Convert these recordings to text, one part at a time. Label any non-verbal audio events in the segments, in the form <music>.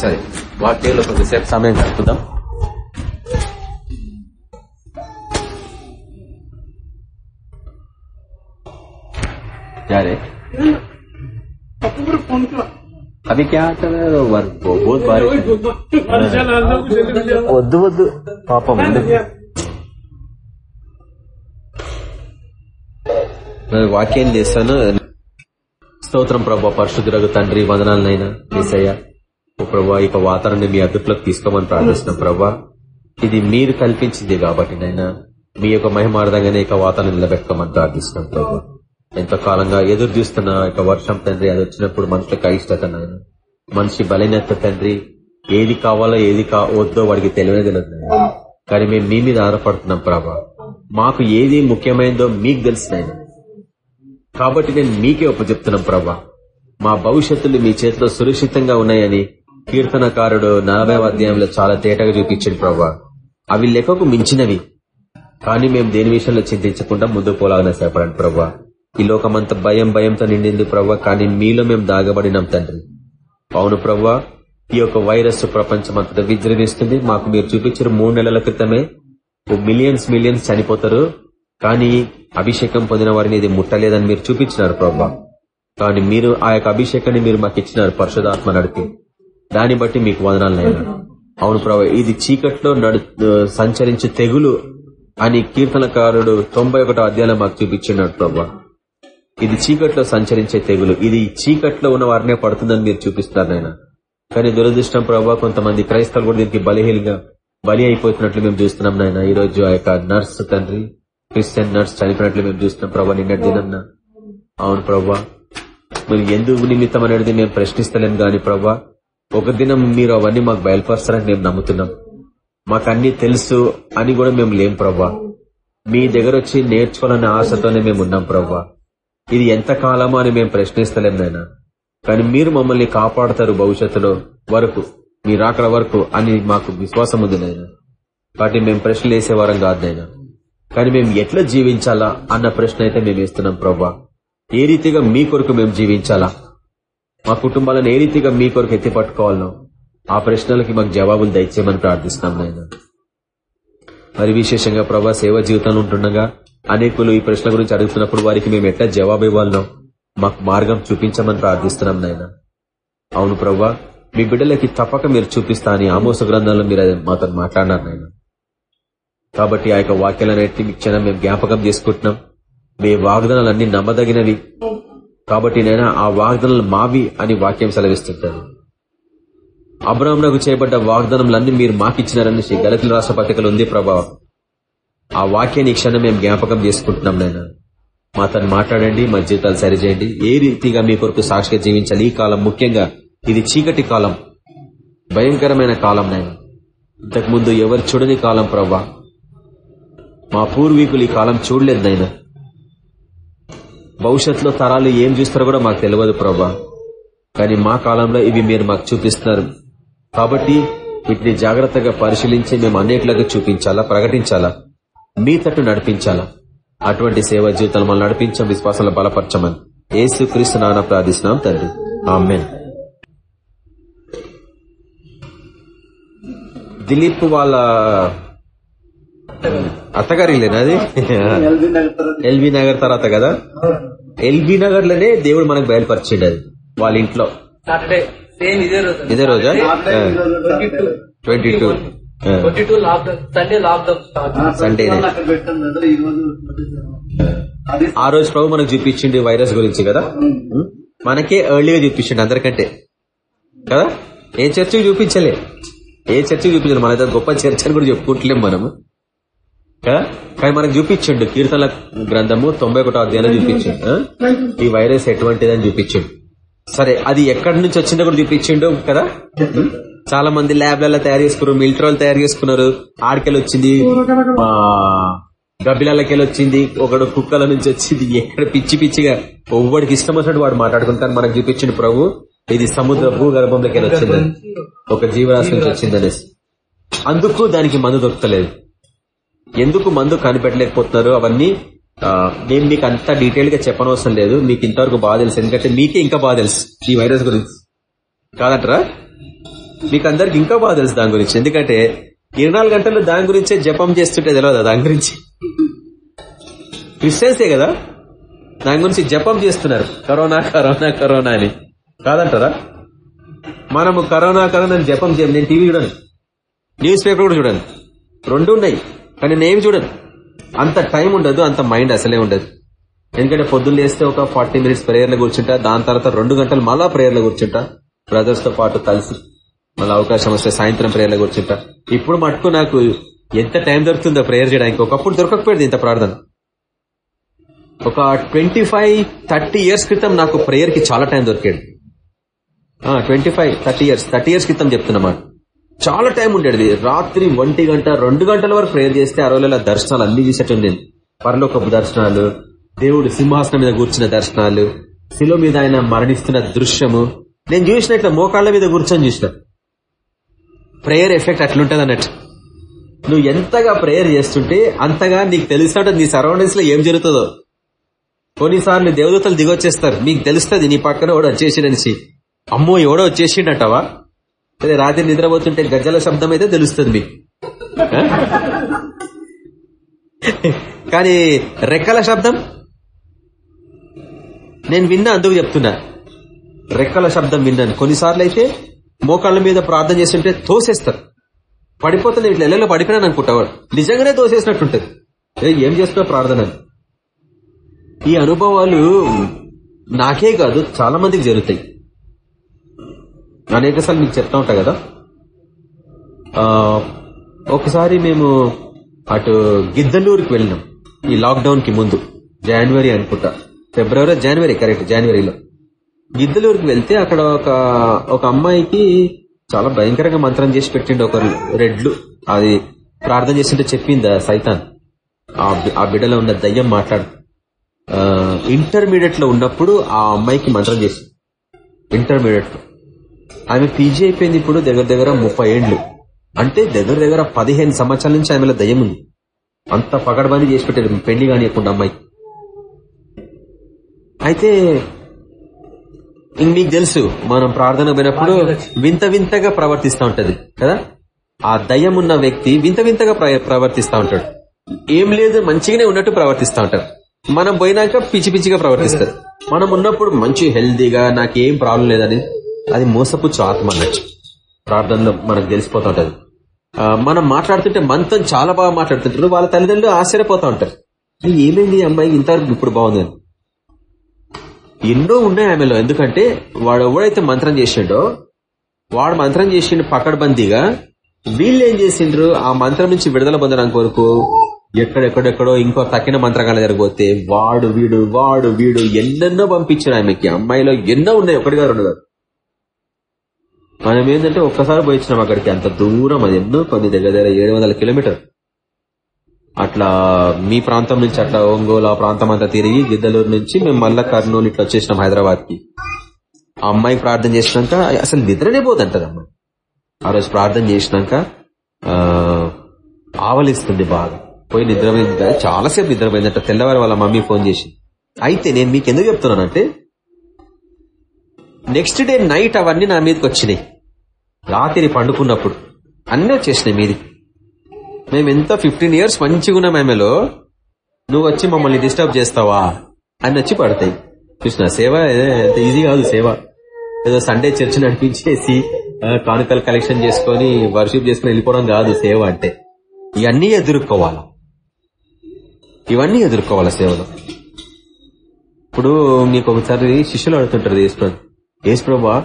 సరే వాక్యంలో కొద్దిసేపు సమయం గడుపుదాం. అవి క్యా బోత్ బారీ వద్దు వద్దు పాపం వాక్యం చేస్తాను. స్తోత్రం ప్రభా పరిశుద్ధులకు తండ్రి వందనాలనైనా ఏసయ్య. ప్రభా ఇక వాతావరణం మీ అదుపులోకి తీసుకోమని ప్రార్థిస్తున్నాం ప్రభా. ఇది మీరు కల్పించింది కాబట్టి నాయన మీ యొక్క మహిమార్థంగానే ఇక వాతావరణం నిలబెట్టుకోమని ప్రార్థిస్తున్నాం ప్రభా. ఎంతకాలంగా ఎదురు చూస్తున్న ఇక వర్షం తండ్రి అది వచ్చినప్పుడు మనుషులకు అయిష్టత నాయన. మనిషి బలహీనత తండ్రి ఏది కావాలో ఏది కా వద్దో వాడికి తెలియనే తెలియదు కానీ మేము మీ మీద ఆధారపడుతున్నాం ప్రభా. మాకు ఏది ముఖ్యమైనదో మీకు తెలుసు నాయన. కాబట్టి నేను మీకే చెప్తున్నాం ప్రభా. మా భవిష్యత్తులు మీ చేతిలో సురక్షితంగా ఉన్నాయని కీర్తనకారుడు నలభై అధ్యాయంలో చాలా తేటగా చూపించాడు ప్రభా. అవి లెక్కకు మించినవి. కానీ మేము దేని విషయంలో చింతించకుండా ముందు పోలాగిన సేపడండి ప్రభా. ఈ లోకమంతా భయం భయంతో నిండింది ప్రభా కానీ మీలో మేము దాగబడినాం తండ్రి. అవును ప్రభా ఈ యొక్క వైరస్ ప్రపంచం అంతటా విజృంభిస్తుంది. మాకు మీరు చూపించిన మూడు నెలల క్రితమే మిలియన్స్ మిలియన్స్ చనిపోతారు. కానీ అభిషేకం పొందిన వారిని ఇది ముట్టలేదని మీరు చూపించినారు ప్రభా. కానీ మీరు ఆ యొక్క అభిషేకాన్ని మీరు మాకు ఇచ్చినారు పరిశుధాత్మ నడిపి. దాన్ని బట్టి మీకు వదనాలు వదనాలనైనా అవును ప్రభా ఇది చీకట్లో నడు సంచరించే తెగులు అని కీర్తనకారుడు తొంభై ఒకటో అధ్యాయంలో మాకు చూపించినాడు ప్రభా. ఇది చీకట్లో సంచరించే తెగులు. ఇది చీకట్లో ఉన్న వారినే పడుతుందని మీరు చూపిస్తారు నాయన. కానీ దురదృష్టం ప్రభావ కొంతమంది క్రైస్తవులు కూడా దీనికి బలహీనంగా బలి అయిపోతున్నట్లు మేము చూస్తున్నాం నాయన. ఈ రోజు ఆ యొక్క నర్స్ తండ్రి క్రిస్టియన్ నర్స్ చనిపోయినట్లు మేము చూస్తున్నాం ప్రభా నిన్నటి దినం అవును ప్రభా మీరు ఎందుకు నిమిత్తం అనేది మేము ప్రశ్నిస్తలేం గాని ప్రభా ఒక దినం మీరు అవన్నీ మాకు బయలుపరుస్తారని మేము నమ్ముతున్నాం. మాకు అన్ని తెలుసు అని కూడా మేము లేం ప్రవ్వా. మీ దగ్గర వచ్చి నేర్చుకోవాలనే ఆశతోనే మేము ఉన్నాం ప్రవ్వా. ఇది ఎంత కాలమో అని మేము ప్రశ్నిస్తలేం నాయన. కానీ మీరు మమ్మల్ని కాపాడతారు భవిష్యత్తులో వరకు మీరు అక్కడ వరకు అని మాకు విశ్వాసం ఉంది నాయన. కాబట్టి మేము ప్రశ్నలు వేసేవారం కాదు నాయన. కానీ మేము ఎట్లా జీవించాలా అన్న ప్రశ్న అయితే మేము వేస్తున్నాం ప్రభా ఏ రీతిగా మీ కొరకు మేము జీవించాలా? మా కుటుంబాలను ఏ రీతిగా మీ కొరకు ఎత్తి పట్టుకోవాలనో ఆ ప్రశ్నలకి మాకు జవాబులు దయచేయమని ప్రార్థిస్తున్నాం నాయన. మరి విశేషంగా ప్రభా సేవ జీవితంలో ఉంటుండగా అనేకులు ఈ ప్రశ్న గురించి అడుగుతున్నప్పుడు వారికి మేము ఎట్లా జవాబు ఇవ్వాలనో మాకు మార్గం చూపించమని ప్రార్థిస్తున్నాం నాయన. అవును ప్రభా మీ బిడ్డలకి తప్పక మీరు చూపిస్తా అని ఆమోస గ్రంథంలో మీరు మాతో మాట్లాడినారు నాయన. కాబట్టి ఆ యొక్క వాక్యాలన్నింటినీ క్షణం మేము జ్ఞాపకం చేసుకుంటున్నాం. మీ వాగ్దానాలన్నీ నమ్మదగినవి. కాబట్టి నేను ఆ వాగ్దానాలు మావి అని వాక్యం సెలవిస్తుంటాను అబ్రాహ్మణకు చేయబడ్డ వాగ్దానములన్నీ మీరు మాకిచ్చినారని శ్రీ గలతుల రాష్ట్ర పత్రికలు ఉంది ప్రభావం ఆ వాక్యాన్ని ఈ క్షణం మేము జ్ఞాపకం చేసుకుంటున్నాం నాయన. మా తను మాట్లాడండి మా జీవితాలు సరిచేయండి. ఏ రీతిగా మీ కొరకు సాక్షిగా జీవించాలి? ఈ కాలం ముఖ్యంగా ఇది చీకటి కాలం భయంకరమైన కాలం నాయన. ఇంతకు ముందు ఎవరు చూడని కాలం ప్రభా. మా పూర్వీకులు ఈ కాలం చూడలేదు నైనా భవిష్యత్తులో తరాలు ఏం చూస్తారో కూడా మాకు తెలియదు ప్రభా. కానీ మా కాలంలో ఇవి మీరు మాకు చూపిస్తున్నారు. కాబట్టి వీటిని జాగ్రత్తగా పరిశీలించి మేము అనేకులకు చూపించాలా ప్రకటించాలా? మీ తట్టు నడిపించాలా? అటువంటి సేవా జీవితాలు మనం నడిపించాం విశ్వాసాలు బలపరచమని. ఏసు క్రీస్తు నాన్న ప్రార్థిస్తున్నాం తండ్రి. ఆమె దిలీప్ వాళ్ళ అత్తగారిలేనా అది? ఎల్బీ నగర్ తర్వాత కదా? ఎల్బీ నగర్లోనే దేవుడు మనకు బయలుపరిచిండు అది వాళ్ళ ఇంట్లో. ఇదే రోజు. ట్వంటీ టూ సండే ఆ. రోజు ప్రభు మనకు చూపించింది వైరస్ గురించి కదా? మనకే ఎర్లీగా చూపించండి అందరికంటే. కదా? ఏ చర్చకు చూపించలే. ఏ చర్చకు చూపించలేదు మన దగ్గర గొప్ప చర్చ అని కూడా చెప్పుకుంటలేం మనము. కానీ మనకు చూపించండు కీర్తన గ్రంథము తొంభై ఒకటో అధ్యాయంలో చూపించండు? ఈ వైరస్ ఎటువంటిదని చూపించండు. సరే అది ఎక్కడి నుంచి వచ్చిందో కూడా చూపించిండు కదా? చాలా మంది ల్యాబ్లలో తయారు చేసుకున్నారు మిలిటరీ తయారు చేసుకున్నారు. ఆడికెళ్ళి వచ్చింది ఆ, గబ్బిలాలకెళ్ళి వచ్చింది ఒకడు కుక్కల నుంచి వచ్చింది. ఎక్కడ పిచ్చి పిచ్చిగా ఒవ్వడికి ఇష్టం వచ్చినట్టు వాడు మాట్లాడుకుంటాను మనకు చూపించిండు ప్రభు. ఇది సముద్ర భూగర్భంలోకి వెళ్ళి వచ్చింది ఒక జీవరాశి నుంచి వచ్చింది అనేసి అందుకు దానికి మందు దొరకలేదు ఎందుకు మందు కనిపెట్టలేకపోతున్నారు అవన్నీ నేను మీకు అంత డీటెయిల్గా చెప్పనవసరం లేదు. మీకు ఇంతవరకు బాగా తెలుసు. ఎందుకంటే మీకే ఇంకా బాగా తెలుసు ఈ వైరస్ గురించి. కాదంటారా? మీకు అందరికి ఇంకా బాగా తెలుసు దాని గురించి. ఎందుకంటే ఇరవై నాలుగు గంటలు దాని గురించే జపం చేస్తుంటే తెలియదా దాని గురించి? క్రిస్టియన్సే కదా? దాని గురించి జపం చేస్తున్నారు. కరోనా కరోనా కరోనా అని. కాదంటారా? మనము కరోనా కరోనా అని జపం చేయం. నేను టీవీ చూడను. న్యూస్ పేపర్ కూడా చూడను. రెండు ఉన్నాయి కానీ నేనేమి చూడను అంత టైం ఉండదు అంత మైండ్ అసలే ఉండదు. ఎందుకంటే పొద్దున్న లేస్తే ఒక ఫార్టీ మినిట్స్ ప్రేయర్లో కూర్చుంటా దాని తర్వాత రెండు గంటలు మళ్ళా ప్రేయర్లు కూర్చుంటా బ్రదర్స్తో పాటు కలిసి మళ్ళీ అవకాశం వస్తే సాయంత్రం ప్రేయర్లో కూర్చుంటా. ఇప్పుడు మటుకు నాకు ఎంత టైం దొరుకుతుందో ప్రేయర్ చేయడానికి ఒకప్పుడు దొరకకపోయేది ఇంత ప్రార్థన. ఒక ట్వంటీ ఫైవ్ థర్టీ ఇయర్స్ క్రితం నాకు ప్రేయర్కి చాలా టైం దొరికేది. Twenty five thirty years thirty years క్రితం చెప్తున్నమాట చాలా టైం ఉండేది. రాత్రి ఒంటి గంట రెండు గంటల వరకు ప్రేయర్ చేస్తే ఆ రోజుల దర్శనాలు అన్ని చూసేటుంది పరలోకపు దర్శనాలు దేవుడు సింహాసనం మీద కూర్చున్న దర్శనాలు శిలో మీద ఆయన మరణిస్తున్న దృశ్యము. నేను చూసినట్లు మోకాళ్ళ మీద కూర్చొని చూసిన. ప్రేయర్ ఎఫెక్ట్ అట్లుంటది అన్నట్టు. నువ్వు ఎంతగా ప్రేయర్ చేస్తుంటే అంతగా నీకు తెలిసినట్టు నీ సరౌండింగ్స్లో ఏం జరుగుతుందో. కొన్నిసార్లు దేవదూతలు దిగొచ్చేస్తారు. మీకు తెలుస్తుంది నీ పక్కన ఎవడో వచ్చేసిండనిసి అమ్మో ఎవడో వచ్చేసిండటవా? అదే రాత్రి నిద్రపోతుంటే గజ్జల శబ్దం అయితే తెలుస్తుంది. మీకు కానీ రెక్కల శబ్దం? నేను విన్నా అందుకు చెప్తున్నా. రెక్కల శబ్దం విన్నాను. కొన్నిసార్లు అయితే మోకాళ్ళ మీద ప్రార్థన చేస్తుంటే తోసేస్తారు. పడిపోతుంది ఇట్లా ఎల్లెల్లో పడిపోయినాను అనుకుంటావాడు నిజంగానే తోసేసినట్టుంటది. ఏం చేస్తున్నా ప్రార్థన ఈ అనుభవాలు నాకే కాదు చాలా మందికి జరుగుతాయి. అనేకసార్లు మీకు చెప్తా ఉంటా కదా? ఒకసారి మేము అటు గిద్దలూరుకి వెళ్ళినాం ఈ లాక్డౌన్కి ముందు జనవరి అనుకుంటా. ఫిబ్రవరి జనవరి కరెక్ట్ జనవరిలో గిద్దలూరుకి వెళ్తే అక్కడ ఒక ఒక అమ్మాయికి చాలా భయంకరంగా మంత్రం చేసి పెట్టిండు ఒక రెడ్లు. అది ప్రార్థన చేసింటే చెప్పింది సైతాన్? ఆ ఆ బిడ్డలో ఉన్న దయ్యం మాట్లాడు ఇంటర్మీడియట్లో ఉన్నప్పుడు ఆ అమ్మాయికి మంత్రం చేసి. ఇంటర్మీడియట్లో. ఆమె పీజీ అయిపోయింది ఇప్పుడు దగ్గర దగ్గర ముప్పై ఏండ్లు అంటే దగ్గర దగ్గర పదిహేను సంవత్సరాల నుంచి ఆమెలో దయ్యం ఉంది. అంత పగడబంది చేసి పెట్టారు పెళ్ళి కానియకుండా అమ్మాయి. అయితే మీకు తెలుసు మనం ప్రార్థన పోయినప్పుడు వింత వింతగా ప్రవర్తిస్తూ ఉంటది కదా? ఆ దయ్యం ఉన్న వ్యక్తి వింత వింతగా ప్రవర్తిస్తూ ప్రవర్తిస్తా ఉంటాడు. ఏం లేదు మంచిగానే ఉన్నట్టు ప్రవర్తిస్తా ఉంటారు. మనం పోయినాక పిచ్చి పిచ్చిగా ప్రవర్తిస్తారు. మనం ఉన్నప్పుడు మంచి హెల్దీగా నాకేం ప్రాబ్లం లేదని అది మోసపుచ్చు ఆత్మ అన్నట్టు. ప్రార్థనలో మనకు తెలిసిపోతా ఉంటుంది. మనం మాట్లాడుతుంటే మనతో చాలా బాగా మాట్లాడుతుంటారు. వాళ్ళ తల్లిదండ్రులు ఆశ్చర్యపోతూ ఉంటారు. ఏమేమి ఏమైంది అమ్మాయి? ఇంతవరకు ఇప్పుడు బాగుందని ఎన్నో ఉన్నాయి ఆమెలో. ఎందుకంటే వాడు ఎవడైతే మంత్రం చేసిండో వాడు మంత్రం చేసిండు పకడ్బందీగా వీళ్ళు ఏం చేసిండ్రు? ఆ మంత్రం నుంచి విడుదల పొందడానికి కొరకు ఎక్కడెక్కడెక్కడో ఇంకో తక్కిన మంత్రగాల జరిగిపోతే వాడు వీడు వాడు వీడు ఎన్నెన్నో పంపించారు ఆమెకి. అమ్మాయిలో ఎన్నో ఉన్నాయి. ఒకటిగా రెండు కాదు మనం ఏంటంటే ఒక్కసారి పోయించినాం అక్కడికి. అంత దూరం అది ఎన్నో కొన్ని దగ్గర దగ్గర ఏడు వందల కిలోమీటర్. అట్లా మీ ప్రాంతం నుంచి అట్లా ఒంగోలు ఆ ప్రాంతం అంతా తిరిగి గిద్దలూరు నుంచి మేము మళ్ళా కర్నూలు ఇట్లా వచ్చేసినాం హైదరాబాద్కి ఆ అమ్మాయి ప్రార్థన చేసినాక అసలు నిద్రనే పోదంటది అమ్మాయి ఆ రోజు ప్రార్థన చేసినాక ఆవలిస్తుంది బాగా. పోయి నిద్రపోయింది. చాలాసేపు నిద్రపోయిందంట. తెల్లవారు వాళ్ళ మమ్మీ ఫోన్ చేసి అయితే నేను మీకు ఎందుకు చెప్తున్నానంటే నెక్స్ట్ డే నైట్ అవన్నీ నా మీదకి వచ్చినాయి. రాత్రి పండుకున్నప్పుడు అన్నీ వచ్చేసినాయి మీది. మేము ఎంత ఫిఫ్టీన్ ఇయర్స్ మంచిగా ఉన్నాం ఆమెలో నువ్వు వచ్చి మమ్మల్ని డిస్టర్బ్ చేస్తావా? అని వచ్చి పడతాయి. చూసిన సేవ ఎంత ఈజీ కాదు సేవ. ఏదో సండే చర్చ్ నడిపించేసి కానుకలు కలెక్షన్ చేసుకొని వర్షిప్ చేసుకుని వెళ్ళిపోవడం కాదు సేవ అంటే. ఇవన్నీ ఎదుర్కోవాలా? ఇవన్నీ ఎదుర్కోవాలా సేవలో? ఇప్పుడు నీకు ఒకసారి శిష్యులు అడుగుతుంటారు యేసుప్రభు. యేసుప్రభా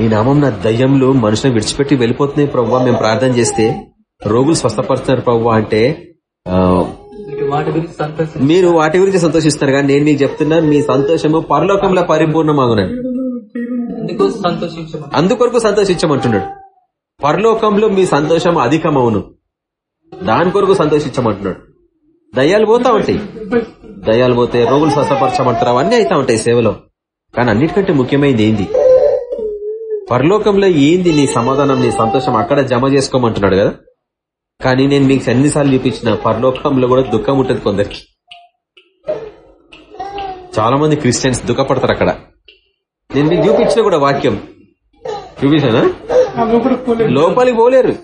నీ నామం నా దయ్యంలు మనుషులను విడిచిపెట్టి వెళ్ళిపోతున్నాయి ప్రభావ మేము ప్రార్థన చేస్తే రోగులు స్వస్థపరుస్తున్నారు ప్రభావ అంటే మీరు వాటి గురించి సంతోషిస్తారు. కానీ నేను మీకు చెప్తున్నా మీ సంతోషము పరలోకంలో పరిపూర్ణమాగునని. అందుకొరకు సంతోషించమంటున్నాడు. పరలోకంలో మీ సంతోషం అధికమవును. దాని కొరకు సంతోషించమంటున్నాడు. దయ్యాలు పోతా ఉంటాయి. దయ్యాలు పోతే రోగులు స్వస్థపరచమంటారు అవన్నీ అయితా ఉంటాయి సేవలో. కానీ అన్నిటికంటే ముఖ్యమైనది ఏంది? పరలోకంలో ఏంది నీ సమాధానం నీ సంతోషం? అక్కడ జమ చేసుకోమంటున్నాడు కదా? కానీ నేను మీకు ఎన్నిసార్లు చూపించిన పరలోకంలో కూడా దుఃఖం ఉంటుంది కొందరికి. చాలా మంది క్రిస్టియన్స్ దుఃఖపడతారు అక్కడ. నేను మీకు చూపించిన కూడా వాక్యం. చూపించానా? లోపలికి పోలేరు.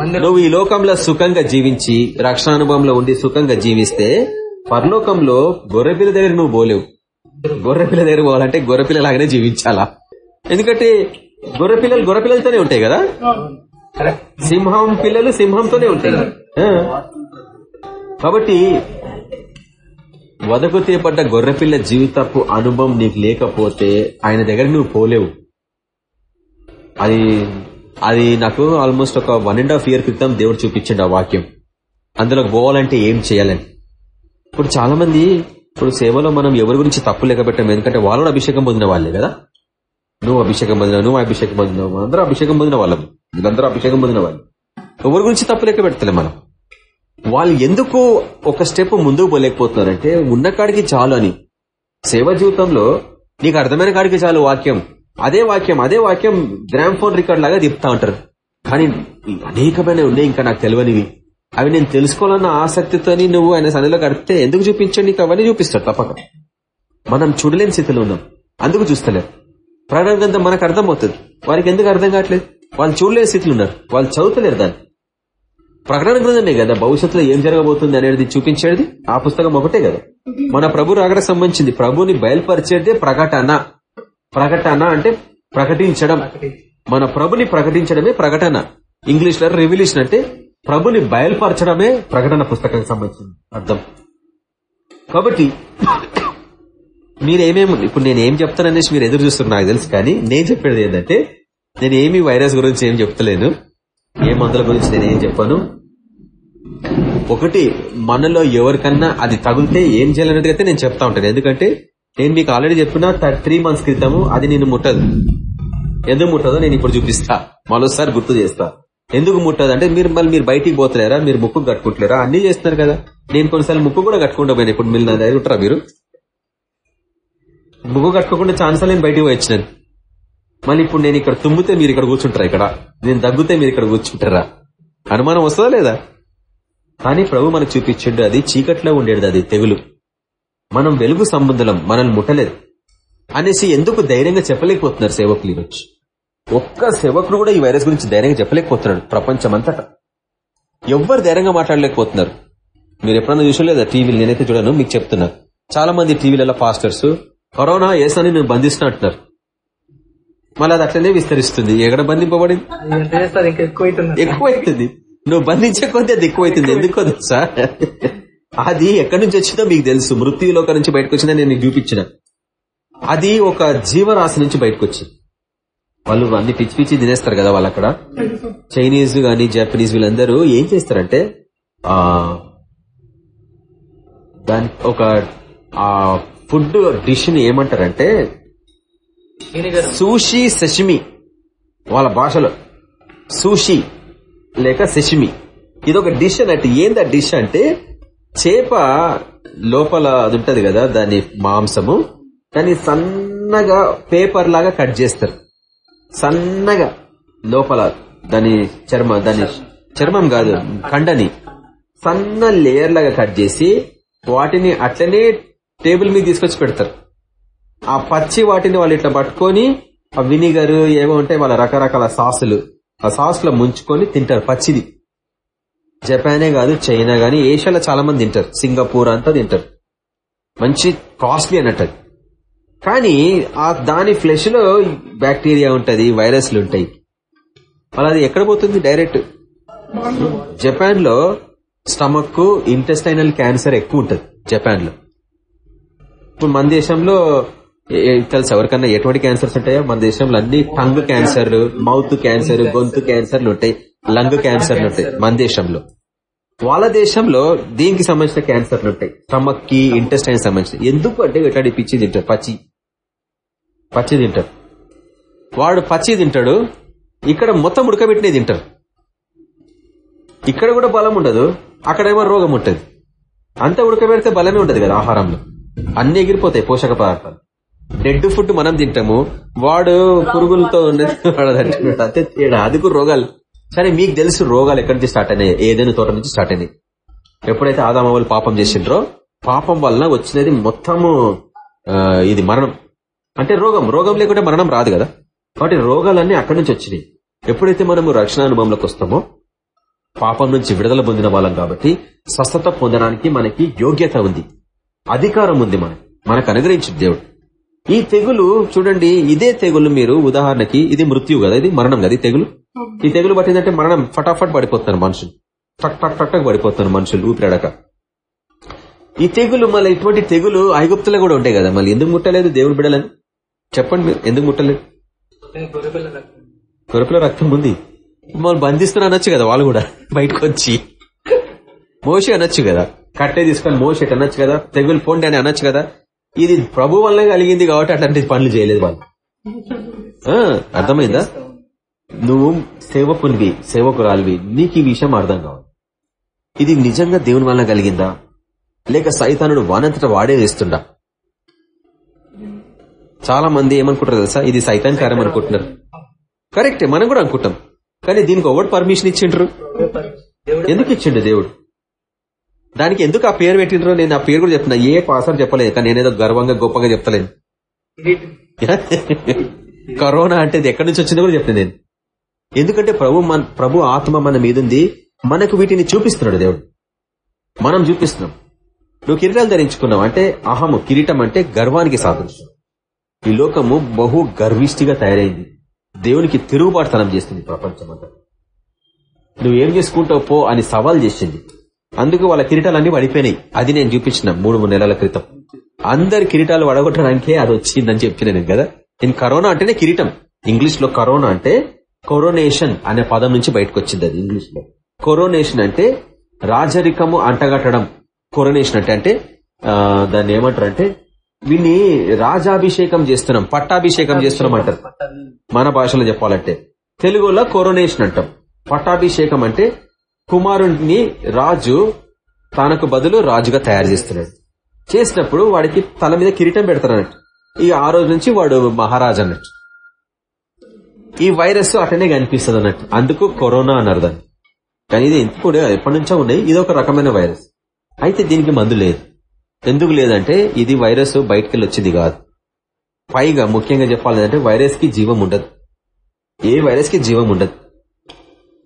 నువ్వు ఈ లోకంలో సుఖంగా జీవించి రక్షణ అనుభవంలో ఉండి సుఖంగా జీవిస్తే పరలోకంలో గొర్రెపిల్ల దగ్గర నువ్వు పోలేవు. గొర్రెపిల్ల దగ్గర పోవాలంటే గొర్రెపిల్ల లాగానే జీవించాలా? ఎందుకంటే గొర్రె పిల్లలు గొర్రె పిల్లలతోనే ఉంటాయి కదా? సింహం పిల్లలు సింహంతోనే ఉంటాయి. కాబట్టి వదకు తీయబడ్డ గొర్రెపిల్ల జీవితపు అనుభవం నీకు లేకపోతే ఆయన దగ్గర నువ్వు పోలేవు. అది అది నాకు ఆల్మోస్ట్ ఒక వన్ అండ్ హాఫ్ ఇయర్ క్రితం దేవుడు చూపించండి ఆ వాక్యం. అందులోకి పోవాలంటే ఏం చేయాలని. ఇప్పుడు చాలా మంది ఇప్పుడు సేవలో మనం ఎవరి గురించి తప్పు లేక పెట్టాము ఎందుకంటే వాళ్ళు అభిషేకం పొందిన వాళ్ళే కదా? నువ్వు అభిషేకం పొందినావు నువ్వు అభిషేకం పొందినావు అందరూ అభిషేకం పొందిన వాళ్ళం. వీళ్ళందరూ అభిషేకం పొందిన వాళ్ళు. ఎవరి గురించి తప్పు లెక్క పెడతలే మనం? వాళ్ళు ఎందుకు ఒక స్టెప్ ముందుకు పోలేకపోతున్నారంటే ఉన్న కాడికి చాలు అని. సేవ జీవితంలో నీకు అర్థమైన కాడికి చాలు వాక్యం. అదే వాక్యం అదే వాక్యం గ్రామ్ ఫోన్ రికార్డ్ లాగా తిప్పుతా ఉంటారు. కానీ అనేకమైన ఉన్నాయి ఇంకా నాకు తెలియనివి అవి నేను తెలుసుకోవాలన్న ఆసక్తితోని నువ్వు ఆయన సన్నిలో కడితే ఎందుకు చూపించండి నీకు అవన్నీ చూపిస్తాడు తప్పక. మనం చూడలేని స్థితిలో ఉన్నాం. అందుకు చూస్తలేదు ప్రకటన గ్రంథం మనకు అర్థమవుతుంది. వారికి ఎందుకు అర్థం కావట్లేదు? వాళ్ళు చూడలేని స్థితిలో ఉన్నారు. వాళ్ళు చదువుతలేరు దాన్ని. ప్రకటన గ్రంథమే కదా. భవిష్యత్తులో ఏం జరగబోతుంది అనేది చూపించేది ఆ పుస్తకం ఒకటే కదా. మన ప్రభు రాకడ సంబంధించింది. ప్రభుని బయలుపరిచేదే ప్రకటన. ప్రకటన అంటే ప్రకటించడం. మన ప్రభుని ప్రకటించడమే ప్రకటన. ఇంగ్లీష్లో రెవల్యూషన్ అంటే ప్రభుని బయలుపరచడమే ప్రకటన పుస్తకానికి సంబంధించింది. అర్థం. కాబట్టి మీరేమేమి ఇప్పుడు నేను ఏం చెప్తాననేసి మీరు ఎదురు చూస్తున్నారు నాకు తెలుసు కానీ నేను చెప్పేది ఏంటంటే నేను ఏమి వైరస్ గురించి ఏం చెప్తలేను. ఏ మందుల గురించి నేను ఏం చెప్పాను. ఒకటి మనలో ఎవరికన్నా అది తగిలితే ఏం చేయాలనేది అయితే నేను చెప్తా ఉంటాను. ఎందుకంటే నేను మీకు ఆల్రెడీ చెప్పిన త్రీ మంత్స్ క్రితము అది నేను ముట్టదు. ఎందుకు ముట్టదో నేను ఇప్పుడు చూపిస్తా. మరోసారి గుర్తు చేస్తా. ఎందుకు ముట్టదు? అంటే మీరు మళ్ళీ మీరు బయటికి పోతలేరా? మీరు ముక్కు కట్టుకుంటలేరా? అన్ని చేస్తున్నారు కదా. నేను కొన్నిసార్లు ముక్కు కూడా కట్టుకుంటా పోయినా. ఇప్పుడు మీరు నా దగ్గర ఉంటారా మీరు? ముగ్గు కట్టుకోకుండా ఛాన్స్ నేను బయటకు పోయి వచ్చినాను. మళ్ళీ ఇప్పుడు నేను ఇక్కడ తుమ్మితే మీరు ఇక్కడ కూర్చుంటారా ఇక్కడ? నేను దగ్గుతే మీరు ఇక్కడ కూర్చుంటారా? అనుమానం వస్తుందా లేదా? కానీ ప్రభు మనకు చూపించిండు అది చీకట్లో ఉండేది అది తెగులు. మనం వెలుగు సంబంధం మనల్ని ముట్టలేదు. అనేసి ఎందుకు ధైర్యంగా చెప్పలేకపోతున్నారు సేవకులు ఈరోజు? ఒక్క సేవకుడు కూడా ఈ వైరస్ గురించి ధైర్యంగా చెప్పలేకపోతున్నాడు ప్రపంచమంతటా. ఎవ్వరు ధైర్యంగా మాట్లాడలేకపోతున్నారు. మీరు ఎప్పుడన్నా చూసలేదా టీవీలు? నేనైతే చూడను మీకు చెప్తున్నా. చాలా మంది టీవీలలో పాస్టర్స్ కరోనా ఏసని నేను బంధిస్తున్నా అంటున్నారు మళ్ళీ అది అట్లనే విస్తరిస్తుంది. ఎక్కడ బంధింపబడింది? ఎక్కువైతుంది. నువ్వు బంధించే కొద్దీ అది ఎక్కువైతుంది. ఎందుకో తెలుసా? అది ఎక్కడి నుంచి వచ్చిందో మీకు తెలుసు. మృత్యులోక నుంచి బయటకు వచ్చిందో నేను చూపించిన. అది ఒక జీవరాశి నుంచి బయటకు వచ్చింది. వాళ్ళు అన్ని పిచ్చి పిచ్చి తినేస్తారు కదా వాళ్ళు అక్కడ. చైనీస్ గాని జపనీస్ వీళ్ళందరూ ఏం చేస్తారంటే ఆ దాని ఒక ఆ ఫుడ్ డిష్ని ఏమంటారంటే సూషి సెషిమి వాళ్ళ భాషలో. సూషి లేక సెషిమి. ఇది ఒక డిష్ అన్నట్టు. ఏంది ఆ డిష్ అంటే చేప లోపల అది ఉంటది కదా దాని మాంసము దాన్ని సన్నగా పేపర్ లాగా కట్ చేస్తారు. సన్నగా లోపల దాని చర్మ దాని చర్మం కాదు కండని సన్న లేయర్ లాగా కట్ చేసి వాటిని అట్లనే టేబుల్ మీద తీసుకొచ్చి పెడతారు. ఆ పచ్చి వాటిని వాళ్ళు ఇట్లా పట్టుకొని ఆ వినిగర్ ఏమో ఉంటాయి వాళ్ళ రకరకాల సాసులు. ఆ సాసులో ముంచుకొని తింటారు పచ్చిది. జపానే కాదు చైనా గాని ఏషియాలో చాలా మంది తింటారు. సింగపూర్ అంతా తింటారు. మంచి కాస్ట్లీ అన్నట్టు. కానీ ఆ దాని ఫ్లెష్లో బ్యాక్టీరియా ఉంటది వైరస్లు ఉంటాయి. మళ్ళీ అది ఎక్కడ పోతుంది డైరెక్ట్? జపాన్లో స్టమక్ ఇంటెస్టైనల్ క్యాన్సర్ ఎక్కువ ఉంటది జపాన్లో ఇప్పుడు మన దేశంలో తెలుసు ఎవరికన్నా ఎటువంటి క్యాన్సర్స్ ఉంటాయో? మన దేశంలో అన్ని టంగ్ క్యాన్సర్ మౌత్ క్యాన్సర్ గొంతు క్యాన్సర్లు ఉంటాయి. లంగ్ క్యాన్సర్లు ఉంటాయి మన దేశంలో. వాళ్ళ దేశంలో దీనికి సంబంధించిన క్యాన్సర్లు ఉంటాయి. స్టమక్కి ఇంటెస్టైన్ సంబంధించిన. ఎందుకు అంటే ఇట్లాంటి పిచ్చి తింటారు. పచ్చి. పచ్చి తింటారు. వాడు పచ్చి తింటాడు ఇక్కడ మొత్తం ఉడకబెట్టినే తింటారు. ఇక్కడ కూడా బలం ఉండదు అక్కడేమో రోగం ఉంటుంది. అంతా ఉడకబెడితే బలమే ఉండదు కదా ఆహారంలో. అన్ని ఎగిరిపోతాయి పోషక పదార్థాలు. డెడ్ ఫుడ్ మనం తింటాము వాడు పురుగులతో ఉన్నది అది అంతే తేడా అది కూడా రోగాలు. సరే మీకు తెలుసు రోగాలు ఎక్కడి నుంచి స్టార్ట్ అయినాయి ఏదైనా తోట నుంచి స్టార్ట్ అయినాయి. ఎప్పుడైతే ఆదామవులు పాపం చేసిండ్రో పాపం వలన వచ్చినది మొత్తము ఇది మరణం. అంటే రోగం రోగం లేకుంటే మరణం రాదు కదా. కాబట్టి రోగాలన్నీ అక్కడి నుంచి వచ్చినాయి. ఎప్పుడైతే మనము రక్షణ అనుభవంలోకి వస్తామో పాపం నుంచి విడుదల పొందిన వాళ్ళం కాబట్టి స్వస్థత పొందడానికి మనకి యోగ్యత ఉంది. అధికారం ఉంది మనకి. మనకు అనుగ్రహించింది దేవుడు. ఈ తెగులు చూడండి ఇదే తెగులు మీరు ఉదాహరణకి ఇది మృత్యు కదా ఇది మరణం కదా ఈ తెగులు? ఈ తెగులు పట్టిందంటే మరణం ఫటాఫట్ పడిపోతున్నారు మనుషులు. టక్ టక్ టక్ టక్ పడిపోతున్నారు మనుషులు ఊపిరాడక. ఈ తెగులు మళ్ళీ ఇటువంటి తెగులు ఐగుప్తులో కూడా ఉంటాయి కదా మళ్ళీ ఎందుకు ముట్టలేదు దేవుడు బిడలని చెప్పండి మీరు ఎందుకు ముట్టలేదు? నేను గొర్రెపిల్ల రక్తం. ఉంది. మమ్మల్ని బంధిస్తున్నా అనొచ్చు కదా వాళ్ళు కూడా బయటకు వచ్చి మోషి అనొచ్చు కదా. కట్టే తీసుకొని మోషి ఎట్ అనొచ్చు కదా తెగులు పోండి అని అనొచ్చు కదా. ఇది ప్రభు వల్లనే కలిగింది కాబట్టి అట్లాంటి పనులు చేయలేదు వాళ్ళు. అర్థమైందా? నువ్వు సేవకునివి సేవకురాలివి నీకు ఈ విషయం అర్థం కావాలి. ఇది నిజంగా దేవుని వల్ల కలిగిందా? లేక సైతానుడు వానంతట వాడే వేస్తుండా చాలా మంది ఏమనుకుంటారు తెలుసా? ఇది సైతాన్ కార్యం అనుకుంటున్నారు. కరెక్టే మనం కూడా అనుకుంటాం. కానీ దీనికి ఒకటి పర్మిషన్ ఇచ్చిండ్రు? ఎందుకు ఇచ్చిండు దేవుడు? దానికి ఎందుకు ఆ పేరు పెట్టిండ్రు నేను ఆ పేరు కూడా చెప్తున్నా. ఏ పాసర్ చెప్పలేదు. కానీ నేనేదో గర్వంగా గొప్పగా చెప్తలేను. <laughs> కరోనా అంటే ఎక్కడి నుంచి వచ్చిందో కూడా చెప్తాను నేను. ఎందుకంటే ప్రభు మన ప్రభు ఆత్మ మన మీదుంది. మనకు వీటిని చూపిస్తున్నాడు దేవుడు. మనం చూపిస్తున్నాం. నువ్వు కిరీటాలు ధరించుకున్నావు అంటే అహము కిరీటం అంటే గర్వానికి సాదృశ్యం ఈ లోకము బహు గర్విష్టిగా తయారైంది. దేవునికి తిరుగుబాటుతనం చేస్తుంది ప్రపంచం అంతా నువ్వేం చేసుకుంటావు పో అని సవాల్ చేసింది. అందుకు వాళ్ళ కిరీటాలన్నీ పడిపోయినాయి. అది నేను చూపించిన మూడు మూడు నెలల క్రితం. అందరి కిరీటాలు వడగొట్టడానికే అది వచ్చిందని చెప్పిన నేను కదా. నేను కరోనా అంటేనే కిరీటం. ఇంగ్లీష్లో కరోనా అంటే కొరోనేషన్ అనే పదం నుంచి బయటకు వచ్చింది అది ఇంగ్లీష్లో కొరోనేషన్ అంటే రాజరికము అంటగట్టడం. కొరోనేషన్ అంటే అంటే ఆ, దాన్ని ఏమంటారు అంటే వీన్ని రాజాభిషేకం చేస్తున్నాం పట్టాభిషేకం చేస్తున్నాం అంటారు. మన భాషలో చెప్పాలంటే తెలుగులో కొరోనేషన్ అంటాం. పట్టాభిషేకం అంటే కుమారుడిని రాజు తనకు బదులు రాజుగా తయారు చేస్తున్నాడు. చేసినప్పుడు వాడికి తల మీద కిరీటం పెడతారు ఈ ఇక ఆ రోజు నుంచి వాడు మహారాజు అన్నట్టు. ఈ వైరస్ అటనే కనిపిస్తుంది అన్నట్టు అందుకు కరోనా అన్నారు దాన్ని. కానీ ఇది ఎందుకు ఎప్పటి నుంచో ఉన్నాయి. ఇది ఒక రకమైన వైరస్. అయితే దీనికి మందు లేదు. ఎందుకు లేదంటే ఇది వైరస్ బయటకెళ్ళి వచ్చింది కాదు. పైగా ముఖ్యంగా చెప్పాలంటే వైరస్కి జీవం ఉండదు. ఏ వైరస్కి జీవం ఉండదు.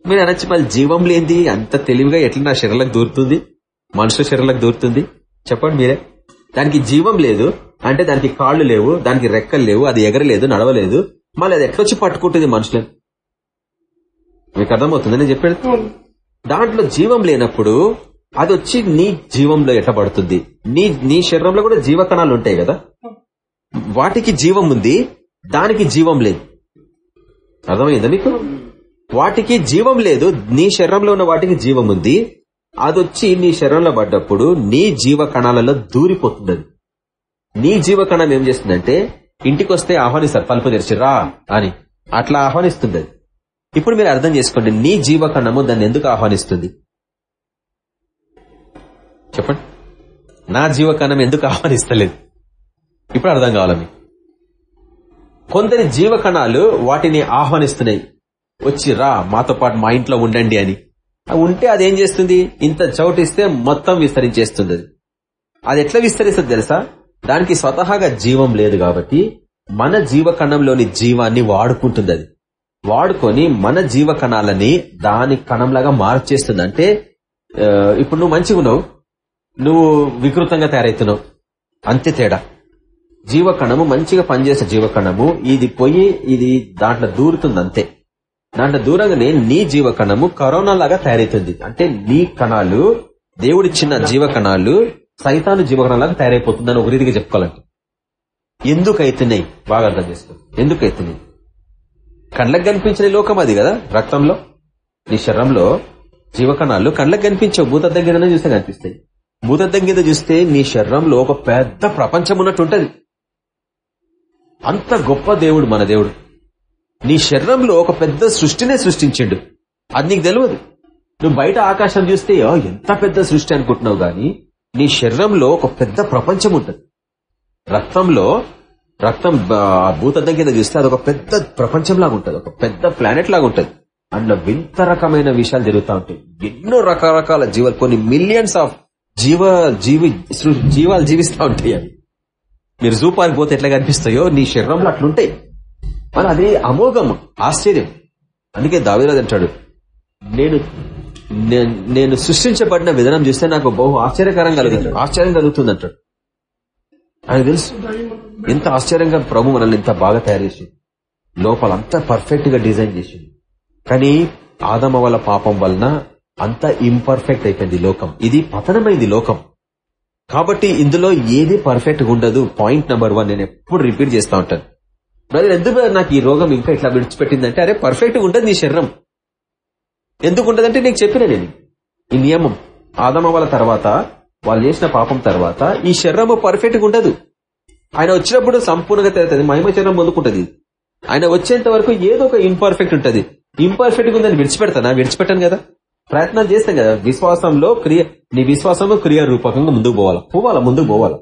మీరు అనొచ్చు మళ్ళీ జీవం లేనిది అంత తెలివిగా ఎట్లా నా శరీరంలోకి దూరుతుంది? మనుషుల శరీరంలోకి దూరుతుంది? చెప్పండి మీరే. దానికి జీవం లేదు అంటే దానికి కాళ్ళు లేవు దానికి రెక్కలు లేవు అది ఎగరలేదు నడవలేదు. మళ్ళీ అది ఎట్లొచ్చి పట్టుకుంటుంది మనుషులను? మీకు అర్థమవుతుంది? నేను చెప్పాడు దాంట్లో జీవం లేనప్పుడు అది వచ్చి నీ జీవంలో ఎట్లా పడుతుంది? నీ నీ శరీరంలో కూడా జీవకణాలు ఉంటాయి కదా? వాటికి జీవం ఉంది దానికి జీవం లేదు. అర్థమైందా మీకు? వాటికి జీవం లేదు. నీ శరీరంలో ఉన్న వాటికి జీవం ఉంది. అదొచ్చి నీ శరీరంలో పడ్డప్పుడు నీ జీవ కణాలలో దూరిపోతుంది నీ జీవ కణం ఏం చేస్తుందంటే ఇంటికి వస్తే ఆహ్వానిస్తారు తలుపు తెరిచి రా అని. అట్లా ఆహ్వానిస్తుంది ఇప్పుడు మీరు అర్థం చేసుకోండి నీ జీవ కణము దాన్ని ఎందుకు ఆహ్వానిస్తుంది? చెప్పండి. నా జీవ కణం ఎందుకు ఆహ్వానిస్తలేదు? ఇప్పుడు అర్థం కావాలి మీకు. కొందరి జీవ కణాలు వాటిని ఆహ్వానిస్తున్నాయి. వచ్చి రా మాతో పాటు మా ఇంట్లో ఉండండి అని. ఉంటే అదేం చేస్తుంది? ఇంత చౌటిస్తే మొత్తం విస్తరించేస్తుంది అది. అది ఎట్లా విస్తరిస్తుంది తెలుసా? దానికి స్వతహాగా జీవం లేదు కాబట్టి మన జీవకణంలోని జీవాన్ని వాడుకుంటుంది అది. వాడుకొని మన జీవకణాలని దాని కణంలాగా మార్చేస్తుంది. అంటే ఇప్పుడు నువ్వు మంచిగా ఉన్నావు. నువ్వు వికృతంగా తయారవుతున్నావు అంతే తేడా. జీవకణము మంచిగా పనిచేసే జీవకణము. ఇది పోయి ఇది దాంట్లో దూరుతుంది అంతే. దాంట్లో దూరంగానే నీ జీవకణము కరోనా లాగా తయారైతుంది. అంటే నీ కణాలు దేవుడిచ్చిన జీవకణాలు సైతాను జీవకణాలాగా తయారైపోతుందని ఒక రీతిగా చెప్పుకోవాలంటే ఎందుకైతున్నాయి? బాగా అర్థం చేసుకో. ఎందుకైతున్నాయి? కళ్ళకు కనిపించిన లోకం అది కదా రక్తంలో. నీ శరీరంలో జీవకణాలు కళ్ళకు కనిపించవు. భూతద్దం దగ్గర చూస్తే కనిపిస్తాయి. భూతద్దం కింద చూస్తే నీ శరీరంలో ఒక పెద్ద ప్రపంచం ఉన్నట్టు ఉంటది అంత గొప్ప దేవుడు మన దేవుడు. నీ శరీరంలో ఒక పెద్ద సృష్టినే సృష్టించిండు. అది నీకు తెలియదు నువ్వు బయట ఆకాశం చూస్తే ఎంత పెద్ద సృష్టి అనుకుంటున్నావు గాని నీ శరీరంలో ఒక పెద్ద ప్రపంచం ఉంటుంది. రక్తంలో రక్తం భూతద్దం కింద చూస్తే అది ఒక పెద్ద ప్రపంచం ఉంటుంది. ఒక పెద్ద ప్లానెట్ లాగా ఉంటుంది. అందులో వింత రకమైన విషయాలు జరుగుతూ ఉంటాయి. ఎన్నో రకరకాల జీవాలు కొన్ని మిలియన్స్ ఆఫ్ జీవ జీవి జీవాలు జీవిస్తూ ఉంటాయి అవి. మీరు జూ పార్క్ పోతే ఎట్లా కనిపిస్తాయో నీ శరీరంలో అట్లుంటాయి. మరి అది అమోఘం ఆశ్చర్యం. అందుకే దావేరాజు అంటాడు నేను నేను- నేను సృష్టించబడిన విధానం చూస్తే నాకు బహు ఆశ్చర్యకరం కలుగుతుంది. ఆశ్చర్యం కలుగుతుంది అంటాడు. ఆయన తెలుసు ఎంత ఆశ్చర్యంగా ప్రభు మనల్ని ఇంత బాగా తయారు చేసి లోపల అంత పర్ఫెక్ట్గా డిజైన్ చేసింది. కానీ ఆదమ వల్ల పాపం వలన అంత ఇంపర్ఫెక్ట్ అయిపోయింది లోకం. ఇది పతనమైంది లోకం. కాబట్టి ఇందులో ఏది పర్ఫెక్ట్ ఉండదు. పాయింట్ నెంబర్ వన్ నేను ఎప్పుడు రిపీట్ చేస్తా ఉంటాను. బ్రదర్ ఎందుకు నాకు ఈ రోగం ఇంకా ఇట్లా విడిచిపెట్టిందంటే అరే పర్ఫెక్ట్ ఉంటుంది నీ శరీరం. ఎందుకు ఉంటుందంటే నీకు చెప్పిన నేను. ఈ నియమం. ఆదమ వాళ్ళ తర్వాత వాళ్ళు చేసిన పాపం తర్వాత ఈ శరీరము పర్ఫెక్ట్గా ఉండదు. ఆయన వచ్చినప్పుడు సంపూర్ణంగా తెలుస్తుంది మహిమ శరీరం పొందుకుంటది. ఆయన వచ్చేంత వరకు ఏదో ఒక ఇంపర్ఫెక్ట్ ఉంటుంది. ఇంపర్ఫెక్ట్గా ఉందని విడిచిపెడతానా? విడిచిపెట్టాను కదా. ప్రయత్నం చేస్తాం కదా. విశ్వాసంలో క్రియ నీ విశ్వాసంలో క్రియ రూపకంగా ముందుకు పోవాలి? పోవాలా? ముందుకు పోవాలా?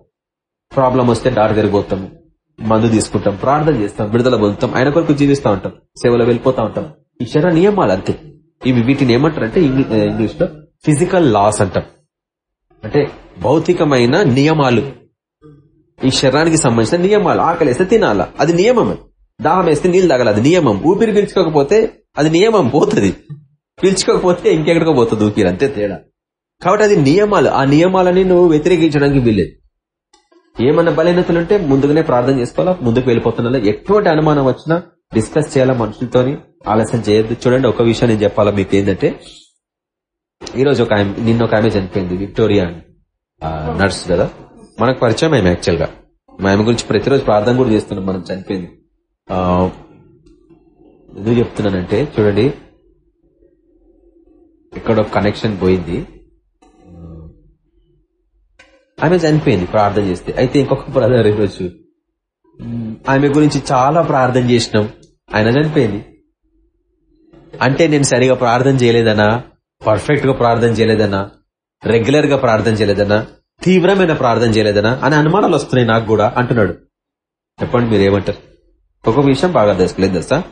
ప్రాబ్లం వస్తే డాక్టర్ దగ్గరికి మందు తీసుకుంటాం ప్రార్థన చేస్తాం విడుదల పొందుతాం ఆయన కొరకు జీవిస్తూ ఉంటాం సేవలో వెళ్ళిపోతా ఉంటాం. ఈ శర నియమాలు అంతే. ఇవి వీటిని ఏమంటారంటే ఇంగ్లీష్లో ఫిజికల్ లాస్ అంటాం. అంటే భౌతికమైన నియమాలు. ఈ శరీరానికి సంబంధించిన నియమాలు. ఆకలేస్తే తినాలా? అది నియమం దాహం వేస్తే నీళ్ళు తాగాలి? అది నియమం. ఊపిరి పీల్చుకోకపోతే అది నియమం పోతుంది. పీల్చుకోకపోతే ఇంకెక్కడికో పోతుంది ఊపిరి. అంతే తేడా. కాబట్టి అది నియమాలు. ఆ నియమాలని నువ్వు వ్యతిరేకించడానికి వీల్లేదు. ఏమన్నా బలహీనతలుంటే ముందుగానే ప్రార్థన చేసుకోవాలా? ముందుకు వెళ్ళిపోతున్నా. ఎటువంటి అనుమానం వచ్చినా డిస్కస్ చేయాలా మనుషులతోని? ఆలస్యం చేయొద్దు. చూడండి ఒక విషయం నేను చెప్పాలా మీకు ఏంటంటే ఈ రోజు ఒక ఆమె నిన్న ఒక ఆమె చనిపోయింది విక్టోరియా నర్స్ కదా? మనకు పరిచయం ఆమె యాక్చువల్గా మా ఆమె గురించి ప్రతిరోజు ప్రార్థన కూడా చేస్తున్నాం మనం చనిపోయింది. ఎందుకు చెప్తున్నానంటే చూడండి ఇక్కడ ఒక కనెక్షన్ పోయింది. ఆమె చనిపోయింది ప్రార్థన చేస్తే. అయితే ఇంకొక బ్రదర్ ఈరోజు ఆమె గురించి చాలా ప్రార్థన చేసినాం. ఆయన చనిపోయింది. అంటే నేను సరిగా ప్రార్థన చేయలేదనా పర్ఫెక్ట్గా ప్రార్థన చేయలేదనా రెగ్యులర్గా ప్రార్థన చేయలేదనా తీవ్రమైన ప్రార్థన చేయలేదనా అనే అనుమానాలు వస్తున్నాయి నాకు కూడా అంటున్నాడు. చెప్పండి మీరు ఏమంటారు? ఒక విషయం బాగా తెలుసుకోలేదు దస్తా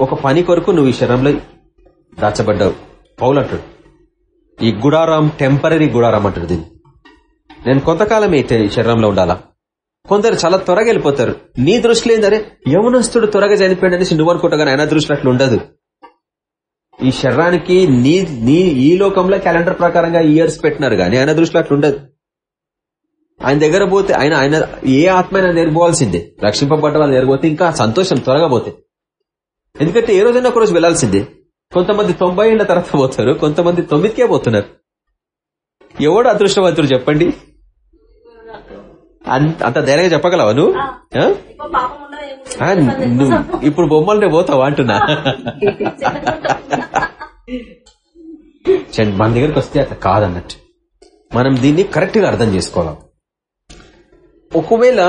ఒక పని కొరకు నువ్వు ఈ శరంలో దాచబడ్డావు. పౌలు అంటాడు ఈ గుడారం టెంపరీ గుడారం అంటాడు దీన్ని. నేను కొంతకాలం అయితే ఈ శరీరంలో ఉండాలా? కొందరు చాలా త్వరగా వెళ్ళిపోతారు. నీ దృష్టిలో ఏందరే? యవనస్తుడు త్వరగా చనిపోయాడు అనేసి నువ్వు అనుకుంటా కానీ ఆయన దృష్టిలో అట్లా ఉండదు. ఈ శరీరానికి నీ నీ ఈ లోకంలో క్యాలెండర్ ప్రకారంగా ఇయర్స్ పెట్టినారు కానీ ఆయన దృష్టిలో అట్లా ఉండదు. ఆయన దగ్గర పోతే ఆయన ఆయన ఏ ఆత్మ నేర్పోవాల్సిందే. రక్షింపబడ్డ వాళ్ళు నేర్పోతే ఇంకా సంతోషం త్వరగా పోతే. ఎందుకంటే ఏ రోజైనా ఒక రోజు వెళ్ళాల్సిందే కొంతమంది తొంభై ఏళ్ళ తర్వాత పోతారు కొంతమంది తొమ్మిదికే పోతున్నారు. ఎవడు అదృష్టవంతుడు చెప్పండి? అంత ధైర్యంగా చెప్పగలవా నువ్వు? ఇప్పుడు బొమ్మలనే పోతావా అంటున్నా? చండి, మన దగ్గరికి వస్తే అట్లా కాదన్నట్టు. మనం దీన్ని కరెక్ట్గా అర్థం చేసుకోవాలి. ఒకవేళ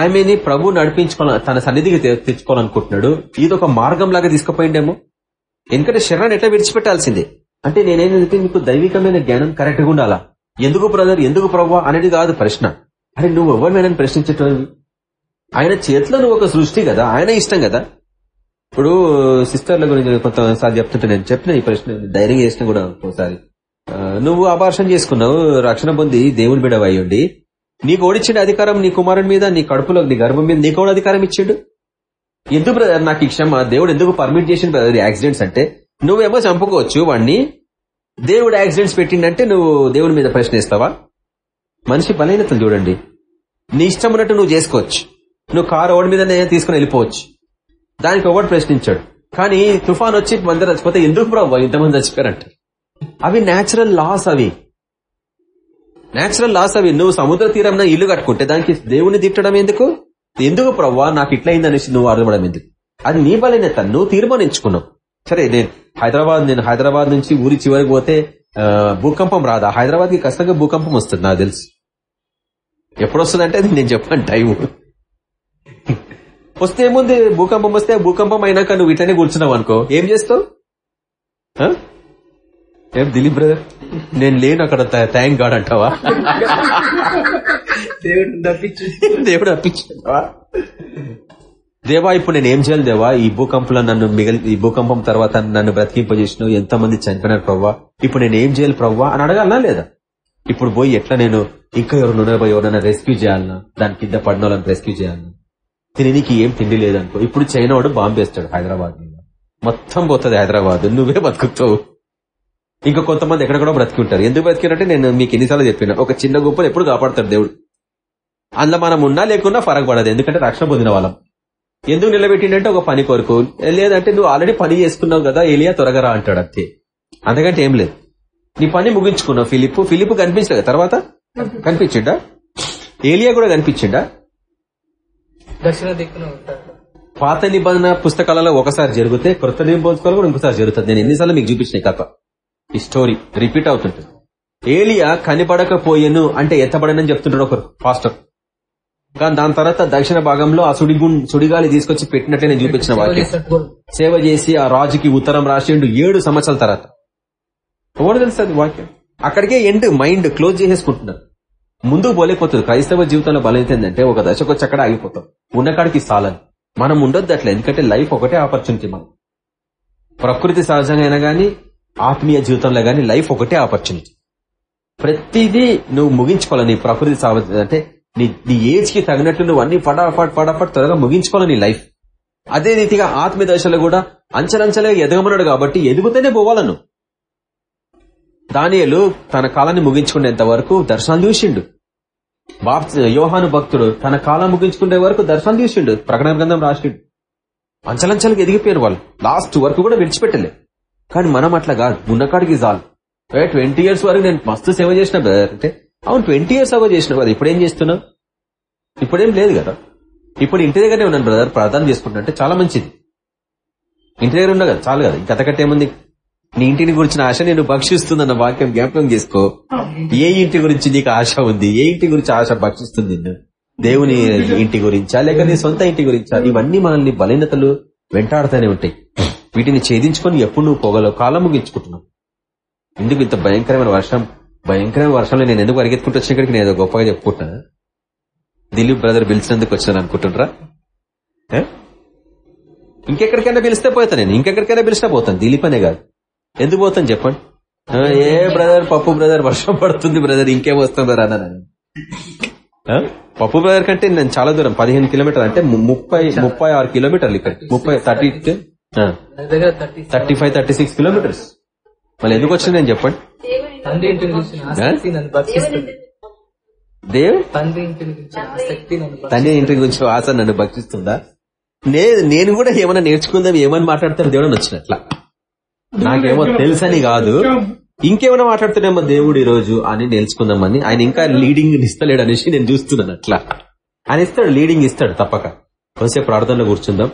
ఆమెని ప్రభు నడిపించుకోవాలి తన సన్నిధికి తెచ్చుకోవాలనుకుంటున్నాడు ఇది ఒక మార్గం లాగా తీసుకుపోయిండేమో. ఎందుకంటే శరీరాన్ని ఎట్లా విడిచిపెట్టాల్సిందే? అంటే నేనేంటంటే నీకు దైవికమైన జ్ఞానం కరెక్ట్గా ఉండాలా? ఎందుకు బ్రదర్ ఎందుకు ప్రభు అనేది కాదు ప్రశ్న. అరే నువ్వు ఎవరినైనా ప్రశ్నించటం ఆయన చేతిలో నువ్వు ఒక సృష్టి కదా ఆయన ఇష్టం కదా? ఇప్పుడు సిస్టర్ల గురించి కొంతసారి చెప్తుంటే నేను చెప్పిన ఈ ప్రశ్న ధైర్యం చేసిన కూడా ఒకసారి. నువ్వు అపార్షన్ చేసుకున్నావు రక్షణ పొంది దేవుని బిడవ అయ్యుండి. నీకు ఓడిచ్చిన అధికారం నీ కుమారుని మీద నీ కడుపులో నీ గర్భం మీద నీకు కూడా అధికారం ఇచ్చిండు? ఎందుకు బ్రదర్ నాకు ఈ క్షమ దేవుడు ఎందుకు పర్మిట్ చేసిన బ్రదర్ యాక్సిడెంట్స్ అంటే? నువ్వేమో చంపుకోవచ్చు వాడిని దేవుడు యాక్సిడెంట్స్ పెట్టిండంటే నువ్వు దేవుని మీద ప్రశ్నిస్తావా మనిషి బలహీనతలు చూడండి. నీ ఇష్టం ఉన్నట్టు నువ్వు చేసుకోవచ్చు. నువ్వు కారు ఓడి మీదనే తీసుకుని వెళ్ళిపోవచ్చు. దానికి ఒకటి ప్రశ్నించాడు. కానీ తుఫాన్ వచ్చి మంది చచ్చిపోతే ఎందుకు ప్రభు ఇంతమంది చచ్చిపోయారంట. అవి నేచురల్ లాస్ అవి. నేచురల్ లాస్ అవి. నువ్వు సముద్ర తీరం ఇల్లు కట్టుకుంటే దానికి దేవుని తిట్టడం ఎందుకు? ఎందుకు ప్రవ్వా నాకు ఇట్లా అయిందనేసి నువ్వు అర్థమడం ఎందుకు? అది నీ బలైనత నువ్వు తీర్మానించుకున్నావు. సరే నేను హైదరాబాద్ నేను హైదరాబాద్ నుంచి ఊరి చివరికి పోతే భూకంపం రాదా? హైదరాబాద్కి ఖచ్చితంగా భూకంపం వస్తుంది నాకు తెలుసు. ఎప్పుడు వస్తుందంటే అది నేను చెప్పాను టైం వస్తే ఏముంది భూకంపం వస్తే భూకంపం అయినాక నువ్వు ఇట్లనే కూర్చున్నావు అనుకో. ఏం చేస్తావు? ఏం దిలీప్ బ్రదర్? నేను లేను అక్కడ థ్యాంక్ గాడ్ అంటావా? దేవుడు దేవుడు అప్పించావా దేవా ఇప్పుడు నేను ఏం చేయాలి దేవా? ఈ భూకంపంలో నన్ను మిగిలి ఈ భూకంపం తర్వాత నన్ను బ్రతికింపజేసిన ఎంత మంది చనిపోయినారు ప్రవ్వా? ఇప్పుడు నేను ఏం చేయాలి ప్రవ్వా? అని అడగాలనా లేదా? ఇప్పుడు పోయి ఎట్లా నేను ఇంకా ఎవరు ఉన్నారు ఎవరైనా రెస్క్యూ చేయాలన్నా దాని కింద పడిన రెస్క్యూ చేయాలన్నా తిననీకి ఏం తిండి లేదనుకో ఇప్పుడు చైనా వాడు బాంబేస్తాడు హైదరాబాద్ మీద. మొత్తం పోతుంది హైదరాబాద్. నువ్వే బతుకుతావు. ఇంకా కొంతమంది ఎక్కడ కూడా బ్రతికుంటారు ఎందుకు బ్రతికినట్టే నేను మీకు ఎన్నిసార్లు చెప్పిన ఒక చిన్న గుంపలు ఎప్పుడు కాపాడతాడు దేవుడు. అందులో మనం ఉన్నా లేకున్నా ఫరక్ పడదు. ఎందుకంటే రక్షణ పొందిన వాళ్ళం. ఎందుకు నిలబెట్టిండంటే ఒక పని కొరకు. లేదంటే నువ్వు ఆల్రెడీ పని చేసుకున్నావు కదా ఏలియా త్వరగా రా అంటాడు అంతే. అంతకంటే ఏం లేదు. నీ పని ముగించుకున్నావు ఫిలిప్. ఫిలిప్ కనిపించలేదు తర్వాత? కనిపించిండా? ఏలియా కూడా కనిపించిండా? దర్శన దిక్కున పాత నిబంధన పుస్తకాలలో ఒకసారి జరిగితే కొత్త నిబంధనలు కూడా ఇంకోసారి జరుగుతుంది నేను ఎన్నిసార్లు మీకు చూపించిన కథ. ఈ స్టోరీ రిపీట్ అవుతుంటుంది. ఏలియా కనిపడకపోయేను అంటే ఎత్తబడనని చెప్తుంటాడు ఒక పాస్టర్ కానీ దాని తర్వాత దక్షిణ భాగంలో ఆ సుడిగు సుడిగాలి తీసుకొచ్చి పెట్టినట్లే నేను చూపించిన వాక్యం. సేవ చేసి ఆ రాజుకి ఉత్తరం రాసిండు ఏడు సంవత్సరాల తర్వాత. ఎవరు తెలుసు అది వాక్యం? అక్కడికే ఎండ్ మైండ్ క్లోజ్ చేసేసుకుంటున్నారు. ముందుకు పోలేకపోతుంది. క్రైస్తవ జీవితంలో బలమైతే ఏంటంటే ఒక దశకు వచ్చి ఆగిపోతాం. ఉన్నకాడికి సాలని. మనం ఉండొద్దు అట్లా ఎందుకంటే లైఫ్ ఒకటే ఆపర్చునిటీ మనం ప్రకృతి సహజంగా అయినా గానీ ఆత్మీయ జీవితంలో గానీ లైఫ్ ఒకటే ఆపర్చునిటీ. ప్రతిదీ నువ్వు ముగించుకోవాలి. నీ ప్రకృతి సహజం అంటే నీ నీ ఏజ్కి తగినట్లు నువ్వు అన్ని ఫటాఫట్ ఫటాఫట్ త్వరగా ముగించుకోవాలి నీ లైఫ్. అదే రీతిగా ఆత్మీయ దశలో కూడా అంచలంచలే ఎదగమన్నాడు కాబట్టి ఎదుగుతూనే పోవాలను దానియలు తన కాలాన్ని ముగించుకునేంత వరకు దర్శనాలు చూసిండు. బాప్ యోహాను భక్తుడు తన కాలం ముగించుకునే వరకు దర్శనాలు చూసిండు. ప్రకటన గ్రంథం రాసిండు. అంచలంచలకు ఎదిగిపోయారు వాళ్ళు. లాస్ట్ వరకు కూడా విడిచిపెట్టలే. కానీ మనం అట్లా కాదు. ఉన్నకాడికి చాలు. ట్వంటీ ఇయర్స్ వరకు నేను మస్తు సేవ చేసిన బ్రదర్ అంటే అవును ట్వంటీ ఇయర్స్ సేవ చేసిన కదా ఇప్పుడేం చేస్తున్నావు? ఇప్పుడేం లేదు కదా. ఇప్పుడు ఇంటి దగ్గరనే ఉన్నాను బ్రదర్. ప్రార్థన చేసుకుంటున్నా. అంటే చాలా మంచిది. ఇంటి దగ్గర ఉన్నా కదా. చాలు కదా. ఇంకతకట్టే నీ ఇంటిని గురించిన ఆశ నేను భక్షిస్తుందన్న వాక్యం జ్ఞాపకం చేసుకో. ఏ ఇంటి గురించి నీకు ఆశ ఉంది? ఏ ఇంటి గురించి ఆశ భక్షిస్తుంది నిన్ను? దేవుని ఇంటి గురించా? లేక నీ సొంత ఇంటి గురించా? ఇవన్నీ మనల్ని బలహీనతలు వెంటాడుతూనే ఉంటాయి. వీటిని ఛేదించుకొని ఎప్పుడు నువ్వు పొగలో కాలం ముగించుకుంటున్నావు ఎందుకు ఇంత భయంకరమైన వర్షం? భయంకరమైన వర్షంలో నేను ఎందుకు అరిగెత్తుకుంటూ వచ్చిన ఇక్కడికి? నేను ఏదో గొప్పగా చెప్పుకుంటున్నా. దిలీప్ బ్రదర్ పిలిచినందుకు వచ్చాను అనుకుంటున్నారా ఇంకెక్కడికైనా పిలిస్తే పోతా నేను. ఇంకెక్కడికైనా పిలిచినా పోతాను. దిలీప్ అనే కాదు. ఎందుకు పోతాను చెప్పండి? ఏ బ్రదర్ పప్పు బ్రదర్ వర్షం పడుతుంది బ్రదర్ ఇంకేం వస్తాం బ్రదర్ అన్నాను? పప్పు బ్రదర్ కంటే నేను చాలా దూరం పదిహేను కిలోమీటర్ అంటే ముప్పై ముప్పై ఆరు కిలోమీటర్లు ఇక్కడ ముప్పై thirty thirty five thirty six kilometres. మళ్ళీ ఎందుకు వచ్చింది నేను చెప్పండి? దేవ్? తండ్రి ఇంటి గురించి ఆశ నన్ను భక్షిస్తుందా? నేను కూడా ఏమైనా నేర్చుకుందాం ఏమని మాట్లాడతారు దేవుడు వచ్చినట్ల. నాకేమో తెలుసని కాదు. ఇంకేమైనా మాట్లాడుతున్నామో దేవుడు ఈ రోజు అని నేర్చుకుందామని ఆయన ఇంకా లీడింగ్ ఇస్తలేడు అనేసి నేను చూస్తున్నాను అట్లా. ఆయన ఇస్తాడు లీడింగ్ ఇస్తాడు తప్పక. వచ్చే ప్రార్థనలో కూర్చుందాం.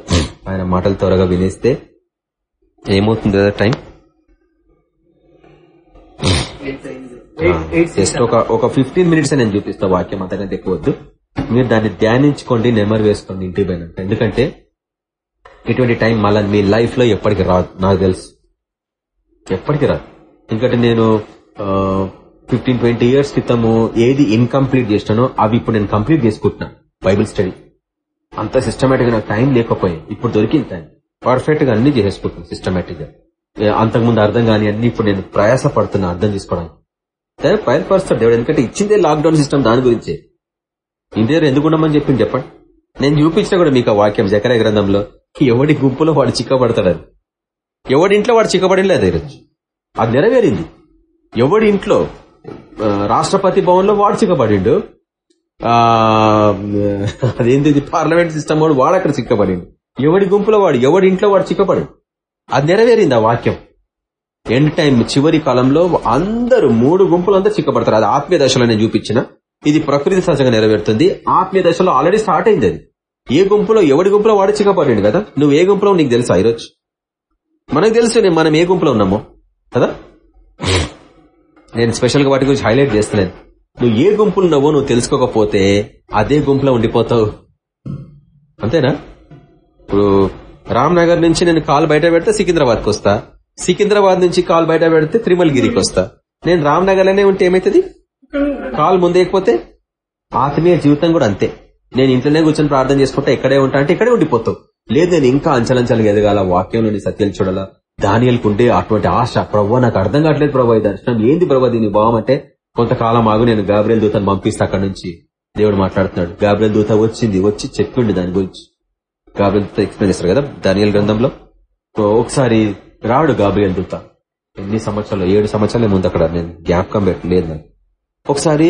ఆయన మాటలు త్వరగా వినేస్తే ఏమవుతుంది కదా టైం? జస్ట్ ఒక ఒక ఫిఫ్టీన్ మినిట్స్ నేను చూపిస్తా వాక్యం అంతకంటే ఎక్కువ వద్దు. మీరు దాన్ని ధ్యానించుకోండి నెమరు వేసుకోండి ఇంటికి పోయినట్టు ఎందుకంటే ఇటువంటి టైం మళ్ళీ మీ లైఫ్లో ఎప్పటికి రాదు. నాకు తెలుసు. ఎప్పటికీ రాదు. ఎందుకంటే నేను ఫిఫ్టీన్ ట్వంటీ ఇయర్స్ క్రితము ఏది ఇన్కంప్లీట్ చేసినానో అవి ఇప్పుడు నేను కంప్లీట్ చేసుకుంటున్నాను బైబిల్ స్టడీ అంత సిస్టమేటిక్ నాకు టైం లేకపోయింది ఇప్పుడు దొరికింది టైం పర్ఫెక్ట్గా అన్ని చేసుకుంటున్నాను సిస్టమేటిక్గా. అంతకుముందు అర్థం కాని అన్ని ఇప్పుడు నేను ప్రయాస పడుతున్నా అర్థం చేసుకోవడానికి. సరే బయలుపరుస్తాడు దేవుడు. ఎందుకంటే ఇచ్చిందే లాక్డౌన్ సిస్టమ్ దాని గురించే. ఇంటి ఎందుకు ఉండమని చెప్పింది చెప్పండి. నేను చూపించిన కూడా మీకు ఆ వాక్యం జకరే గ్రంథంలో ఎవడి గుంపులో వాడు చిక్కబడతాడని. ఎవడి ఇంట్లో వాడు చిక్కబడి లేదు. ఈరోజు అది నెరవేరింది. ఎవడి ఇంట్లో రాష్ట్రపతి భవన్లో వాడు చిక్కబడిండు. ఆ అదేంటి పార్లమెంట్ సిస్టమ్ వాడు వాడు అక్కడ చిక్కబడిండు. ఎవడి గుంపులో వాడు ఎవడి ఇంట్లో వాడు చిక్కబడి? అది నెరవేరింది ఆ వాక్యం. ఎండ్ టైం చివరి కాలంలో అందరూ మూడు గుంపులు అందరూ చిక్కబడతారు. అది ఆత్మీయ దశలో నేను చూపించిన. ఇది ప్రకృతి సహజంగా నెరవేరుతుంది. ఆత్మీయ దశలో ఆల్రెడీ స్టార్ట్ అయింది అది. ఏ గుంపులో ఎవడి గుంపులో వాడు చిక్కబడిండు కదా? నువ్వు ఏ గుంపులో నీకు తెలుసా ఈరోజు? మనకు తెలుసు మనం ఏ గుంపులో ఉన్నామో కదా? నేను స్పెషల్గా వాటి గురించి హైలైట్ చేస్తలేను. నువ్వు ఏ గుంపులు ఉన్నావో నువ్వు తెలుసుకోకపోతే అదే గుంపులో ఉండిపోతావు. అంతేనా? ఇప్పుడు రామ్నగర్ నుంచి నేను కాల్ బయట పెడితే సికింద్రాబాద్కి వస్తా. సికింద్రాబాద్ నుంచి కాల్ బయట పెడితే త్రిమల్గిరికి వస్తా. నేను రామ్నగర్లోనే ఉంటే ఏమైతుంది? కాల్ ముందేకపోతే ఆత్మీయ జీవితం కూడా అంతే. నేను ఇంట్లోనే కూర్చొని ప్రార్థన చేసుకుంటే ఇక్కడే ఉంటా అంటే ఇక్కడే ఉండిపోతావు. లేదు నేను ఇంకా అంచలంచలుగా ఎదగాల వాక్యంలోని సత్యాలు చూడాలా. దానియలకు ఉండే అటువంటి ఆశ ప్రభావ నాకు అర్థం కావట్లేదు ప్రభావ ఈ దర్శనం. ఏంది ప్రభావ దీని భావం అంటే? కొంతకాలం ఆగు నేను గాబ్రియల్ దూతను పంపిస్తా అక్కడ నుంచి. దేవుడు మాట్లాడుతున్నాడు. గాబ్రియల్ దూత వచ్చింది వచ్చి చెప్పిండు దాని గురించి. గాబ్రియల్ దూత ఎక్స్ప్లెయిన్ చేస్తారు కదా దానియల్ గ్రంథంలో? ఒకసారి రాడు గాబ్రియల్ దూత. ఎన్ని సంవత్సరాలు ఏడు సంవత్సరాలే ముందు అక్కడ నేను జ్ఞాపకం పెట్టలేదు నాకు. ఒకసారి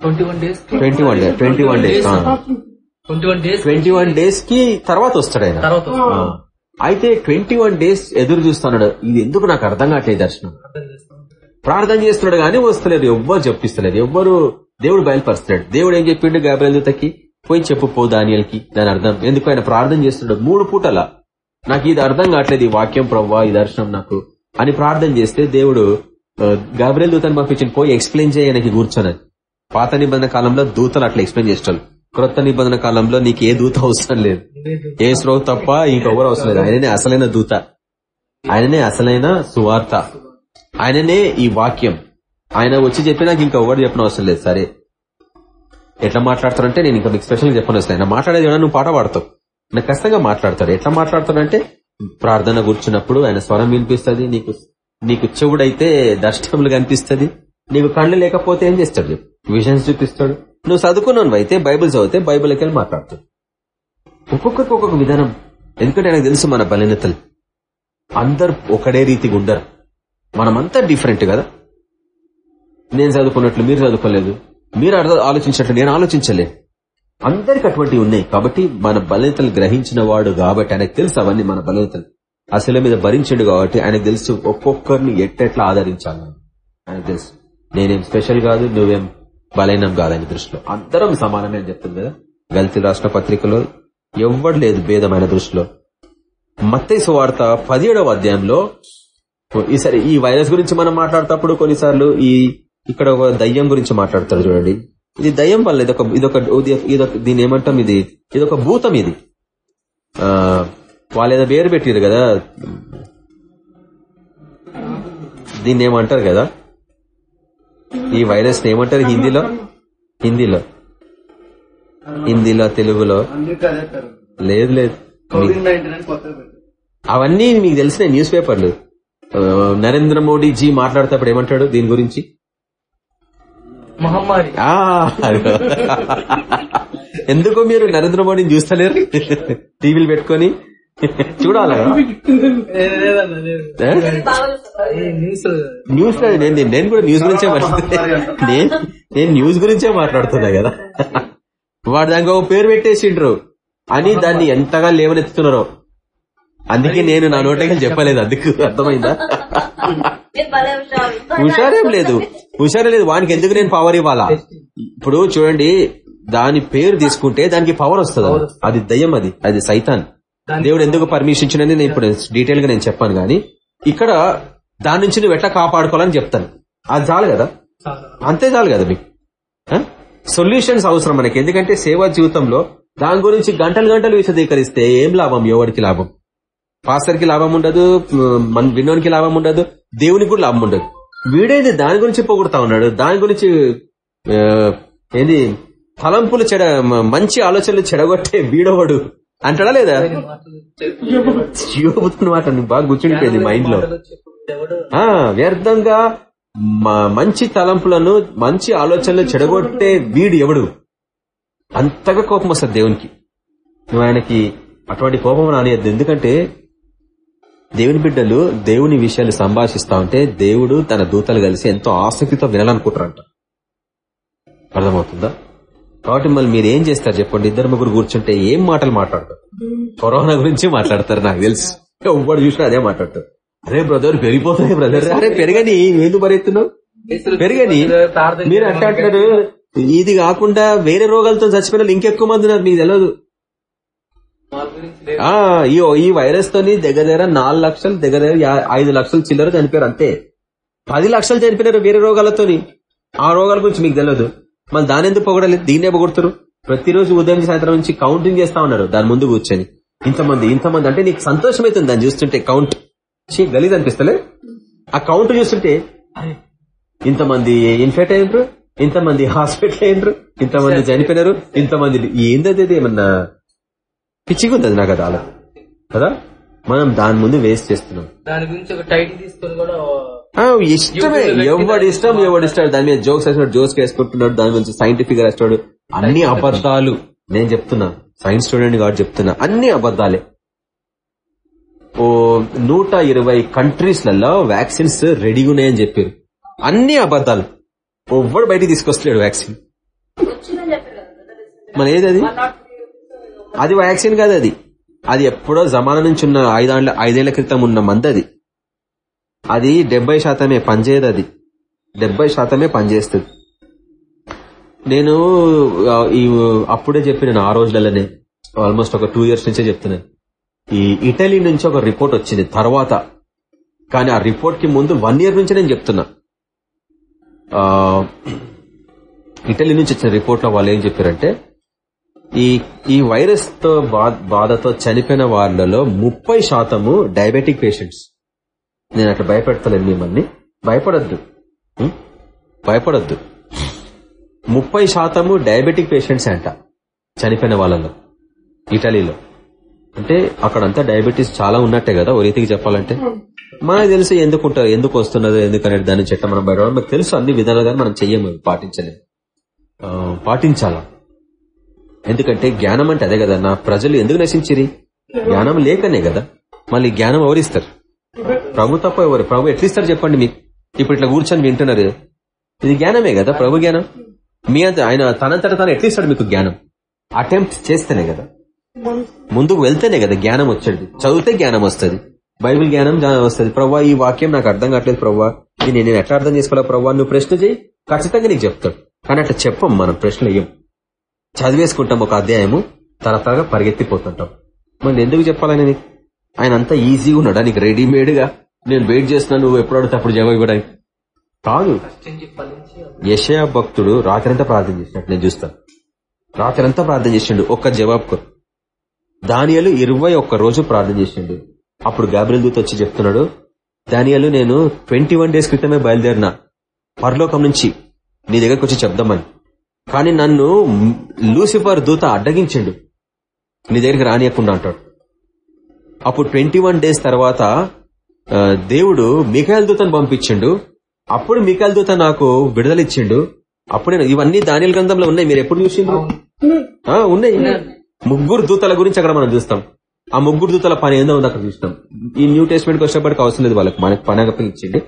twenty one days twenty one days twenty one days twenty one డేస్కి తర్వాత వస్తాడు ఆయన. తర్వాత ఆ. అయితే ట్వంటీ వన్ డేస్ ఎదురు చూస్తున్నాడు. ఇది ఎందుకు నాకు అర్థం కావట్లేదు దర్శనం? ప్రార్థన చేస్తున్నాడు కానీ వస్తలేదు. ఎవ్వరు చెప్పిస్తలేదు. ఎవ్వరు దేవుడు బయలుపరుస్తున్నాడు. దేవుడు ఏం చెప్పిండు గాబ్రియల్ దూతకి? పోయి చెప్పు పో దానియల్కి. దాని అర్థం ఎందుకు ఆయన ప్రార్థన చేస్తున్నాడు? మూడు పూటల. నాకు ఇది అర్థం కావట్లేదు ఈ వాక్యం ప్రవ్వా ఈ దర్శనం నాకు అని ప్రార్థన చేస్తే దేవుడు గాబ్రియల్ దూతని పంపించిన పోయి ఎక్స్ప్లెయిన్ చేయడానికి కూర్చొని. పాత నిబంధన కాలంలో దూతలు అట్లా ఎక్స్ప్లెయిన్ చేస్తాడు క్రొత్త నిబంధన కాలంలో నీకు ఏ దూత అవసరం లేదు. ఏ శ్రోత తప్ప ఇంకెవరు అవసరం లేదు. ఆయననే అసలైన దూత. ఆయననే అసలైన సువార్త. ఆయననే ఈ వాక్యం. ఆయన వచ్చి చెప్పినాక ఇంకా ఎవరు చెప్పిన అవసరం లేదు. సరే. ఎట్లా మాట్లాడతారంటే నేను ఇంకా మీకు స్పెషల్గా చెప్పను అవసరం లేదు. ఆయన మాట్లాడేది నువ్వు పాట పాడతావు. నాకు ఖచ్చితంగా మాట్లాడతాడు. ఎట్లా మాట్లాడతాడంటే ప్రార్థన కూర్చున్నప్పుడు ఆయన స్వరం వినిపిస్తుంది. నీకు నీకు చెవుడైతే దర్శనములు కనిపిస్తుంది. నీకు కళ్ళు లేకపోతే ఏం చేస్తాడు విజన్స్ చూపిస్తాడు. నువ్వు చదువుకున్నావు అయితే బైబిల్ చదివితే బైబిల్కి వెళ్ళి మాట్లాడుతావు ఒక్కొక్కరికి ఒక్కొక్క విధానం. ఎందుకంటే ఆయనకు తెలుసు మన బలినతలు అందరు ఒకడే రీతిగా ఉండరు. మనమంతా డిఫరెంట్ కదా. నేను చదువుకున్నట్లు మీరు చదువుకోలేదు. మీరు అర్థం ఆలోచించినట్లు నేను ఆలోచించలేదు. అందరికి అటువంటివి ఉన్నాయి. కాబట్టి మన బలితలు గ్రహించిన వాడు కాబట్టి ఆయనకు తెలుసు అవన్నీ మన బలితలు అసలు మీద భరించాడు కాబట్టి ఆయనకు తెలుసు ఒక్కొక్కరిని ఎట్టెట్లా ఆదరించాలని ఆయనకు తెలుసు. నేనేం స్పెషల్ కాదు నువ్వేం బలహీనం కాదు ఆయన దృష్టిలో. అందరం సమానమే అని చెప్తుంది కదా. గల్తీ రాష్ట్ర పత్రికలో ఎవ్వడు లేదు భేదమైన దృష్టిలో. మత్తయి సువార్త పదిహేడవ అధ్యాయంలో ఈసారి ఈ వైరస్ గురించి మనం మాట్లాడేటప్పుడు కొన్నిసార్లు ఈ ఇక్కడ ఒక దయ్యం గురించి మాట్లాడతారు చూడండి. ఇది దయ్యం వల్ల ఇదొక ఇదొక ఇది- ఇదొక దీని ఏమంటాం ఇది? ఇదొక భూతం ఇది. ఆ వాళ్ళు ఏదో పేరు పెట్టారు కదా. దీన్ని ఏమంటారు కదా? ఈ వైరస్ ఏమంటారు హిందీలో? హిందీలో. హిందీలో తెలుగులో. లేదు లేదు. అవన్నీ మీకు తెలిసిన న్యూస్ పేపర్లు. నరేంద్ర మోడీ జీ మాట్లాడేటప్పుడు ఏమంటాడు దీని గురించి? మహమ్మారి. ఎందుకు మీరు నరేంద్ర మోడీని చూస్తలేరు? టీవీలు పెట్టుకొని చూడాలా? న్యూస్లో నేను నేను కూడా న్యూస్ గురించే మాట్లాడుతున్నా. నేను నేను న్యూస్ గురించే మాట్లాడుతున్నా కదా. వాడు దానికి ఒక పేరు పెట్టేసిండ్రు. అని దాన్ని ఎంతగా లేవనెత్తుతున్నారో. అందుకే నేను నా నోటగా చెప్పలేదు అందుకు అర్థమైందా? హుషారేం లేదు. హుషారే లేదు. వానికి ఎందుకు నేను పవర్ ఇవ్వాలా? ఇప్పుడు చూడండి దాని పేరు తీసుకుంటే దానికి పవర్ వస్తుంది. అది దయ్యం అది. అది సైతాన్. దేవుడు ఎందుకు పర్మిషన్ ఇచ్చినది నేను ఇప్పుడు డీటెయిల్గా నేను చెప్పాను గానీ ఇక్కడ దాని నుంచి నువ్వు ఎట్లా కాపాడుకోవాలని చెప్తాను. అది చాలు కదా? అంతే చాలు కదా మీకు? సొల్యూషన్స్ అవసరం మనకి. ఎందుకంటే సేవా జీవితంలో దాని గురించి గంటలు గంటలు విశదీకరిస్తే ఏం లాభం? ఎవరికి లాభం? పాస్టర్కి లాభం ఉండదు మన విన్నోనికి లాభం ఉండదు దేవునికి కూడా లాభం ఉండదు. వీడేది దాని గురించి పొగుడుతా ఉన్నాడు? దాని గురించి ఏంది? తలంపులు చెడ మంచి ఆలోచనలు చెడగొట్టే వీడోవాడు? అంటాడా లేదా? యోగుతున్న మాట బాగా గుర్తుండిపోయింది మైండ్లో. వ్యర్థంగా మంచి తలంపులను మంచి ఆలోచనలు చెడగొట్టే వీడు ఎవడు? అంతగా కోపం వస్తుంది దేవునికి. నువ్వు ఆయనకి అటువంటి కోపం రానియద్దు. ఎందుకంటే దేవుని బిడ్డలు దేవుని విషయాలు సంభాషిస్తా ఉంటే దేవుడు తన దూతలు కలిసి ఎంతో ఆసక్తితో వినాలనుకుంటారంట. అర్థమవుతుందా? కాబట్టి మళ్ళీ మీరు ఏం చేస్తారు చెప్పండి? ఇద్దరు ముగ్గురు కూర్చుంటే ఏం మాటలు మాట్లాడతారు? కరోనా గురించి మాట్లాడతారు నాకు తెలుసు. ఎవ్వడు చూసినా అదే మాట్లాడతారు. అరే బ్రదర్ పెరిగిపోతున్నాయి బ్రదర్ అరే పెరగని ఎందుకు పరిగెత్తున్నావు? పెరగని. మీరు అంటే అంటారు ఇది కాకుండా వేరే రోగాలతో చచ్చిపోయిన ఇంకెక్కువ మంది ఉన్నారు మీకు తెలియదు ఆ ఈ ఈ వైరస్ తోని దగ్గర దగ్గర నాలుగు లక్షలు దగ్గర దగ్గర ఐదు లక్షలు చిల్లర చనిపోయారు అంతే. పది లక్షలు చనిపోయినారు వేరే రోగాలతోని. ఆ రోగాల గురించి మీకు తెలియదు మళ్ళీ దాని ఎందుకు పొగడలేదు దీన్నే పొగడుతారు ప్రతిరోజు ఉదయం సాయంత్రం నుంచి కౌంటింగ్ చేస్తా ఉన్నారు. దాని ముందు కూర్చొని. ఇంతమంది ఇంతమంది అంటే నీకు సంతోషం అవుతుంది దాన్ని చూస్తుంటే కౌంట్ గలీజ్ అనిపిస్తలే? ఆ కౌంట్ చూస్తుంటే ఇంతమంది ఇన్ఫెక్ట్ అయినరు ఇంతమంది హాస్పిటల్ అయినరు ఇంతమంది చనిపోయినారు ఇంతమంది ఏందది ఏమన్నా పిచ్చిగా ఉంది అది నాకు అది ఆలోచన. కదా? మనం దాని ముందు వేస్ట్ చేస్తున్నాం. దాని గురించి ఒక టైటిల్ తీసుకొని కూడా ఆ, ఇష్టమే. ఎవడి ఇష్టం ఎవడి ఇష్టం. దాని మీద జోక్స్ వేస్తున్నాడు జోక్స్ వేసుకుంటున్నాడు దాని గురించి సైంటిఫిక్గా రాస్తాడు అన్ని అబద్ధాలు. నేను చెప్తున్నా. సైన్స్ స్టూడెంట్ కాబట్టి చెప్తున్నా. అన్ని అబద్ధాలే. ఓ నూట ఇరవై కంట్రీస్లలో వ్యాక్సిన్స్ రెడీగా ఉన్నాయని చెప్పారు. అన్ని అబద్ధాలు. ఎవ్వడు బయటికి తీసుకొస్తలేడు వ్యాక్సిన్ మన ఏది అది? అది వ్యాక్సిన్ కాదు అది. అది ఎప్పుడో జమానా నుంచి ఉన్న ఐదాండ్ల ఐదేళ్ళ క్రితం ఉన్న మందది. అది డెబ్బై శాతమే పనిచేయదు అది డెబ్బై శాతమే పనిచేస్తుంది. నేను ఈ అప్పుడే చెప్పిన ఆ రోజులలోనే ఆల్మోస్ట్ ఒక టూ ఇయర్స్ నుంచే చెప్తున్నాను. ఈ ఇటలీ నుంచి ఒక రిపోర్ట్ వచ్చింది తర్వాత. కానీ ఆ రిపోర్ట్కి ముందు వన్ ఇయర్ నుంచి నేను చెప్తున్నా. ఇటలీ నుంచి వచ్చిన రిపోర్ట్లో వాళ్ళు ఏం చెప్పారంటే ఈ ఈ వైరస్తో బా- బాధతో చనిపోయిన వాళ్ళలో ముప్పై శాతము డయాబెటిక్ పేషెంట్స్. నేను అట్లా భయపెడతలేను మిమ్మల్ని. భయపడొద్దు. భయపడద్దు భయపడొద్దు. ముప్పై శాతము డయాబెటిక్ పేషెంట్స్ అంట చనిపోయిన వాళ్ళలో ఇటలీలో. అంటే అక్కడంతా డయాబెటీస్ చాలా ఉన్నట్టే కదా ఓ రీతికి చెప్పాలంటే. మనకు తెలుసు ఎందుకు ఉంటా- ఎందుకు వస్తున్నదో ఎందుకనే దాని చెట్ట మనం బయట మనకు తెలుసు అన్ని విధాలుగా మనం చెయ్యము పాటించలేము. పాటించాలా? ఎందుకంటే జ్ఞానం అంటే అదే కదా నా ప్రజలు ఎందుకు నశించిరి? జ్ఞానం లేకనే కదా. మళ్ళీ జ్ఞానం ఎవరిస్తారు? ప్రభు తప్ప ఎవరు? ప్రభు ఎట్లిస్తారు చెప్పండి మీకు? ఇప్పుడు ఇట్లా కూర్చొని వింటున్నారు. ఇది జ్ఞానమే కదా ప్రభు జ్ఞానం? మీ అంత ఆయన తనంతట తాను ఎట్లిస్తాడు మీకు జ్ఞానం? అటెంప్ట్ చేస్తేనే కదా. ముందుకు వెళ్తేనే కదా జ్ఞానం వచ్చేది. చదివితే జ్ఞానం వస్తుంది. బైబిల్ జ్ఞానం జ్ఞానం వస్తుంది. ప్రవ్వా ఈ వాక్యం నాకు అర్థం కావట్లేదు ప్రవ్వా. ఇది నేను ఎట్లా అర్థం చేసుకోవాలా ప్రవ్వా? నువ్వు ప్రశ్న చేయి ఖచ్చితంగా నీకు చెప్తాడు. కానీ అట్లా చెప్పం మనం ప్రశ్నలు ఏం. చదివేసుకుంటాం ఒక అధ్యాయము తరతరగా పరిగెత్తిపోతుంటాం. మరి ఎందుకు చెప్పాలని నీకు? ఆయన అంతా ఈజీగా ఉన్నాడా నీకు రెడీమేడ్గా నేను వెయిట్ చేస్తున్నా నువ్వు ఎప్పుడు అడితే అప్పుడు జవాబు ఇవ్వడానికి. కాదు. యశయ భక్తుడు రాత్రంతా ప్రార్థన చేసినట్టు నేను చూస్తాను. రాత్రంతా ప్రార్థన చేసిండు ఒక్క జవాబుకు దానియలు ఇరవై ఒక్క రోజు ప్రార్థన చేసిండు. అప్పుడు గాబ్రిల్ దూత వచ్చి చెప్తున్నాడు దానియలు నేను ట్వంటీ వన్ డేస్ క్రితమే బయలుదేరినా? పరలోకం నుంచి నీ దగ్గరకు వచ్చి చెప్దామని. కానీ నన్ను లూసిఫర్ దూత అడ్డగించిండు. నీ దగ్గరికి రానియకుండా అంటాడు. అప్పుడు ట్వంటీ వన్ డేస్ తర్వాత దేవుడు మిఖాయిల్ దూతను పంపించిండు. అప్పుడు మిఖాయిల్ దూత నాకు విడుదల ఇచ్చిండు అప్పుడు నేను- ఇవన్నీ దానిల గ్రంథంలో ఉన్నాయి. మీరు ఎప్పుడు చూసిండ్రు? ఆ, ఉన్నాయి. ముగ్గురు దూతల గురించి అక్కడ మనం చూస్తాం. ఆ ముగ్గురు దూతల పని ఏందో ఉంది అక్కడ చూస్తాం. ఈ న్యూ టెస్ట్మెంట్ వచ్చేప్పటికి అవసరం లేదు వాళ్ళకి. మనకి పని అప్పగించింది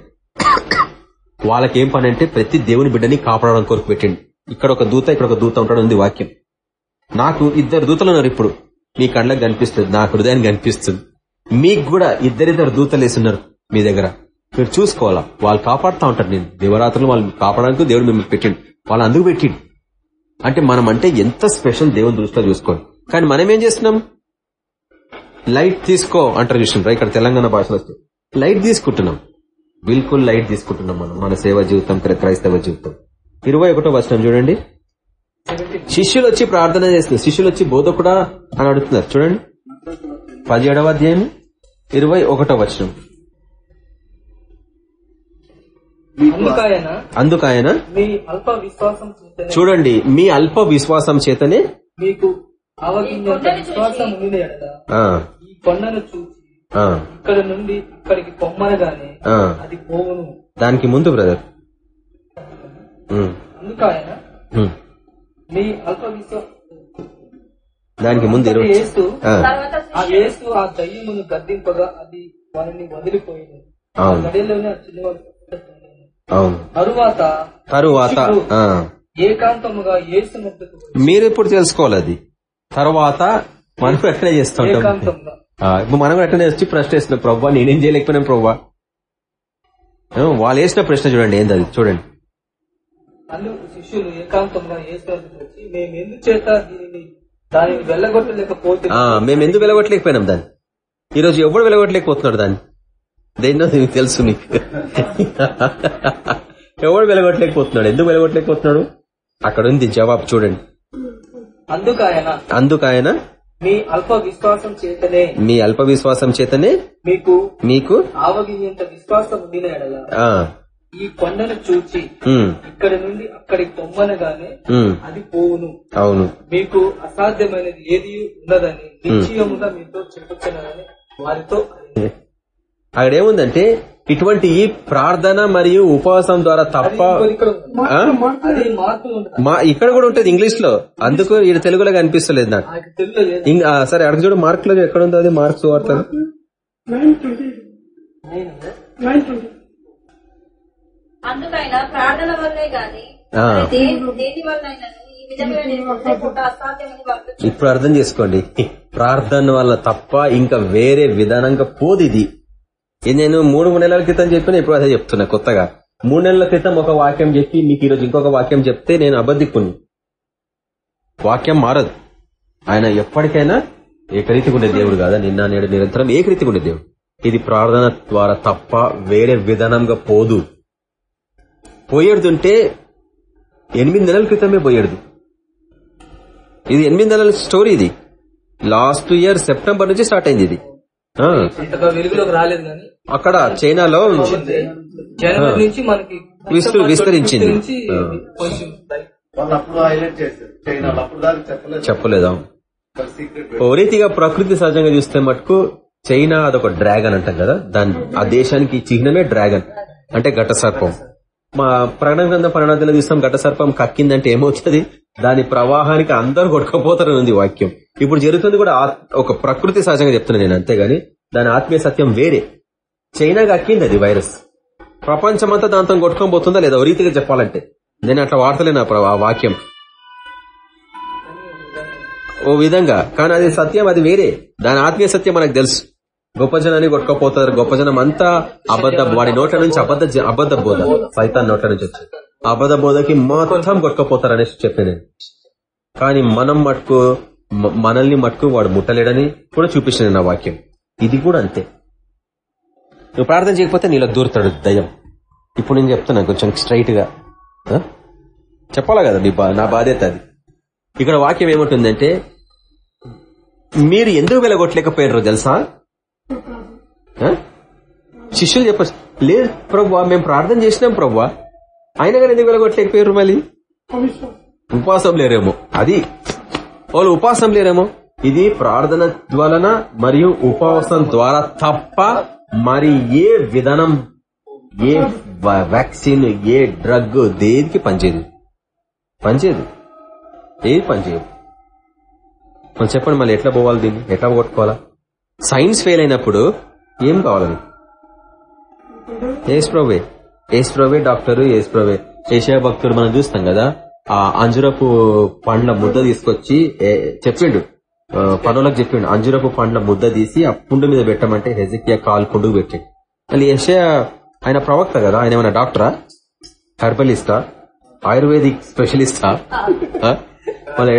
వాళ్ళకి ఏం పని అంటే ప్రతి దేవుని బిడ్డని కాపాడడం కొరకు పెట్టిండి. ఇక్కడ ఒక దూత ఇక్కడ ఒక దూత ఉంటాడు ఉంది వాక్యం. నాకు ఇద్దరు దూతలు ఉన్నారు ఇప్పుడు. మీ కళ్ళకు కనిపిస్తుంది నా హృదయానికి కనిపిస్తుంది. మీకు కూడా ఇద్దరిద్దరు దూతలు వేసున్నారు మీ దగ్గర. మీరు చూసుకోవాలా? వాళ్ళు కాపాడుతా ఉంటారు నేను దివరాత్రులు వాళ్ళు కాపాడడానికి దేవుడు మిమ్మల్ని పెట్టిండు. వాళ్ళు అందుకు పెట్టిండు. అంటే మనం అంటే ఎంత స్పెషల్ దేవుని దృష్టిలో చూసుకోండి కానీ మనం ఏం చేస్తున్నాం? లైట్ తీసుకో అంటారు చూసిన. ఇక్కడ తెలంగాణ భాషలో లైట్ తీసుకుంటున్నాం. బిల్కుల్ లైట్ తీసుకుంటున్నాం మనం. మన సేవ జీవితం క్రైస్తవ జీవితం. ఇరవై ఒకటో వచనం చూడండి. శిష్యులు వచ్చి ప్రార్థన చేస్తున్నారు. శిష్యులు వచ్చి బోధకుడా అని అడుగుతున్నారు. చూడండి. పదిహేడవ అధ్యాయం ఇరవై ఒకటో వచనం. అందుకాయన అందుకు ఆయన మీ అల్ప విశ్వాసం చేతనే చూడండి మీ అల్ప విశ్వాసం చేతనే మీకు దానికి ముందు బ్రదర్. మీ అల్ప విశ్వాసం దానికి ముందు ఇరవై ఆ, ఆ యేసు ఆ దయ్యమును గద్దింపగా అది వారిని వదిలిపోయింది. ఆ అవును. గడిలోనే ఆ చిన్నవాడు పట్టుకుంటాడు. అవును. తరువాత ఏకాంతముగా యేసు మీరు ఇప్పుడు తెలుసుకోవాలి అది? తర్వాత మనం ఎట్లా చేస్తుంటాం? మనం ఎట్లా వచ్చి ప్రశ్న వేస్తున్నాం ప్రవ్వా? నేనేం చేయలేకపోయినా ప్రవ్వా? వాళ్ళు వేసిన ప్రశ్న చూడండి ఏంది అది? చూడండి. అందుకు శిష్యులు ఏకాంతంగా వచ్చి మేము ఎందుకు చేత దీనిని దానిని వెళ్ళగొట్టలేకపోతే మేము ఎందుకు వెలగొట్టలేకపోయినాం దాన్ని? ఈ రోజు ఎవడు వెలగొట్టలేకపోతున్నాడు దాన్ని? దేన్నో నీకు తెలుసు నీకు. ఎవడు వెలగొట్టలేకపోతున్నాడు ఎందుకు వెలగొట్టలేకపోతున్నాడు అక్కడ ఉంది జవాబు చూడండి. అందుకు ఆయన అందుకు ఆయన మీ అల్ప విశ్వాసం చేతనే మీ అల్ప విశ్వాసం చేతనే మీకు మీకు ఆవగించేంత విశ్వాసం ఆ ఈ కొండను చూచి ఇక్కడి నుండి అక్కడికి పొమ్మనగానే ఉమ్, అది పోవును. అవును. మీకు అసాధ్యమైనది ఏది ఉన్నదని నిశ్చయముగా మీతో చెప్పుచున్నానని వారితో. అక్కడ ఏముందంటే ఇటువంటి ఈ ప్రార్థన మరియు ఉపవాసం ద్వారా తప్ప ఇక్కడ ఇక్కడ కూడా ఉంటది ఇంగ్లీష్లో అందుకు ఇది తెలుగులో కనిపిస్తలేదు నాకు. సరే అక్కడ చూడు మార్క్లో ఎక్కడ ఉందో అది మార్క్స్ వార్త. అందుకైనా ప్రార్థన వల్లే గాని. దేని ఇప్పుడు అర్థం చేసుకోండి. ప్రార్థన వల్ల తప్ప ఇంకా వేరే విధానంగా పోదు ఇది. ఇది నేను మూడు నెలల క్రితం చెప్పిన ఇప్పుడు అదే చెప్తున్నా కొత్తగా. మూడు నెలల క్రితం ఒక వాక్యం చెప్పి మీకు ఈరోజు ఇంకొక వాక్యం చెప్తే నేను అబద్ధికుని వాక్యం మారదు. ఆయన ఎప్పటికైనా ఏకరీతిగా ఉండే దేవుడు కాదా? నిన్న నేడు నిరంతరం ఏకరీతిగా ఉండే దేవుడు. ఇది ప్రార్థన ద్వారా తప్ప వేరే విధానంగా పోదు. పోయేడుతుంటే ఎనిమిది నెలల క్రితమే పోయేడు ఇది ఎనిమిది నెలల స్టోరీ ఇది. లాస్ట్ ఇయర్ సెప్టెంబర్ నుంచి స్టార్ట్ అయింది ఇది. ఆ, అంతగా వెలుగులోకి రాలేదు కానీ అక్కడ చైనాలో విస్తరించింది. చెప్పలేదు. రీతిగా ప్రకృతి సహజంగా చూస్తే మటుకు చైనా అదొక డ్రాగన్ అంటాం కదా. దాని ఆ దేశానికి చిహ్నమే డ్రాగన్. అంటే ఘట సర్పం మా ప్రకటన గ్రంథ పరిణామాలు చూస్తాం ఘట సర్పం కక్కిందంటే ఏమవుతుంది? దాని ప్రవాహానికి అందరూ కొట్టుకుపోతారని ఉంది వాక్యం. ఇప్పుడు జరుగుతుంది కూడా ఆత్- ఒక ప్రకృతి సహజంగా చెప్తున్నా నేను అంతేగాని దాని ఆత్మీయ సత్యం వేరే. చైనా కక్కింది అది వైరస్. ప్రపంచమంతా దాంతో కొట్టుకొని పోతుందా లేదా? రీతిగా చెప్పాలంటే. నేను అట్లా వాడతలేను ప్ర- ఆ వాక్యం. ఓ విధంగా. కానీ అది సత్యం అది వేరే. దాని ఆత్మీయ సత్యం మనకు తెలుసు. గొప్ప జనాన్ని కొట్టుకోపోతారు. గొప్ప జనం అంతా అబద్ధ వాడి నోట్ల నుంచి అబద్ధ అబద్ధ బోధ. సైతాన్ నోట్ల నుంచి వచ్చి. అబద్ధ బోధకి మొత్తం కొట్టుకోపోతారు అనేసి చెప్పాను కానీ మనం మట్టుకు మనల్ని మట్టుకు వాడు ముట్టలేడని కూడా చూపించిన నా వాక్యం. ఇది కూడా అంతే. నువ్వు ప్రార్థన చేయకపోతే నీలో దూరుతాడు దయ్యం. ఇప్పుడు నేను చెప్తున్నా కొంచెం స్ట్రైట్గా ఆ? చెప్పాలా కదా నీ నా బాధ్యత అది. ఇక్కడ వాక్యం ఏముంటుందంటే మీరు ఎందుకు వెలగొట్టలేకపోయారు తెలుసా? శిష్యులు చెప్పచ్చు. లేదు ప్రభు మేము ప్రార్థన చేసినాం ప్రభు అయినా కానీ ఎందుకు వెలగొట్టలేకపోయారు మళ్ళీ? ఉపవాసం లేరేమో. అది వాళ్ళు ఉపవాసం లేరేమో. ఇది ప్రార్థన వలన మరియు ఉపవాసం ద్వారా తప్ప మరి ఏ విధానం ఏ వ్యాక్సిన్ ఏ డ్రగ్ దేనికి పనిచేయదు. పనిచేయదు. ఏది పనిచేయదు? మరి చెప్పండి మళ్ళీ ఎట్లా పోవాలి దీన్ని? ఎట్లా కొట్టుకోవాలా సైన్స్ ఫెయిల్ అయినప్పుడు ఏం కావాలి ఏస్ ప్రోవే ఏస్ ప్రోవే డాక్టర్ ఏస్ ప్రోవే ఏషియా భక్తుడు మనం చూస్తాం కదా ఆ అంజురపు పండ్ల ముద్ద తీసుకొచ్చి చెప్పిండు. పనులకు చెప్పిండు. అంజురపు పండ్ల ముద్ద తీసి ఆ పుండు మీద పెట్టమంటే హెజికియా కాలు పుండుకు పెట్టిండు. మళ్ళీ ఏషియా ఆయన ప్రవక్త కదా ఆయన ఏమైనా డాక్టరా? హెర్బలిస్టా? ఆయుర్వేదిక్ స్పెషలిస్టా? మళ్ళీ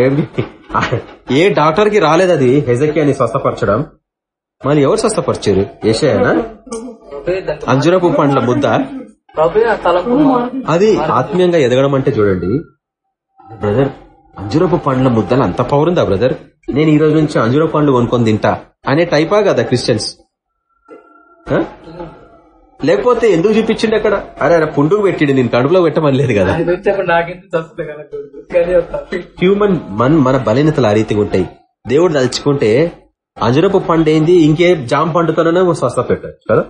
ఏ డాక్టర్కి రాలేదు అది హెజకియాని స్వస్థపరచడం? మళ్ళీ ఎవరు స్వస్థపరిచారు? ఏషియానా అంజురపు పండ్ల ముద్ద? అది ఆత్మీయంగా ఎదగడం అంటే చూడండి. బ్రదర్ అంజురపు పండ్ల ముద్దలు అంత పవర్ ఉందా బ్రదర్? నేను ఈ రోజు నుంచి అంజురపు పండ్లు కొనుక్కొని తింటా అనే టైపా కదా క్రిస్టియన్స్? లేకపోతే ఎందుకు చూపించిండు అక్కడ? అరే ఆయన పుండుకు పెట్టిండు నేను కడుపులో పెట్టమని లేదు కదా. హ్యూమన్ మన మన బలహీనతలు ఆ రీతిగా ఉంటాయి. దేవుడు తలుచుకుంటే అంజరపు పండు ఏంది? ఇంకే జామ పండుతోనే స్వస్థ పెట్టారు కదా?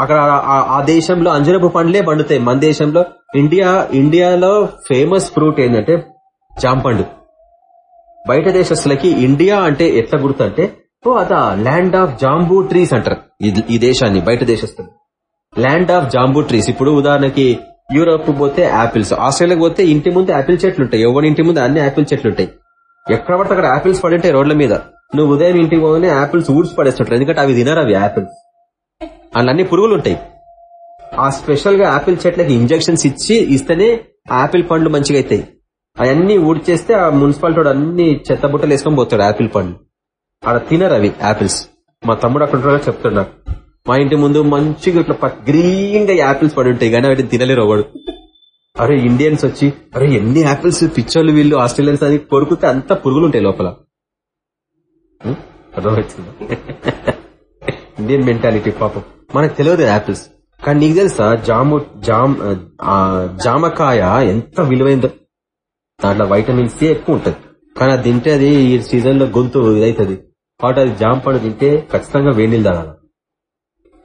అక్కడ ఆ- దేశంలో అంజరపు పండ్లే పండుతాయి. మన దేశంలో ఇండియా ఇండియాలో ఫేమస్ ఫ్రూట్ ఏంటంటే జామ పండు. బయట దేశస్తులకి ఇండియా అంటే ఎట్లా గుర్తు అంటే ఓ అదా ల్యాండ్ ఆఫ్ జాంబూ ట్రీస్ అంటారు. ఈ దేశాన్ని బయట దేశస్తులు. ల్యాండ్ ఆఫ్ జాంబూ ట్రీస్ ఇప్పుడు ఉదాహరణకి యూరోప్ పోతే యాపిల్స్ ఆస్ట్రేలియాకి పోతే ఇంటి ముందు యాపిల్ చెట్లు ఉంటాయి ఎవరి ఇంటి ముందు అన్ని యాపిల్ చెట్లు ఉంటాయి ఎక్కడ పడితే అక్కడ యాపిల్స్ పడి ఉంటాయి రోడ్ల మీద. నువ్వు ఉదయం ఇంటికి పోగానే యాపిల్స్ ఊడ్చి పడేస్తుంటారు ఎందుకంటే అవి తినరు అవి యాపిల్స్ అందులో అన్ని పురుగులు ఉంటాయి ఆ స్పెషల్గా యాపిల్ చెట్లకి ఇంజెక్షన్స్ ఇచ్చి ఇస్తేనే యాపిల్ పండ్లు మంచిగా అవుతాయి అవన్నీ ఊడ్చేస్తే ఆ మున్సిపాలిటీ వాడు అన్ని చెత్త బుట్టలు వేసుకొని పోతాడు యాపిల్ పండ్లు. ఆడ తినరు అవి యాపిల్స్ మా తమ్ముడు అక్కడ చెప్తున్నాడు మా ఇంటి ముందు మంచిగా ఇట్లా గ్రీన్గా యాపిల్స్ పడి ఉంటాయి. కానీ వాటిని తినలేరు ఒకడు అరే ఇండియన్స్ వచ్చి అరే ఎన్ని యాపిల్స్ పిచ్చోళ్ళు వీళ్ళు ఆస్ట్రేలియన్స్ అది కొరుకుతే అంత పురుగులు ఉంటాయి లోపల. Hmm? అర్థమవుతుందా? ఇండియన్ మెంటాలిటీ పాపం. మనకు తెలియదు యాపిల్స్ కానీ నీకు తెలుసా జాము జామ్ ఆ, జామకాయ ఎంత విలువైందో? దాంట్లో వైటమిన్ సి ఎక్కువ ఉంటది. కానీ అది తింటే అది ఈ సీజన్లో గొంతు ఇదైతుంది. కాబట్టి అది జామ పండు తింటే ఖచ్చితంగా వేడిలు తాగాలి.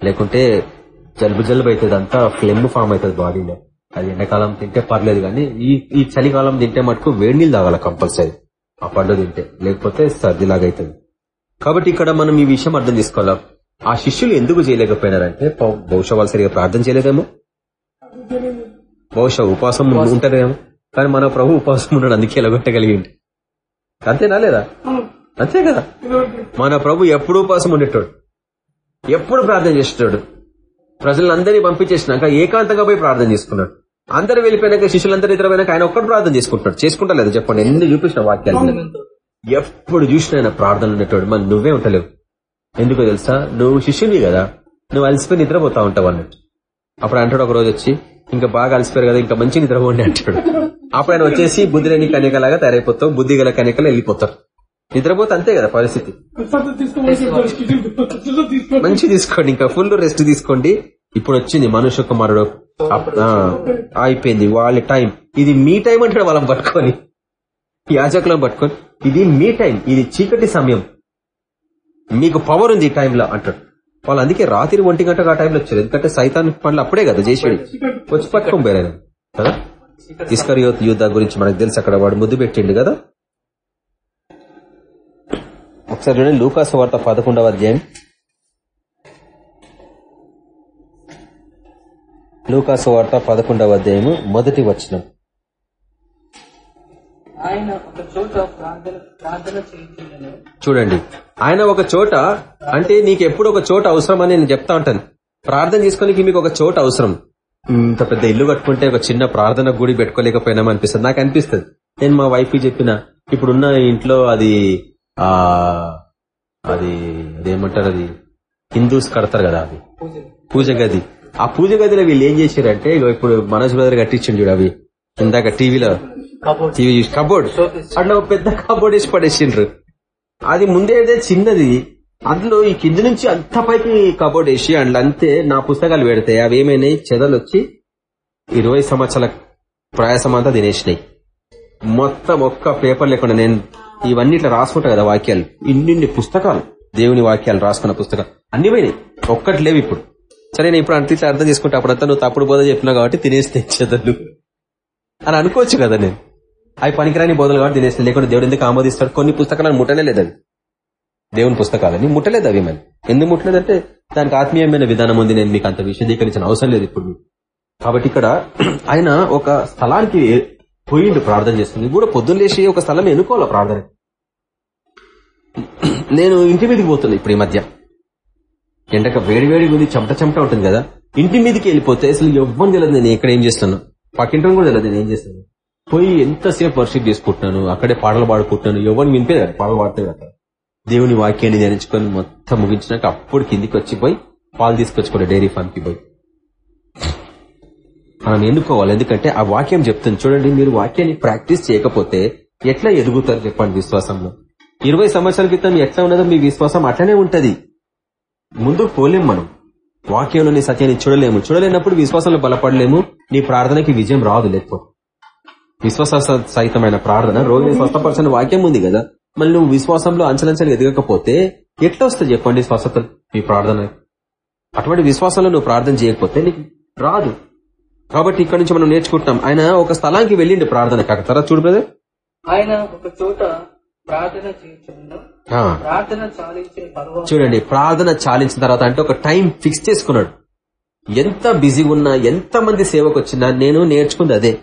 లేకుంటే జలుబు జలుబు అవుతుంది అంతా ఫ్లెమ్ ఫామ్ అవుతుంది బాడీలో అది ఎండాకాలం తింటే పర్లేదు కానీ ఈ ఈ చలికాలం తింటే మటుకు వేడి నీళ్ళు తాగాలి కంపల్సరీ. ఆ పండు తింటే. లేకపోతే సర్దిలాగా అవుతుంది కాబట్టి ఇక్కడ మనం ఈ విషయం అర్థం చేసుకోవాలా? ఆ శిష్యులు ఎందుకు చేయలేకపోయినారంటే బహుశా వాళ్ళు సరిగా ప్రార్థన చేయలేదేమో? బహుశా ఉపవాసం ఉంటారేమో? కానీ మన ప్రభు ఉపవాసం ఉన్నాడు అందుకే ఎలగొట్టగలిగింది అంతేనా లేదా? అంతే కదా? మన ప్రభు ఎప్పుడు ఉపవాసం ఉండేటోడు. ఎప్పుడు ప్రార్థన చేసేటోడు. ప్రజలందరినీ పంపించేసినాక ఏకాంతంగా పోయి ప్రార్థన చేసుకున్నాడు. అందరు వెళ్ళిపోయినాక శిష్యులందరూ ఇతర పోయినాక ఆయన ఒక్కడు ప్రార్థన చేసుకుంటున్నాడు. చేసుకుంటా లేదా చెప్పండి. ఎన్ని చూపించిన వాక్యాలు? ఎప్పుడు చూసినా ఆయన ప్రార్థన ఉండేటోడు మరి నువ్వే ఉంటలేవు. ఎందుకో తెలుసా? నువ్వు శిష్యుని కదా. నువ్వు అలసిపోయి నిద్రపోతా ఉంటావు అన్నట్టు. అప్పుడు అంటాడు ఒక రోజు వచ్చి ఇంకా బాగా అలసిపోయారు కదా ఇంకా మంచి నిద్రపోండి అంటాడు. అప్పుడు ఆయన వచ్చేసి బుద్ధి లేని కనికలాగా తయారైపోతావు. బుద్ధి గల కనికలు వెళ్ళిపోతారు. నిద్రపోతే అంతే కదా పరిస్థితి. మంచి తీసుకోండి ఇంకా ఫుల్ రెస్ట్ తీసుకోండి. ఇప్పుడు వచ్చింది మనుష్య కుమారుడు. ఆ, అయిపోయింది వాళ్ళ టైం. ఇది మీ టైం అంటాడు వాళ్ళని పట్టుకొని. యాజకులను పట్టుకొని ఇది మీ టైం ఇది చీకటి సమయం. మీకు పవర్ ఉంది ఈ టైంలో అంటాడు. వాళ్ళు అందుకే రాత్రి ఒంటి గంటకు ఆ టైంలో వచ్చారు. ఎందుకంటే సైతాన్ పనులు అప్పుడే కదా చేసేది. వచ్చి పట్టుకొని పోయారు కదా? యుద్ధ గురించి మనకు తెలుసు అక్కడ వాడు ముద్దు పెట్టిండు కదా? ఒకసారి చూడండి లూకాసు వార్త పదకొండవ అధ్యాయం. లూకాసు వార్త పదకొండవ అధ్యాయము మొదటి వచనం. ఆయన ఒక చోట ప్రార్థన చూడండి. ఆయన ఒక చోట అంటే నీకు ఎప్పుడు ఒక చోట అవసరం అని నేను చెప్తా ఉంటాను. ప్రార్థన చేసుకోనికి మీకు ఒక చోట అవసరం. ఇంత పెద్ద ఇల్లు కట్టుకుంటే ఒక చిన్న ప్రార్థన గుడి పెట్టుకోలేకపోయినాం అనిపిస్తుంది. నాకు అనిపిస్తుంది. నేను మా వైఫ్ చెప్పిన ఇప్పుడున్న ఇంట్లో అది ఆ అది అదేమంటారు అది? హిందూస్ కడతారు కదా అది పూజ గది. ఆ పూజ గదిలో వీళ్ళు ఏం చేశారంటే ఇగో ఇప్పుడు మనోజ్ బ్రదర్ కట్టించండి చూడు అవి. ఇందాక టీవీలో కబోర్డ్. TV cupboard. అట్లా ఒక పెద్ద కబోర్డ్ వేసి పడేసిండ్రు. అది ముందేదే చిన్నది. అందులో ఈ కింది నుంచి అంత పైకి కబోర్డ్ వేసి అందులో అంతే నా పుస్తకాలు పెడితే అవి ఏమైనాయి? చెదలు వచ్చి ఇరవై సంవత్సరాల ప్రయాసం అంతా తినేసినాయి. మొత్తం ఒక్క పేపర్ లేకుండా నేను ఇవన్నీ ఇట్లా రాసుకుంటా కదా వాక్యాలు. ఇన్నిన్ని పుస్తకాలు. దేవుని వాక్యాలు రాసుకున్న పుస్తకాలు. అన్ని పోయినాయి. ఒక్కటి లేవు ఇప్పుడు. సరే నేను ఇప్పుడు అంత ఇట్లా అర్థం చేసుకుంటే అప్పుడంతా నువ్వు తప్పుడు బోధ చెప్పినావు కాబట్టి తినేస్తే చెదలు అని అనుకోవచ్చు కదా నేను. అవి పనికిరాని బోధలు కాబట్టి తినేస్తే లేకుంటే దేవుడు ఎందుకు ఆమోదిస్తాడు? కొన్ని పుస్తకాలను ముట్టనే లేదు అవి దేవుని పుస్తకాలని ముట్టలేదు అవి మరి. ఎందుకు ముట్టలేదంటే దానికి ఆత్మీయమైన విధానం ఉంది. నేను మీకు అంత విశదీకరించిన అవసరం లేదు ఇప్పుడు కాబట్టి ఇక్కడ <clears throat> ఆయన ఒక స్థలానికి పోయిండు ప్రార్థన చేస్తుంది. కూడా పొద్దున్న లేచి ఒక స్థలం ఎన్నుకోవాలి ప్రార్థన? <clears throat> నేను ఇంటి మీదకి పోతున్నా ఇప్పుడు ఈ మధ్య. ఎండక వేడివేడి ఉంది. చెమట చెమట ఉంటుంది కదా. ఇంటి మీదకి వెళ్ళిపోతే అసలు ఎవ్వరు తెలియదు నేను ఇక్కడ ఏం చేస్తున్నాను పక్కింటి కూడా తెలియదు నేను ఏం చేస్తున్నాను పోయి ఎంతసేపు వర్షిప్ చేసుకుంటున్నాను అక్కడే పాటలు పాడుకుంటున్నాను ఎవరిని వినిపేది పాటలు పాడుతుంది అక్కడ దేవుని వాక్యాన్ని ధ్యానించుకొని మొత్తం ముగించినాక అప్పుడు కిందికి వచ్చి పోయి పాలు తీసుకొచ్చుకోండి డైరీ ఫామ్కి పోయి. మనం ఎన్నుకోవాలి? ఎందుకంటే ఆ వాక్యం చెప్తుంది. చూడండి మీరు వాక్యాన్ని ప్రాక్టీస్ చేయకపోతే ఎట్లా ఎదుగుతారు చెప్పండి విశ్వాసంలో? ఇరవై సంవత్సరాల క్రితం ఎట్లా ఉన్నదో మీ విశ్వాసం అట్లనే ఉంటది. ముందుకు పోలేం మనం. వాక్యంలోని సత్యాన్ని చూడలేము. చూడలేనప్పుడు విశ్వాసంలో బలపడలేము. నీ ప్రార్థనకి విజయం రాదు లేకపోతే. విశ్వాస సహితమైన ప్రార్థన రోగిని స్వస్థపరచని వాక్యం ఉంది కదా. మళ్ళీ నువ్వు విశ్వాసంలో అంచలంచలు ఎదగకపోతే ఎట్లా వస్తుంది చెప్పండి స్వస్థత మీ ప్రార్థన? అటువంటి విశ్వాసంలో నువ్వు ప్రార్థన చేయకపోతే నీకు రాదు. కాబట్టి ఇక్కడ నుంచి మనం నేర్చుకుంటున్నాం. ఆయన ఒక స్థలానికి వెళ్ళిండు ప్రార్థన కాక. తర్వాత చూడు బ్రదర్ ఆయన ఒక చోట ప్రార్థన చూడండి ప్రార్థన చాలించిన తర్వాత అంటే ఒక టైం ఫిక్స్ చేసుకున్నాడు. ఎంత బిజీ ఉన్నా ఎంత మంది సేవకు వచ్చినా నేను నేర్చుకుంది అదే.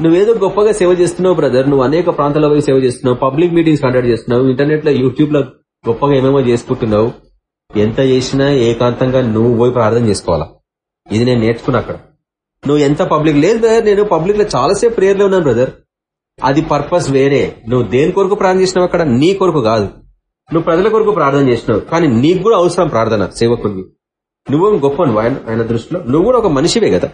నువ్వేదో గొప్పగా సేవ చేస్తున్నావు బ్రదర్ నువ్వు అనేక ప్రాంతాల్లో పోయి సేవ చేస్తున్నావు పబ్లిక్ మీటింగ్స్ కండక్ట్ చేస్తున్నావు ఇంటర్నెట్లో యూట్యూబ్లో గొప్పగా ఏమేమో చేసుకుంటున్నావు. ఎంత చేసినా ఏకాంతంగా నువ్వు పోయి ప్రార్థన చేసుకోవాలా? ఇది నేను నేర్చుకున్నా అక్కడ. నువ్వు ఎంత పబ్లిక్ లేదు బ్రదర్ నేను పబ్లిక్లో చాలాసేపు ప్రేయర్లో ఉన్నాను బ్రదర్ అది పర్పస్ వేరే. నువ్వు దేని కొరకు ప్రార్థన చేసినావు అక్కడ? నీ కొరకు కాదు. నువ్వు ప్రజల కొరకు ప్రార్థన చేసినావు కానీ నీకు కూడా అవసరం ప్రార్థన సేవకుని నువ్వు గొప్ప నువ్వు ఆయన ఆయన దృష్టిలో. నువ్వు కూడా ఒక మనిషివే కదా.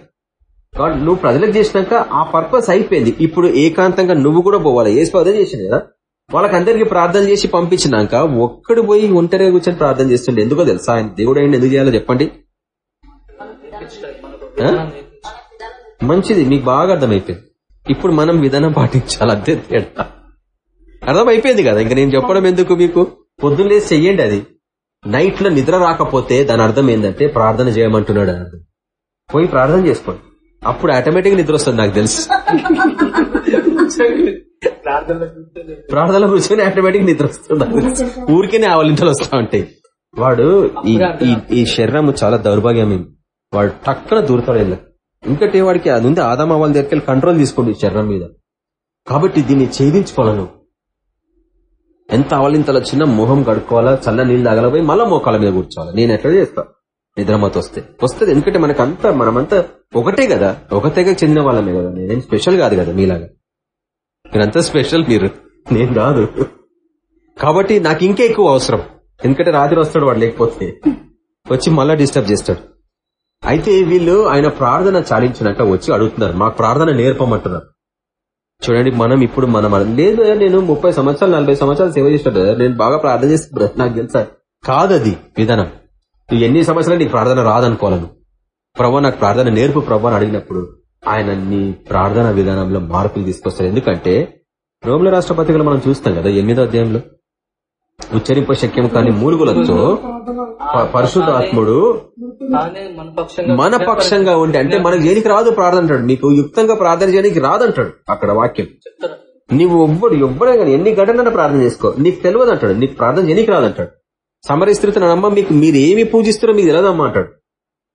నువ్వు ప్రజలకు చేసినాక ఆ పర్పస్ అయిపోయింది. ఇప్పుడు ఏకాంతంగా నువ్వు కూడా పోవాలి ఏ అదే చేసింది కదా? వాళ్ళకందరికి ప్రార్థన చేసి పంపించినాక ఒక్కడు పోయి ఒంటరిగా కూర్చొని ప్రార్థన చేస్తుండే. ఎందుకో తెలుసా? ఆయన దేవుడు అయిన ఎందుకు చేయాలో చెప్పండి. మంచిది. మీకు బాగా అర్థమైపోయింది. ఇప్పుడు మనం విధానం పాటించాలి. అంతే తేడా. అర్థమైపోయింది కదా? ఇంకా నేను చెప్పడం ఎందుకు మీకు? పొద్దున్నే చెయ్యండి అది. నైట్లో నిద్ర రాకపోతే దాని అర్థం ఏంటంటే ప్రార్థన చేయమంటున్నాడు అని అర్థం. పోయి ప్రార్థన చేసుకోండి. అప్పుడు ఆటోమేటిక్ నిద్ర వస్తుంది నాకు తెలుసు. ప్రార్థనలో కూర్చొని ఆటోమేటిక్ నిద్ర వస్తుంది. ఊరికేనే ఆవలింతలు వస్తా ఉంటాయి వాడు ఈ ఈ- శరీరం చాలా దౌర్భాగ్యం వాడు టక్కున దూరతాడు వెళ్ళ. ఇంకటి వాడికి అది ఉంది ఆదామ వాళ్ళ దగ్గరికి వెళ్ళి కంట్రోల్ తీసుకోండి ఈ శరీరం మీద. కాబట్టి దీన్ని ఛేదించుకోవాలను. ఎంత అవలింతలో చిన్న మొహం కడుక్కోవాలా చల్ల నీళ్ళు తగలపోయి మళ్ళా మోకాల మీద కూర్చోవాలి? నేను ఎట్లా చేస్తా? నిద్రమత వస్తే వస్తుంది. ఎందుకంటే మనకంతా మనమంతా ఒకటే కదా. ఒకటేగా చెందిన వాళ్ళమే కదా. నేనేం స్పెషల్ కాదు కదా మీలాగా. మీరంతా స్పెషల్ మీరు. నేను కాదు. కాబట్టి నాకు ఇంకా ఎక్కువ అవసరం. ఎందుకంటే రాత్రి వస్తాడు వాడు లేకపోతే. వచ్చి మళ్ళా డిస్టర్బ్ చేస్తాడు. అయితే వీళ్ళు ఆయన ప్రార్థన చాలించినాక వచ్చి అడుగుతున్నారు. మాకు ప్రార్థన నేర్పమంటున్నారు. చూడండి మనం ఇప్పుడు మనం లేదు నేను ముప్పై సంవత్సరాలు నలభై సంవత్సరాలు సేవ చేసినట్టు నేను బాగా ప్రార్థన చేస్తున్నా నాకు తెలుసా? కాదది విధానం. నువ్వు ఎన్ని సంవత్సరాలు నీకు ప్రార్థన రాదనుకోవాలను? ప్రభా నాకు ప్రార్థన నేర్పు ప్రభా అని అడిగినప్పుడు ఆయన నీ ప్రార్థన విధానంలో మార్పులు తీసుకొస్తారు. ఎందుకంటే రోమిల రాష్ట్రపతిగా మనం చూస్తాం కదా ఎనిమిదో అధ్యాయంలో. ఉచ్చరింప శక్యం కానీ మూలుగులతో ప- పరిశుద్ధాత్ముడు తానే మన పక్షంగా ఉండి అంటే మనకు చేయనికి రాదు ప్రార్థన అంటాడు. నీకు యుక్తంగా ప్రార్థన చేయడానికి రాదంటాడు అక్కడ వాక్యం. చెప్తారు? నీవు ఎవ్వడు ఎవ్వడే కానీ ఎన్ని గంటలైనా ప్రార్థన చేసుకో. నీకు తెలియదు అంటాడు. నీకు ప్రార్థన చేయనికి రాదంటాడు. సమరస్త్రిత నమ్మ మీకు మీరు ఏమి పూజిస్తారో మీకు తెలియదమ్మా అంటాడు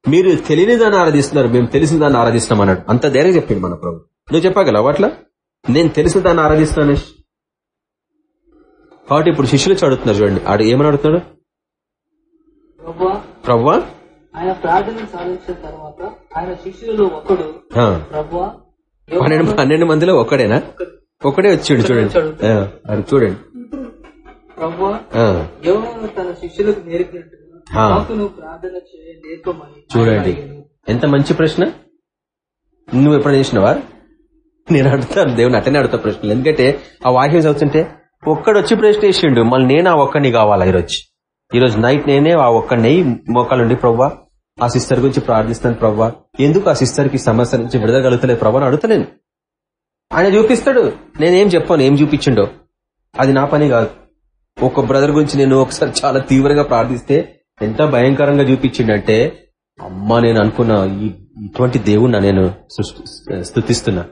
మీరు తెలియని దాన్ని ఆరాధిస్తున్నారు మేము తెలిసిన దాన్ని ఆరాధిస్తున్నాం అన్నాడు. అంత ధైర్యం చెప్పింది మన ప్రభు. నువ్వు చెప్పగలవు అట్లా? నేను తెలిసిన దాన్ని ఆరాధిస్తున్నాను కాబట్టి ఇప్పుడు శిష్యులు చదువుతున్నారు చూడండి. ఆడు ఏమని అడుగుతున్నాడు? ప్రవ్వా ఆయన ప్రార్థన సాధించిన తర్వాత ఆయన శిష్యులలో ఒకడు ఆ, ప్రభువా పన్నెండు పన్నెండు మందిలో ఒక్కడేనా ఒక్కడే వచ్చిండు చూడండి. చూడండి. చూడండి. ఎంత మంచి ప్రశ్న? నువ్వు ఎప్పుడైనా చేసినావా? నేను అడుగుతాను దేవుని అట్టనే అడుగుతా ప్రశ్నలు. ఎందుకంటే ఆ వాక్యం చదువుతుంటే ఒక్కడు వచ్చి ప్రశ్న వేసిండు మళ్ళీ నేను ఆ ఒక్కడిని కావాలా ఈరోజు? ఈరోజు నైట్ నేనే ఆ ఒక్కడిని మోకాలుండి ప్రవ్వా ఆ సిస్టర్ గురించి ప్రార్థిస్తాను ప్రవ్వా. ఎందుకు ఆ సిస్టర్కి సమస్య నుంచి విడుదల కలుగుతలేదు ప్రవ్వా? అని అడుగుతలేను. ఆయన చూపిస్తాడు. నేనేం చెప్పాను ఏం చూపించిండో. అది నా పని కాదు. ఒక బ్రదర్ గురించి నేను ఒకసారి చాలా తీవ్రంగా ప్రార్థిస్తే ఎంత భయంకరంగా చూపించిండంటే అమ్మా నేను అనుకున్న ఇటువంటి దేవుణ్ణి నేను స్థుతిస్తున్నా.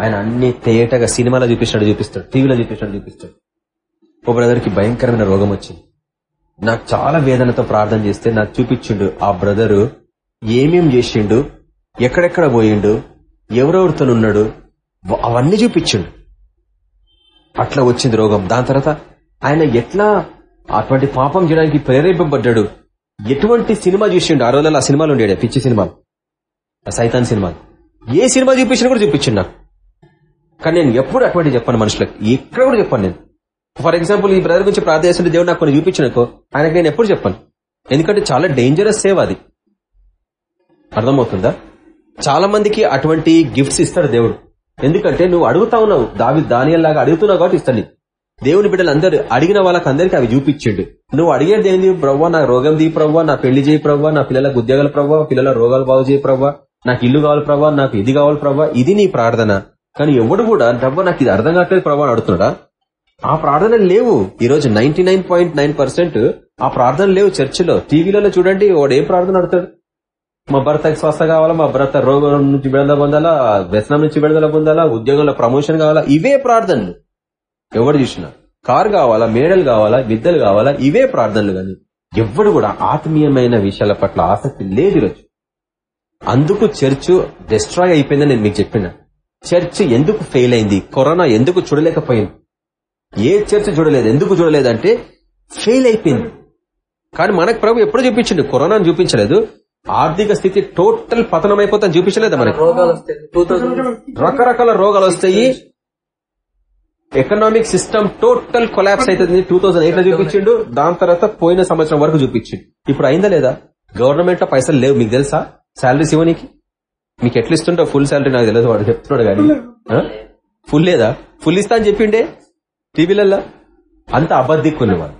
ఆయన అన్ని తేటగా సినిమాలో చూపిస్తాడు చూపిస్తాడు టీవీలో చూపిస్తాడు చూపిస్తాడు. ఓ బ్రదర్కి భయంకరమైన రోగం వచ్చింది. నాకు చాలా వేదనతో ప్రార్థన చేస్తే నాకు చూపించిండు ఆ బ్రదరు ఏమేం చేసిండు ఎక్కడెక్కడ పోయిండు ఎవరెవరితో ఉన్నాడు అవన్నీ చూపించిండు. అట్లా వచ్చింది రోగం. దాని తర్వాత ఆయన ఎట్లా అటువంటి పాపం చేయడానికి ప్రేరేపింపబడ్డాడు? ఎటువంటి సినిమా చూసిండు? ఆ రోజుల్లో ఆ సినిమాలు ఉండేడు పిచ్చి సినిమా. సైతాన్ సినిమా. ఏ సినిమా చూపించినా కూడా చూపించిండు నాకు. కానీ నేను ఎప్పుడు అటువంటి చెప్పాను మనుషులకు. ఎక్కడ కూడా చెప్పాను నేను. ఫర్ ఎగ్జాంపుల్ ఈ బ్రదర్ గురించి ప్రార్థన చేస్తుంటే దేవుడు నాకు కొన్ని చూపించినకో ఆయనకు నేను ఎప్పుడు చెప్పాను. ఎందుకంటే చాలా డేంజరస్ సేవ అది. అర్థమవుతుందా? చాలా మందికి అటువంటి గిఫ్ట్స్ ఇస్తాడు దేవుడు. ఎందుకంటే నువ్వు అడుగుతా ఉన్నావు. దావి దానియల్లాగా అడుగుతున్నావు కాబట్టి ఇస్తాను దేవుని బిడ్డలందరూ అందరు అడిగిన వాళ్ళకి అందరికి అవి చూపించిండు. నువ్వు అడిగేది ఏంది? ప్రవ్వా నా రోగం దీ ప్రవ్వా నా పెళ్ళి చేయి ప్రవ్వా నా పిల్లలకు ఉద్యోగాలు ప్రవ్వా పిల్లల రోగాలు బాగు చేయి ప్రవ్వా నాకు ఇల్లు కావాలి ప్రవ్వా నాకు ఇది కావాలి ప్రవ్వా ఇది నీ ప్రార్థన. కానీ ఎవడు కూడా డబ్బు నాకు ఇది అర్థం కావట్లేదు ప్రవ్వా అని అడుగుతున్నాడా? ఆ ప్రార్థనలు లేవు. ఈ రోజు నైన్టీ ఆ ప్రార్థన లేవు చర్చిలో. టీవీలలో చూడండి వాడు ఏం ప్రార్థన అడుగుతాడు? మా భర్తకి స్వస్థ కావాలా? మా భర్త రోగం నుంచి విడుదల పొందాలా? వ్యసనం నుంచి విడుదల పొందాలా? ఉద్యోగంలో ప్రమోషన్ కావాలా? ఇవే ప్రార్థనలు. ఎవడు చూసినా? కారు కావాలా? మేడలు కావాలా? విద్యలు కావాలా? ఇవే ప్రార్థనలు గాని ఎవ్వడు కూడా ఆత్మీయమైన విషయాల పట్ల ఆసక్తి లేదు ఈరోజు. అందుకు చర్చ్ డిస్ట్రాయ్ అయిపోయిందని నేను మీకు చెప్పిన. చర్చ్ ఎందుకు ఫెయిల్ అయింది? కరోనా ఎందుకు చూడలేకపోయింది? ఏ చర్చ్ చూడలేదు? ఎందుకు చూడలేదంటే ఫెయిల్ అయిపోయింది. కానీ మనకు ప్రభు ఎప్పుడు చూపించిండు? కరోనాను చూపించలేదు. ఆర్థిక స్థితి టోటల్ పతనం అయిపోతాను చూపించలేదా మనకి? రకరకాల రోగాలు వస్తాయి. ఎకనామిక్ సిస్టమ్ టోటల్ కొలాప్స్ అవుతుంది టూ థౌసండ్ ఎయిట్లో చూపించిండు. దాని తర్వాత పోయిన సంవత్సరం వరకు చూపించిండు. ఇప్పుడు అయిందా లేదా? గవర్నమెంట్లో పైసలు లేవు మీకు తెలుసా? శాలరీస్ ఇవ్వనికి మీకు ఎట్లా ఇస్తుంటో ఫుల్ శాలరీ నాకు తెలియదు వాడు చెప్తున్నాడు కానీ. ఫుల్ లేదా? ఫుల్ ఇస్తా అని చెప్పిండే టీవీలలో అంత అబద్ధిక్కుని వాళ్ళు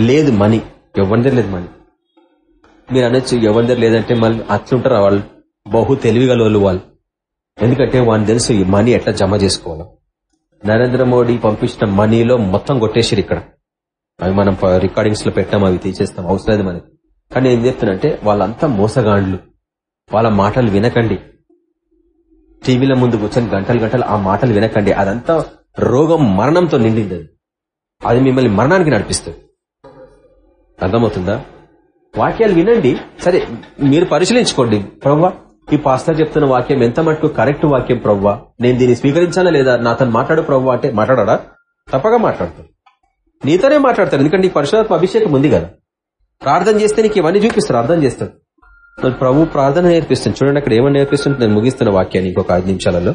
లేదు మనీ. ఎవరి దగ్గర లేదు మనీ? మీరు అనొచ్చు ఎవరి దగ్గర లేదంటే మళ్ళీ అట్లుంటారు వాళ్ళు. బహు తెలివిగల వాళ్ళు వాళ్ళు. ఎందుకంటే వాడిని తెలుసు ఈ మనీ ఎట్లా జమ చేసుకోవాలి. నరేంద్ర మోడీ పంపించిన మనీలో మొత్తం కొట్టేసారు ఇక్కడ. అవి మనం రికార్డింగ్స్లో పెట్టాం అవి తీసేస్తాం అవసరం లేదు మనకి. కానీ ఏం చెప్తున్నంటే వాళ్ళంతా మోసగాండ్లు. వాళ్ళ మాటలు వినకండి. టీవీల ముందు కూర్చొని గంటలు గంటలు ఆ మాటలు వినకండి. అదంతా రోగం మరణంతో నిండింది అది మిమ్మల్ని మరణానికి నడిపిస్తుంది. అర్థమవుతుందా? వాక్యాలు వినండి. సరే మీరు పరిశీలించుకోండి. ప్రవ్వా ఈ పాస్టర్ చెప్తున్న వాక్యం ఎంత మటుకు కరెక్ట్ వాక్యం ప్రవ్వా? నేను దీన్ని స్వీకరించాలా లేదా? నాతో మాట్లాడు ప్రవ్వా అంటే మాట్లాడా తప్పగా మాట్లాడతాడు. నీతోనే మాట్లాడతాడు. ఎందుకంటే నీకు పరిశుధాత్మ అభిషేకం ఉంది కదా. ప్రార్థన చేస్తే నీకు ఇవన్నీ చూపిస్తారు అర్థం చేస్తాడు. ప్రభు ప్రార్థన నేర్పిస్తుంది. చూడండి అక్కడ ఏమని నేర్పిస్తుంది నేను ముగిస్తున్న వాక్యాన్ని ఇంకొక ఐదు నిమిషాలలో.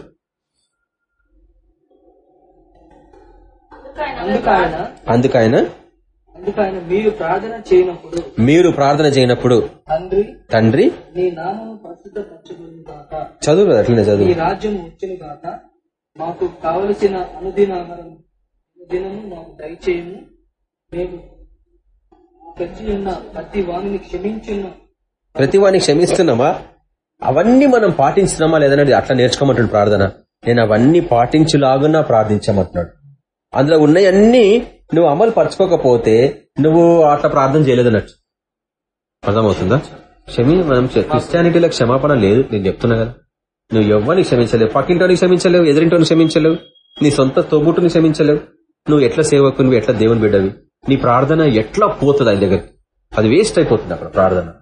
అందుకైన? మీరు ప్రార్థన చేయనప్పుడు మీరు ప్రార్థన చేయనప్పుడు తండ్రి తండ్రి నీ నామము పరిశుద్ధ పరచబడును గాక. చదువు అట్లనే నీ చదువు రాజ్యం వచ్చును గాక. మాకు కావలసిన అనుదిన ఆహారం మాకు దయచేయము. మేము ప్రతి వాణిని క్షమించున్న ప్రతి వాడిని క్షమిస్తున్నామా? అవన్నీ మనం పాటించినామా లేదనేది అట్లా నేర్చుకోమంటాడు ప్రార్థన. నేను అవన్నీ పాటించులాగున్నా ప్రార్థించమంటున్నాడు. అందులో ఉన్నాయన్నీ నువ్వు అమలు పరచుకోకపోతే నువ్వు అట్లా ప్రార్థన చేయలేదన్నట్టు. అర్థమవుతుందా? క్షమి మనం క్రిస్టియానిటీలో క్షమాపణ లేదు నేను చెప్తున్నా కదా. నువ్వు ఎవరిని క్షమించలేవు పక్కింటోని క్షమించలేవు ఎదురింటోని క్షమించలేవు నీ సొంత తోబుట్టుని క్షమించలేవు. నువ్వు ఎట్లా సేవకు నువ్వు ఎట్లా దేవుని బిడ్డవి? నీ ప్రార్థన ఎట్లా పోతుంది ఆయన దగ్గర అది వేస్ట్ అయిపోతుంది అక్కడ ప్రార్థన.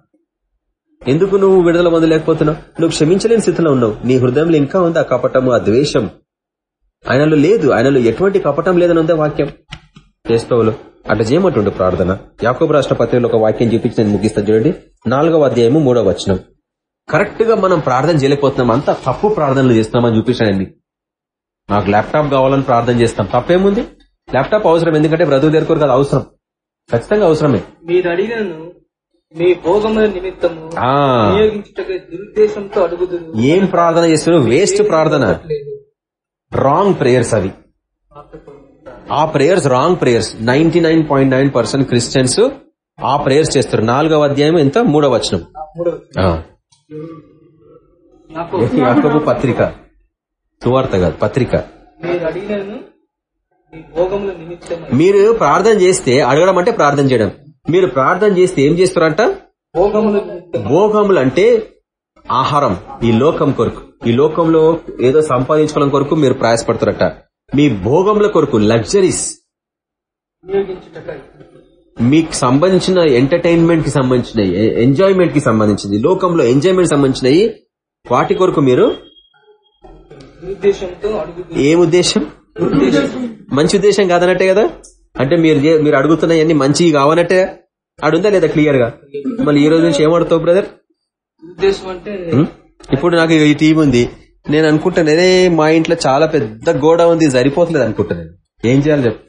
ఎందుకు నువ్వు విడుదల పొందలేకపోతున్నావు? నువ్వు క్షమించలేని స్థితిలో ఉన్నావు. నీ హృదయంలో ఇంకా ఉంది ఆ కపటము ఆ ద్వేషం. ఆయనలో లేదు ఆయనలో ఎటువంటి కపటం లేదని ఉందే వాక్యం? క్రైస్తవులు అట్లా చేయమంటుండే ప్రార్థన. యాకోబు రాష్ట్ర పత్రికలో ఒక వాక్యం చూపించి నేను ముగిస్తాను చూడండి. నాలుగవ అధ్యాయము మూడవ వచనం. కరెక్ట్గా మనం ప్రార్థన చేయలేకపోతున్నాం. అంతా తప్పు ప్రార్థనలు చేస్తున్నామని చూపించానండి నాకు ల్యాప్టాప్ కావాలని ప్రార్థన చేస్తాం. తప్పేముంది? ల్యాప్టాప్ అవసరం. ఎందుకంటే బ్రతుకు దగ్గర కదా అవసరం. ఖచ్చితంగా అవసరమే. మీరు అడిగినను మీ భోగముల నిమిత్తము దురుద్దేశంతో ఏం ప్రార్థన చేస్తున్నారు వేస్ట్ ప్రార్థన. రాంగ్ ప్రేయర్స్ అవి. ఆ prayers wrong prayers ninety Christians ఆ ప్రేయర్స్ చేస్తారు. నాలుగవ అధ్యాయం ఎంత? మూడవ వచనం. యాకోబు పత్రిక. సువార్త కాదు పత్రిక. మీరు ప్రార్థన చేస్తే అడగడం అంటే ప్రార్థన చేయడం. మీరు ప్రార్థన చేస్తే ఏం చేస్తారంట? భోగములు అంటే ఆహారం ఈ లోకం కొరకు. ఈ లోకంలో ఏదో సంపాదించుకోవడం కొరకు మీరు ప్రయాసపడతారట. మీ భోగముల కొరకు లగ్జరీస్. మీకు సంబంధించిన ఎంటర్టైన్మెంట్కి సంబంధించిన ఎంజాయ్మెంట్కి సంబంధించింది లోకంలో ఎంజాయ్మెంట్ సంబంధించినవి వాటి కొరకు మీరు? ఏం ఉద్దేశం? మంచి ఉద్దేశం కాదనట్టే కదా? అంటే మీరు మీరు అడుగుతున్నవన్నీ మంచి కావనట్టే? అడుందా లేదా క్లియర్గా మళ్ళీ ఈ రోజు నుంచి ఏమడుతావు బ్రదర్? ఉద్దేశం అంటే ఉం? ఇప్పుడు నాకు ఈ టీం ఉంది. నేను అనుకుంటాను నేనే మా ఇంట్లో చాలా పెద్ద గోడ ఉంది సరిపోతలేదు అనుకుంటా ఏం చేయాలి చెప్పు.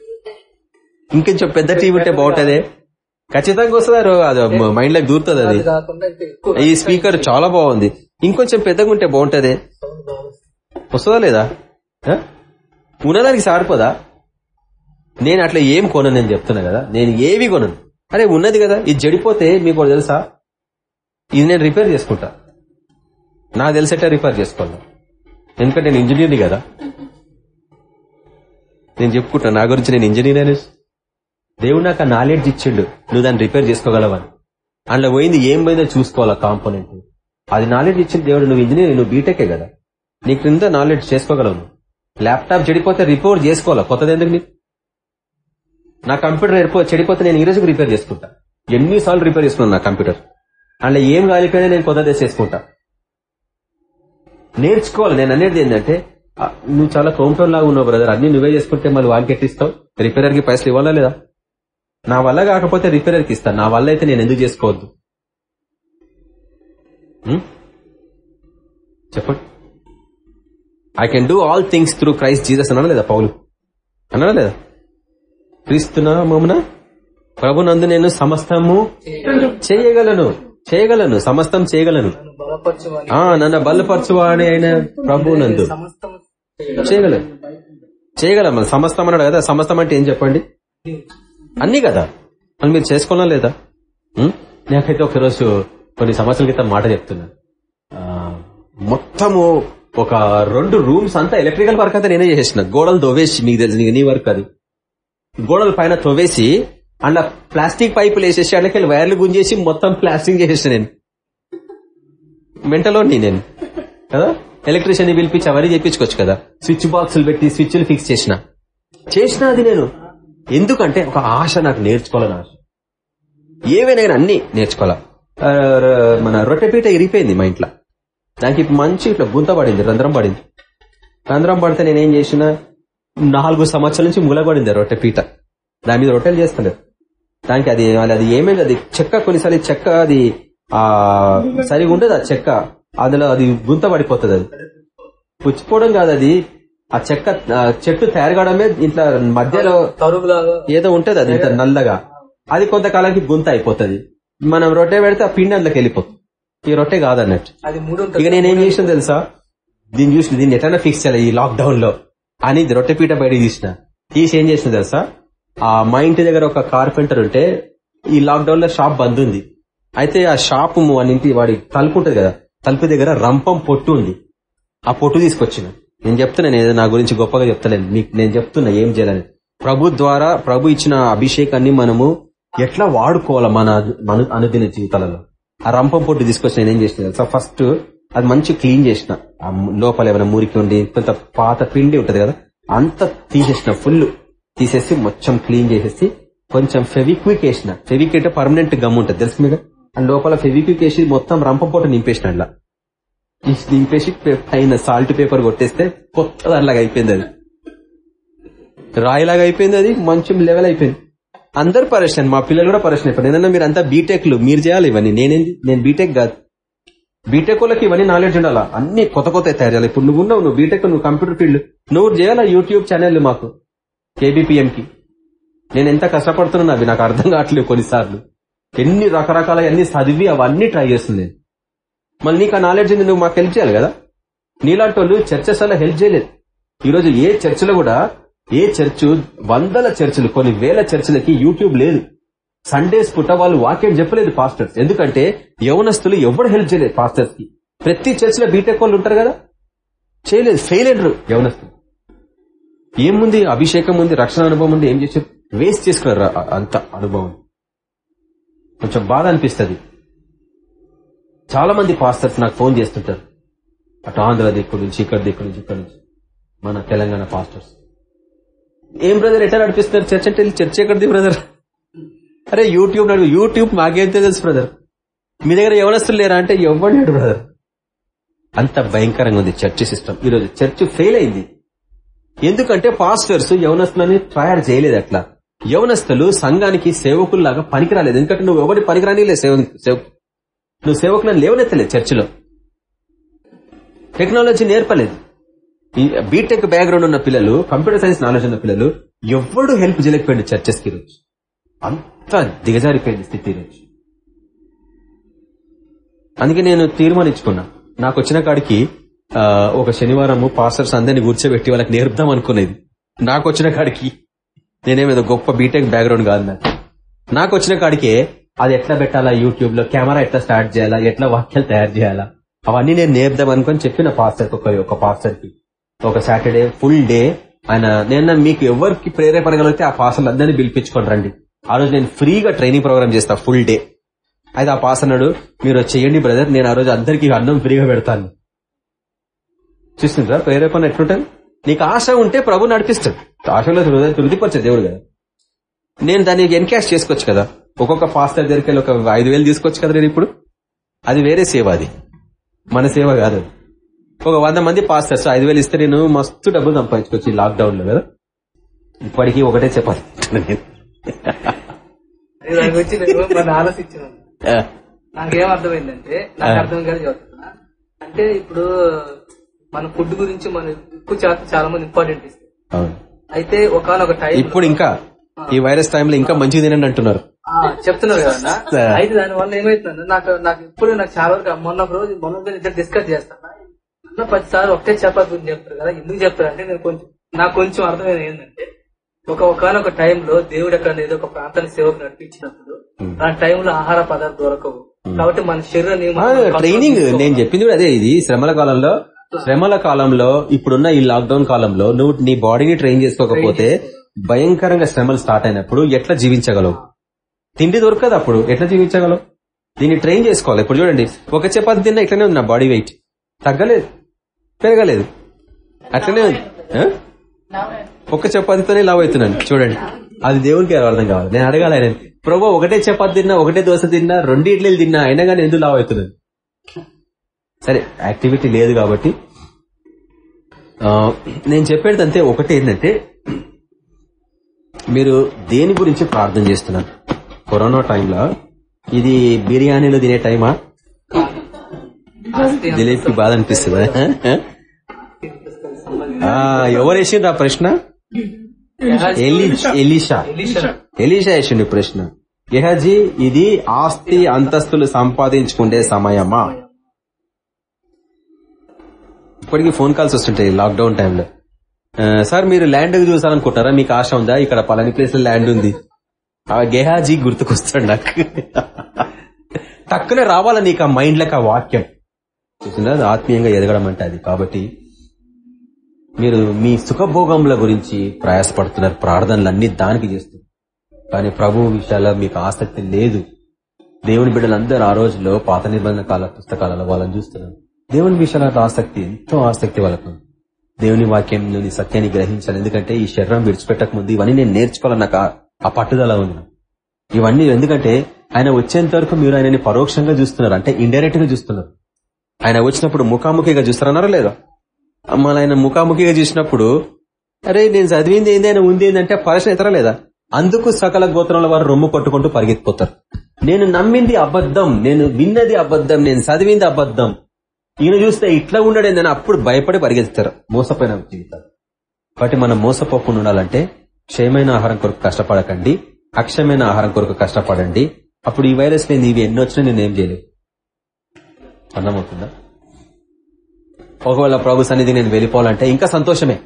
ఇంకొంచెం పెద్ద టీవీ ఉంటే బాగుంటుంది. ఖచ్చితంగా వస్తుంది అది మైండ్లోకి దూరుతుంది అది? ఈ స్పీకర్ చాలా బాగుంది. ఇంకొంచెం పెద్దగా ఉంటే బాగుంటది. వస్తుందా లేదా? ఉన్నదానికి సారిపోదా? నేను అట్లా ఏం కొనను నేను చెప్తున్నా కదా. నేను ఏవి కొనను. అరే ఉన్నది కదా. ఇది చెడిపోతే మీకు తెలుసా? ఇది నేను రిపేర్ చేసుకుంటా. నాకు తెలిసేట రిపేర్ చేసుకోవాలి. ఎందుకంటే నేను ఇంజనీర్ని కదా? నేను చెప్పుకుంటా నా గురించి నేను ఇంజనీర్ అని? దేవుడు నాకు ఆ నాలెడ్జ్ ఇచ్చిండు. నువ్వు దాన్ని రిపేర్ చేసుకోగలవని అందులో పోయింది ఏం పోయిందో చూసుకోవాలా కాంపోనెంట్ అది నాలెడ్జ్ ఇచ్చిన దేవుడు నువ్వు ఇంజనీర్ నువ్వు బీటెకే కదా? నీ క్రింద నాలెడ్జ్ చేసుకోగలవు ల్యాప్టాప్ చెడిపోతే రిపేర్ చేసుకోవాలా? కొత్తది ఎందుకు నీకు? నా కంప్యూటర్ ఎరిపో చెడిపోతే నేను ఈ రోజుకి రిపేర్ చేసుకుంటా. ఎన్నిసార్లు రిపేర్ చేసుకున్నాను నా కంప్యూటర్ అందులో ఏం కాలిపోయినా నేను కొత్తది చేసుకుంటా. నేర్చుకోవాలి. నేను అనేది ఏంటంటే నువ్వు చాలా కోంటోన్ లాగా ఉన్నావు బ్రదర్ అన్ని నువ్వే చేసుకుంటే మళ్ళీ వానికి ఎట్టిస్తావు రిపేరర్కి పైసలు ఇవ్వాలా లేదా? నా వల్ల కాకపోతే రిపేరర్కి ఇస్తాను నా వల్ల అయితే నేను ఎందుకు చేసుకోవద్దు? చెప్పండి. I can do all things through Christ Jesus అన్నా లేదా పౌలు? అన్నా లేదా క్రీస్తునా మమ్మన ప్రభు నందు నేను సమస్తము చేయగలను. చేయగలను సమస్తం చేయగలను. ఆ నన్ను బలపరచువాడి అయిన ప్రభు నందు సమస్తం చేయగలం సమస్తం అన్నాడు కదా సమస్తం అంటే ఏం చెప్పండి? అన్ని కదా. మరి మీరు చేసుకోవాలా లేదా? నాకైతే ఒకరోజు కొన్ని సంవత్సరాల క్రితం మాట చెప్తున్నా. మొత్తము ఒక రెండు రూమ్స్ అంతా ఎలక్ట్రికల్ వర్క్ అంతా నేనే చేసేసిన. గోడలు తోవేసి మీకు తెలుసు నీ వర్క్ అది. గోడల పైన తోవేసి అండ్ ప్లాస్టిక్ పైపులు వేసేసి అందులోకి వైర్లు గుంజేసి మొత్తం ప్లాస్టింగ్ చేసేసిన నేను. మెంటలోని నేను. కదా ఎలక్ట్రీషియన్ పిలిపించి అవన్నీ చెప్పించుకోవచ్చు కదా. స్విచ్ బాక్సులు పెట్టి స్విచ్లు ఫిక్స్ చేసిన. చేసిన అది నేను. ఎందుకంటే ఒక ఆశ నాకు నేర్చుకోవాలని ఆశ. ఏవైనా అన్ని నేర్చుకోవాలా. మన రొట్టెపీట ఇరిపోయింది మా ఇంట్లో. దానికి మంచి ఇట్లా గుంత పడింది రంధ్రం పడింది. రంధ్రం పడితే నేనేం చేసిన? నాలుగు సంవత్సరాల నుంచి ములబడింది ఆ రొట్టెపీట. దాని మీద రొట్టెలు చేస్తలేదు. దానికి అది అది ఏమైంది? అది చెక్క కొన్నిసార్లు చెక్క అది ఆ సరిగా ఉండదు ఆ చెక్క. అందులో అది గుంత పడిపోతుంది అది. పుచ్చిపోవడం కాదు అది. ఆ చెక్క చెట్టు తయారు కావడమే ఇంట్లో మధ్యలో ఏదో ఉంటది అది ఇంత నల్లగా. అది కొంతకాలానికి గుంత అయిపోతది. మనం రొట్టె పెడితే ఆ పిండి అందులోకి వెళ్ళిపోతుంది. ఈ రొట్టె కాదన్నట్టు. అది మూడు ఇక నేనేం చేసిన తెలుసా? దీన్ని చూసి దీన్ని ఎట్లైనా ఫిక్స్ చేయాలి ఈ లాక్ డౌన్లో. అని రొట్టె పీట బయటికి తీసిన. తీసి ఏం చేసిన తెలుసా? ఆ మా ఇంటి దగ్గర ఒక కార్పెంటర్ ఉంటే ఈ లాక్ డౌన్లో షాప్ బంద్ ఉంది. అయితే ఆ షాప్ అని ఇంటి వాడి తలుపు ఉంటుంది కదా తలుపు దగ్గర రంపం పొట్టు ఉంది. ఆ పొట్టు తీసుకొచ్చిన. నేను చెప్తున్నా నా గురించి గొప్పగా చెప్తలేను. నీకు నేను చెప్తున్నా ఏం చేయాలని. ప్రభు ద్వారా ప్రభు ఇచ్చిన అభిషేకాన్ని మనము ఎట్లా వాడుకోవాలా మన మన అనుదిన జీవితాలలో? ఆ రంపం పొట్టు తీసుకొచ్చి నేను ఏం చేసిన సో ఫస్ట్ అది మంచి క్లీన్ చేసిన. లోపల ఏమైనా మురికి ఉండి కొంత పాత పిండి ఉంటది కదా అంత తీసేసిన ఫుల్ తీసేసి మొత్తం క్లీన్ చేసేసి కొంచెం ఫెవిక్విక్ వేసిన ఫెవిక్ అంటే పర్మనెంట్ గమ్ ఉంటుంది తెలుసు మీద అండ్ లోపల ఫెవిక్విక్ వేసి మొత్తం రంపపోట నింపేసిన అట్లా ఈ నింపేసి పైన సాల్ట్ పేపర్ కొట్టేస్తే కొత్త దానిలాగా అయిపోయింది అది. రాయిలాగా అయిపోయింది అది మంచి లెవెల్ అయిపోయింది. అందరు పరేషన్ మా పిల్లలు కూడా పరేషన్ అయిపోయింది ఏదన్నా మీరు అంతా బీటెక్లు మీరు చేయాలి ఇవన్నీ. నేనేంది? నేను బీటెక్ కాదు. బీటెక్ వాళ్ళకి ఇవన్నీ నాలెడ్జ్ ఉండాలా? అన్ని కొత్త కొత్త తయారు చేయాలి. ఇప్పుడు నువ్వు ఉన్నావు నువ్వు బీటెక్ నువ్వు కంప్యూటర్ ఫీల్డ్ నువ్వు చేయాలా యూట్యూబ్ ఛానల్ మాకు? కేబీపీఎంకి నేను ఎంత కష్టపడుతున్నాను అవి నాకు అర్థం కావట్లేదు కొన్నిసార్లు. ఎన్ని రకరకాల అన్ని చదివి అవన్నీ ట్రై చేస్తుంది నేను. మళ్ళీ నీకు ఆ నాలెడ్జ్ ఉంది నువ్వు మాకు హెల్ప్ చేయాలి కదా? నీలాంటి వాళ్ళు చర్చెస్ అలా హెల్ప్ చేయలేదు. ఈరోజు ఏ చర్చిలో కూడా ఏ చర్చ్ వందల చర్చిలు కొన్ని వేల చర్చిలకి యూట్యూబ్ లేదు. సండేస్ పుట్ట వాళ్ళు వాక్యం చెప్పలేదు పాస్టర్స్ ఎందుకంటే యవనస్తులు ఎవరు హెల్ప్ చేయలేదు పాస్టర్స్కి. ప్రతి చర్చిలో బీటెక్ వాళ్ళు ఉంటారు కదా? చేయలేదు ఫెయిల్ అయినరు యవనస్తులు. ఏముంది? అభిషేకం ఉంది రక్షణ అనుభవం ఉంది ఏం చేశారు? వేస్ట్ చేసుకున్నారు? అంత అనుభవం. కొంచెం బాధ అనిపిస్తుంది. చాలా మంది పాస్టర్స్ నాకు ఫోన్ చేస్తుంటారు. అటు ఆంధ్ర దిక్కు నుంచి ఇక్కడ దిక్కు నుంచి ఇక్కడ నుంచి. మన తెలంగాణ పాస్టర్స్. ఏం బ్రదర్ ఎట్లా నడిపిస్తున్నారు? చర్చ్ అంటే చర్చ్ ఎక్కడిది బ్రదర్ అరే యూట్యూబ్ నడు యూట్యూబ్ మాకేం తెలుసు బ్రదర్ మీ దగ్గర ఎవరస్తులు లేరా? అంటే ఎవరు లేడు బ్రదర్ అంత భయంకరంగా ఉంది చర్చ్ సిస్టమ్ ఈరోజు చర్చ్ ఫెయిల్ అయింది. ఎందుకంటే పాస్టర్స్ యవనస్తులని తయారు చేయలేదు అట్లా యవనస్తులు సంఘానికి సేవకుల్లాగా పనికిరాలేదు. ఎందుకంటే నువ్వు ఎవరి పనికిరాని లేదు సేవ నువ్వు సేవకులను లేవనెత్తలేదు చర్చిలో. టెక్నాలజీ నేర్పలేదు. ఈ బీటెక్ బ్యాక్గ్రౌండ్ ఉన్న పిల్లలు కంప్యూటర్ సైన్స్ నాలెడ్జ్ ఉన్న పిల్లలు ఎవడు హెల్ప్ చేయలేకపోయింది చర్చెస్కి రోజు అంత దిగజారిపోయింది స్థితి రోజు అందుకే నేను తీర్మానించుకున్నా. నాకు వచ్చిన కాడికి ఒక శనివారము పాస్టర్స్ అందరిని కూర్చోబెట్టి వాళ్ళకి నేర్పుదాం అనుకునేది. నాకు వచ్చిన కాడికి నేనేమేదో గొప్ప బీటెక్ బ్యాక్గ్రౌండ్ కాదు నాకు నాకు వచ్చిన కాడికే అది ఎట్లా పెట్టాలా యూట్యూబ్లో కెమెరా ఎట్లా స్టార్ట్ చేయాలా ఎట్లా వాక్యాలు తయారు చేయాలా అవన్నీ నేను నేర్పుదాం అనుకుని చెప్పిన పాస్టర్ ఒక ఒక పాస్టర్కి ఒక సాటర్డే ఫుల్ డే ఆయన నేను మీకు ఎవరికి ప్రేరేపడగలిగితే ఆ పాస్టర్లు అందరినీ పిలిపించుకొని రండి. ఆ రోజు నేను ఫ్రీగా ట్రైనింగ్ ప్రోగ్రామ్ చేస్తా ఫుల్ డే. అయితే ఆ పాస్ అన్నాడు మీరు చేయండి బ్రదర్ నేను ఆ రోజు అందరికి అన్నం ఫ్రీగా పెడతాను. చూస్తుందా ప్రేరేపణ ఎట్లుంటుంది? నీకు ఆశ ఉంటే ప్రభు నడిపిస్తాడు. ఆశలో తృప్తిపరిచే దేవుడు కదా. నేను దాన్ని ఎన్కాష్ చేసుకోవచ్చు కదా? ఒక్కొక్క పాస్టర్ దగ్గరికి వెళ్ళి ఒక ఐదు వేలు తీసుకోవచ్చు కదా నేను ఇప్పుడు? అది వేరే సేవ అది. మన సేవ కాదు. అది. ఒక వంద మంది పాస్టర్స్ ఐదు వేలు ఇస్తే నేను మస్తు డబ్బులు సంపాదించుకోవచ్చు ఈ లాక్డౌన్లో కదా? ఇప్పటికీ ఒకటే చెప్పాలి. నేను ఆ, నాకేం అర్థమైందంటే నాకు అర్థం కాదు చెప్తున్నా అంటే ఇప్పుడు మన ఫుడ్ గురించి మన ఎక్కువ చాలా మంది ఇంపార్టెంట్ అవును. అయితే ఒకనొక టైం ఇప్పుడు ఇంకా ఈ వైరస్ టైంలో ఇంకా మంచిగా తినండి అంటున్నారు. చెప్తున్నారు కదా. అయితే దాని వల్ల ఏమైతుందంటే నాకు నాకు ఇప్పుడు నాకు చాలా వరకు మొన్న రోజు మొన్న ఇద్దరు డిస్కస్ చేస్తాను అన్న పదిసార్లు ఒకటే చపాతి గురించి చెప్తారు కదా ఎందుకు చెప్తారు అంటే నేను కొంచెం నాకు కొంచెం అర్థమైంది ఏంటంటే ఒక ఒకనొక టైంలో దేవుడు ఎక్కడ ఏదో ఒక ప్రాంతాన్ని సేవకు నడిపించినప్పుడు ఆ టైంలో ఆహార పదార్థాలు దొరకవు. కాబట్టి మన శరీర ట్రైనింగ్ నేను చెప్పింది కూడా అదే ఇది. శ్రమల కాలంలో శ్రమల కాలంలో ఇప్పుడున్న ఈ లాక్డౌన్ కాలంలో నువ్వు నీ బాడీని ట్రైన్ చేసుకోకపోతే భయంకరంగా శ్రమలు స్టార్ట్ అయినప్పుడు ఎట్లా జీవించగలవు? తిండి దొరకదు అప్పుడు ఎట్లా జీవించగలవు? దీన్ని ట్రైన్ చేసుకోవాలి. ఇప్పుడు చూడండి ఒక చపాతి తిన్నా ఇట్లనే ఉంది నా బాడీ వెయిట్ తగ్గలేదు. పెరగలేదు. అట్లనే ఉంది. ఆ? ఒక్క చపాతీతోనే లావ్ అవుతున్నాను. చూడండి. అది దేవునికి అర్థం కావాలి? నేను అడగాలి ఆయన ప్రభు ఒకటే చపాతి తిన్నా ఒకటే దోశ తిన్నా రెండు ఇడ్లీలు తిన్నా అయినా కానీ ఎందుకు లావ్ అవుతున్నాను సరే యాక్టివిటీ లేదు కాబట్టి ఆ, నేను చెప్పేది అంతే ఒకటి ఏంటంటే మీరు దేని గురించి ప్రార్థన చేస్తున్నారు? కరోనా టైంలో? ఇది బిర్యానీలు తినే టైమా? దిలీప్కి బాధ అనిపిస్తుందా? ఆ, ఎవరు వేసిండ్రు ఆ ప్రశ్న? ఎలి- ఎలీషా. ఎలీషా. వేసిండు ప్రశ్న. గెహజీ ఇది ఆస్తి అంతస్తులు సంపాదించుకునే సమయమా? ఇప్పటికీ ఫోన్ కాల్స్ వస్తుంటాయి లాక్డౌన్ టైంలో. సార్ మీరు ల్యాండ్ చూసాలనుకుంటారా మీకు ఆశ ఉందా? ఇక్కడ పలాని ప్లేస్లో ల్యాండ్ ఉంది. ఆ గెహాజీ గుర్తుకొస్తాడు నాకు. టక్కునే రావాలా నీకు ఆ మైండ్ లెక్క వాక్యం? చూసిందా? ఆత్మీయంగా ఎదగడం అంటే అది. కాబట్టి మీరు మీ సుఖభోగముల గురించి ప్రయాసపడుతున్నారు. ప్రార్థనలు అన్ని దానికి చేస్తున్నారు కానీ ప్రభు విషయాల్లో మీకు ఆసక్తి లేదు. దేవుని బిడ్డలందరూ ఆ రోజుల్లో పాత నిబంధన కాల పుస్తకాలలో వాళ్ళని చూస్తున్నారు. దేవుని విషయాల ఆసక్తి ఎంతో ఆసక్తి వాళ్ళకు. దేవుని వాక్యంలోని సత్యాన్ని గ్రహించాలి. ఎందుకంటే ఈ శరీరం విడిచిపెట్టక ముందు ఇవన్నీ నేను నేర్చుకోవాలని నాకు ఆ- పట్టుదల ఉంది. ఇవన్నీ ఎందుకంటే ఆయన వచ్చేంత వరకు మీరు ఆయనని పరోక్షంగా చూస్తున్నారు. అంటే ఇండైరెక్ట్గా చూస్తున్నారు. ఆయన వచ్చినప్పుడు ముఖాముఖిగా చూస్తారన్నారా లేదా? మళ్ళీ ఆయన ముఖాముఖిగా చూసినప్పుడు అరే నేను చదివింది ఏంది ఆయన ఉంది ఏంటంటే పరిశ్రమ ఎత్తరా లేదా? అందుకు సకల గోత్రంలో వారు రొమ్ము కొట్టుకుంటూ పరిగెత్తిపోతారు. నేను నమ్మింది అబద్ధం నేను విన్నది అబద్ధం నేను చదివింది అబద్ధం. ఈయన చూస్తే ఇట్లా ఉండడేందని అప్పుడు భయపడి పరిగెత్తారు. మోసపోయిన జీవితాలు కాబట్టి మనం మోసపోకుండా ఉండాలంటే క్షయమైన ఆహారం కొరకు కష్టపడకండి అక్షయమైన ఆహారం కొరకు కష్టపడండి. అప్పుడు ఈ వైరస్ నేను ఇవి ఎన్ని వచ్చినా నేను ఏం చేయలేదు అర్థమవుతుందా? ఒకవేళ ప్రభు సన్నిధి నేను వెళ్ళిపోవాలంటే ఇంకా సంతోషమే.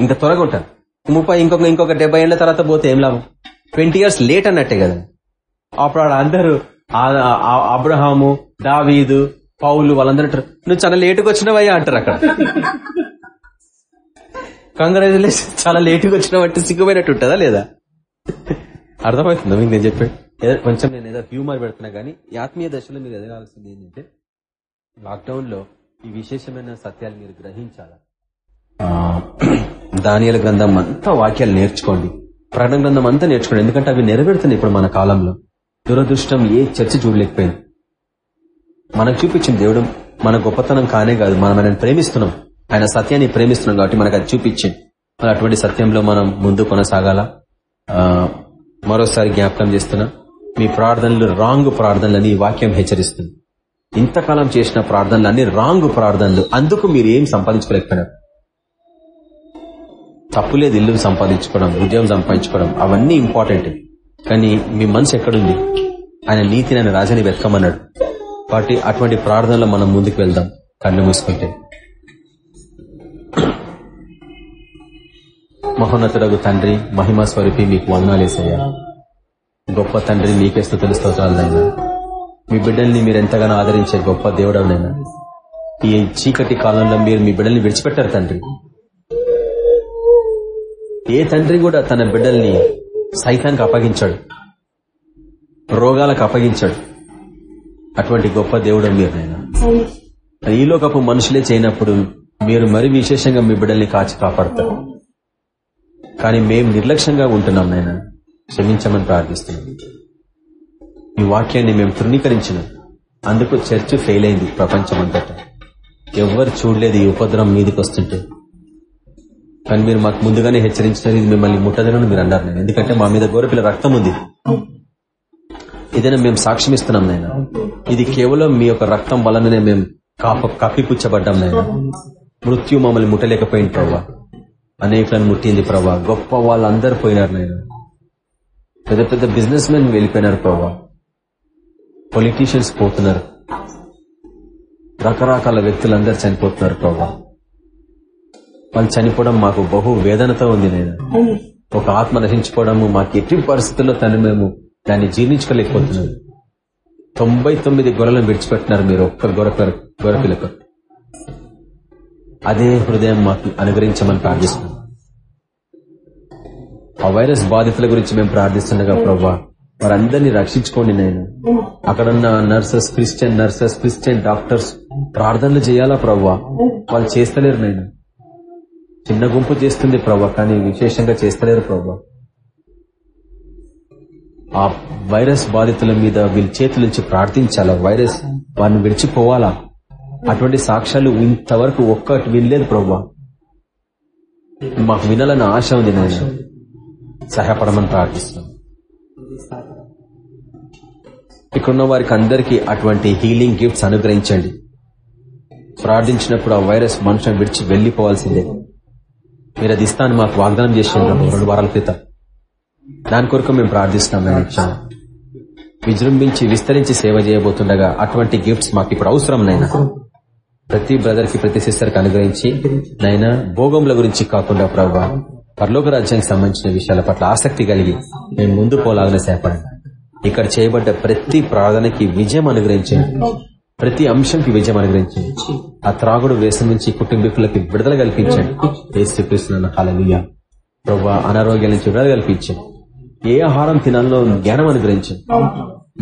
ఇంకా త్వరగా ఉంటాను. ముప్పై ఇంకొక ఇంకొక డెబ్బై ఏళ్ళ తర్వాత పోతే ఏం లాభం? ట్వంటీ ఇయర్స్ లేట్ అన్నట్టే కదా. అప్పుడు అందరూ అబ్రహాము దావీదు పౌలు వాళ్ళందరూ అంటారు, నువ్వు చాలా లేటుగా వచ్చినవయ్యా అంటారు అక్కడ. కంగ్రాచులేషన్ చాలా లేటుగా వచ్చినావంటే సిగ్గుపోయినట్టు ఉంటుందా లేదా? అర్థమవుతుందా మీకు నేను చెప్పాడు కొంచెం నేను ఏదో హ్యూమర్ పెడుతున్నా కానీ ఆత్మీయ దశలో మీరు ఎదగాల్సింది ఏంటంటే లాక్డౌన్లో ఈ విశేషమైన సత్యాలు మీరు గ్రహించాలా? దానియల గ్రంథం అంతా వాక్యాలు నేర్చుకోండి. ప్రకటన గ్రంథం అంతా నేర్చుకోండి. ఎందుకంటే అవి నెరవేరుతున్నాయి ఇప్పుడు మన కాలంలో. దురదృష్టం ఏ చర్చ చూడలేకపోయింది. మనకు చూపించిన దేవుడు మన గొప్పతనం కానే కాదు మనం ఆయన ప్రేమిస్తున్నాం. ఆయన సత్యాన్ని ప్రేమిస్తున్నాం కాబట్టి మనకు అది చూపించింది. మరి అటువంటి సత్యంలో మనం ముందు కొనసాగాల? ఆ, మరోసారి జ్ఞాపకం చేస్తున్నా మీ ప్రార్థనలు రాంగ్ ప్రార్థనలని వాక్యం హెచ్చరిస్తుంది. ఇంతకాలం చేసిన ప్రార్థనలు అన్ని రాంగ్ ప్రార్థనలు. అందుకు మీరు ఏం సంపాదించుకోలేకపోయినారు? తప్పులేదు ఇల్లు సంపాదించుకోవడం ఉద్యోగం సంపాదించుకోవడం అవన్నీ ఇంపార్టెంట్ కానీ మీ మనసు ఎక్కడుంది? ఆయన నీతిని ఆయన రాజాని వెతకమన్నాడు. కాబట్టి అటువంటి ప్రార్థనలో మనం ముందుకు వెళ్దాం. కన్ను మూసుకుంటే. మహోన్నతుడగు తండ్రి మహిమా స్వరూపి మీకు వందనాలేసయ్యా గొప్ప తండ్రి మీకే స్థుతులు స్తోత్రాలనైనా మీ బిడ్డల్ని మీరు ఎంతగానో ఆదరించే గొప్ప దేవుడవునైనా ఈ చీకటి కాలంలో మీరు మీ బిడ్డల్ని విడిచిపెట్టారు తండ్రి. ఏ తండ్రి కూడా తన బిడ్డల్ని సైతానికి అప్పగించాడు. రోగాలకు అప్పగించాడు. అటువంటి గొప్ప దేవుడు మీరు నైనా. ఈ లోకపు మనుషులే చేయనప్పుడు మీరు మరి విశేషంగా మీ బిడ్డల్ని కాచి కాపాడతారు. కానీ మేము నిర్లక్ష్యంగా ఉంటున్నాం నాయన క్షమించమని ప్రార్థిస్తున్నాం. ఈ వాక్యాన్ని మేము తృణీకరించినాం. అందుకు చర్చ్ ఫెయిల్ అయింది ప్రపంచమంతటా. ఎవ్వరు చూడలేదు ఈ ఉపద్రవం మీదకి వస్తుంటే. కానీ మీరు మాకు ముందుగానే హెచ్చరించినారు ఇది మిమ్మల్ని ముట్టదనని మీరు అన్నారు నేను. ఎందుకంటే మా మీద గోరపిల్ల రక్తం ఉంది. ఇదైనా మేము సాక్ష్యం ఇస్తున్నాం నాయన ఇది కేవలం మీ యొక్క రక్తం వలననే మేము కాప కప్పిపుచ్చబడ్డాం నేను మృత్యు మమ్మల్ని ముట్టలేకపోయింది ప్రభా అనేకులను ముట్టింది ప్రభా గొప్ప వాళ్ళందరూ పోయినారు నేను పెద్ద పెద్ద బిజినెస్ మెన్ వెళ్ళిపోయినారు ప్రభా పొలిటీషియన్స్ పోతున్నారు. రకరకాల వ్యక్తులందరూ చనిపోతున్నారు ప్రభా వాళ్ళు చనిపోవడం మాకు బహు వేదనతో ఉంది నేను ఒక ఆత్మ నశించుకోవడము మాకు ఎట్టి పరిస్థితుల్లో తను మేము దాన్ని జీర్ణించుకోలేకపోతున్నాం. తొంభై తొమ్మిది గొర్రెలను విడిచిపెట్టినారు మీరు. ఒక్క గొర్రె గొర్రెపిల్లకు అదే హృదయం మాకు అనుగ్రహించమని ప్రార్థిస్తున్నాం. ఆ వైరస్ బాధితుల గురించి మేము ప్రార్థిస్తుండగా ప్రభా వారందరినీ రక్షించుకోండి నేను అక్కడున్న nurses Christian nurses Christian doctors ప్రార్థనలు చేయాలా ప్రభా వాళ్ళు చేస్తలేరు నేను చిన్న గుంపు చేస్తుంది ప్రభా కానీ విశేషంగా చేస్తలేరు ప్రభావ ఆ వైరస్ బాధితుల మీద వీళ్ళ చేతుల నుంచి ప్రార్థించాలా? వైరస్ వారిని విడిచిపోవాలా? అటువంటి సాక్ష్యాలు ఇంతవరకు ఒక్కటి వినలేదు ప్రభా మాకు వినాలని ఆశ ఉంది నేను సహాయపడమని ప్రార్థిస్తున్నాం. ఇక్కడున్న వారికి అందరికీ అటువంటి హీలింగ్ గిఫ్ట్స్ అనుగ్రహించండి. ప్రార్థించినప్పుడు ఆ వైరస్ మనుషులను విడిచి వెళ్ళిపోవాల్సిందే మీరు అది ఇస్తాను మాకు వాగ్దానం చేసిండ్రు రెండు వారాల క్రితం. దాని కొరకు మేము ప్రార్థిస్తున్నాం నేను విజృంభించి విస్తరించి సేవ చేయబోతుండగా అటువంటి గిఫ్ట్స్ మాకు ఇప్పుడు అవసరం నైనా ప్రతి బ్రదర్కి ప్రతి సిస్టర్కి అనుగ్రహించి నైనా భోగంల గురించి కాకుండా ప్రభావ పరలోక రాజ్యానికి సంబంధించిన విషయాల పట్ల ఆసక్తి కలిగి మేము ముందు పోలాగానే సేపడండి ఇక్కడ చేయబడ్డ ప్రతి ప్రార్థనకి విజయం అనుగ్రహించండి. ప్రతి అంశంకి విజయం అనుగ్రహించండి. ఆ త్రాగుడు వేసం నుంచి కుటుంబీకులకి విడుదల కల్పించండి. ఏసుకృష్ణ హలలుయ ప్రభా అనారోగ్యాల నుంచి విడుదల కల్పించండి. ఏ ఆహారం తినాలో జ్ఞానం అనుగ్రహించండి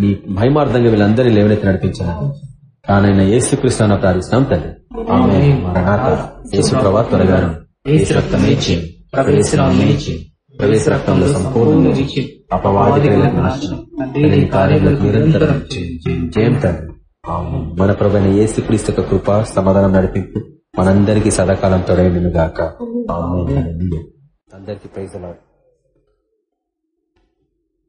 మీ మహిమార్థంగా వీళ్ళందరినీ లేవనెత్తి నడిపించండి తానైన యేసుకృష్ణ ప్రార్థిస్తాం మరణాత యేసు ప్రభా ప్రవేశ రక్తంలో సంపూర్ణ అపవాది నిరంతరం జయం. మన ప్రభైన యేసు క్రీస్తు యొక్క కృప సమాధానం నడిపింపు మనందరికీ సదాకాలం తొడైండును గాక. అందరికీ ప్రైజ్ అలాడ్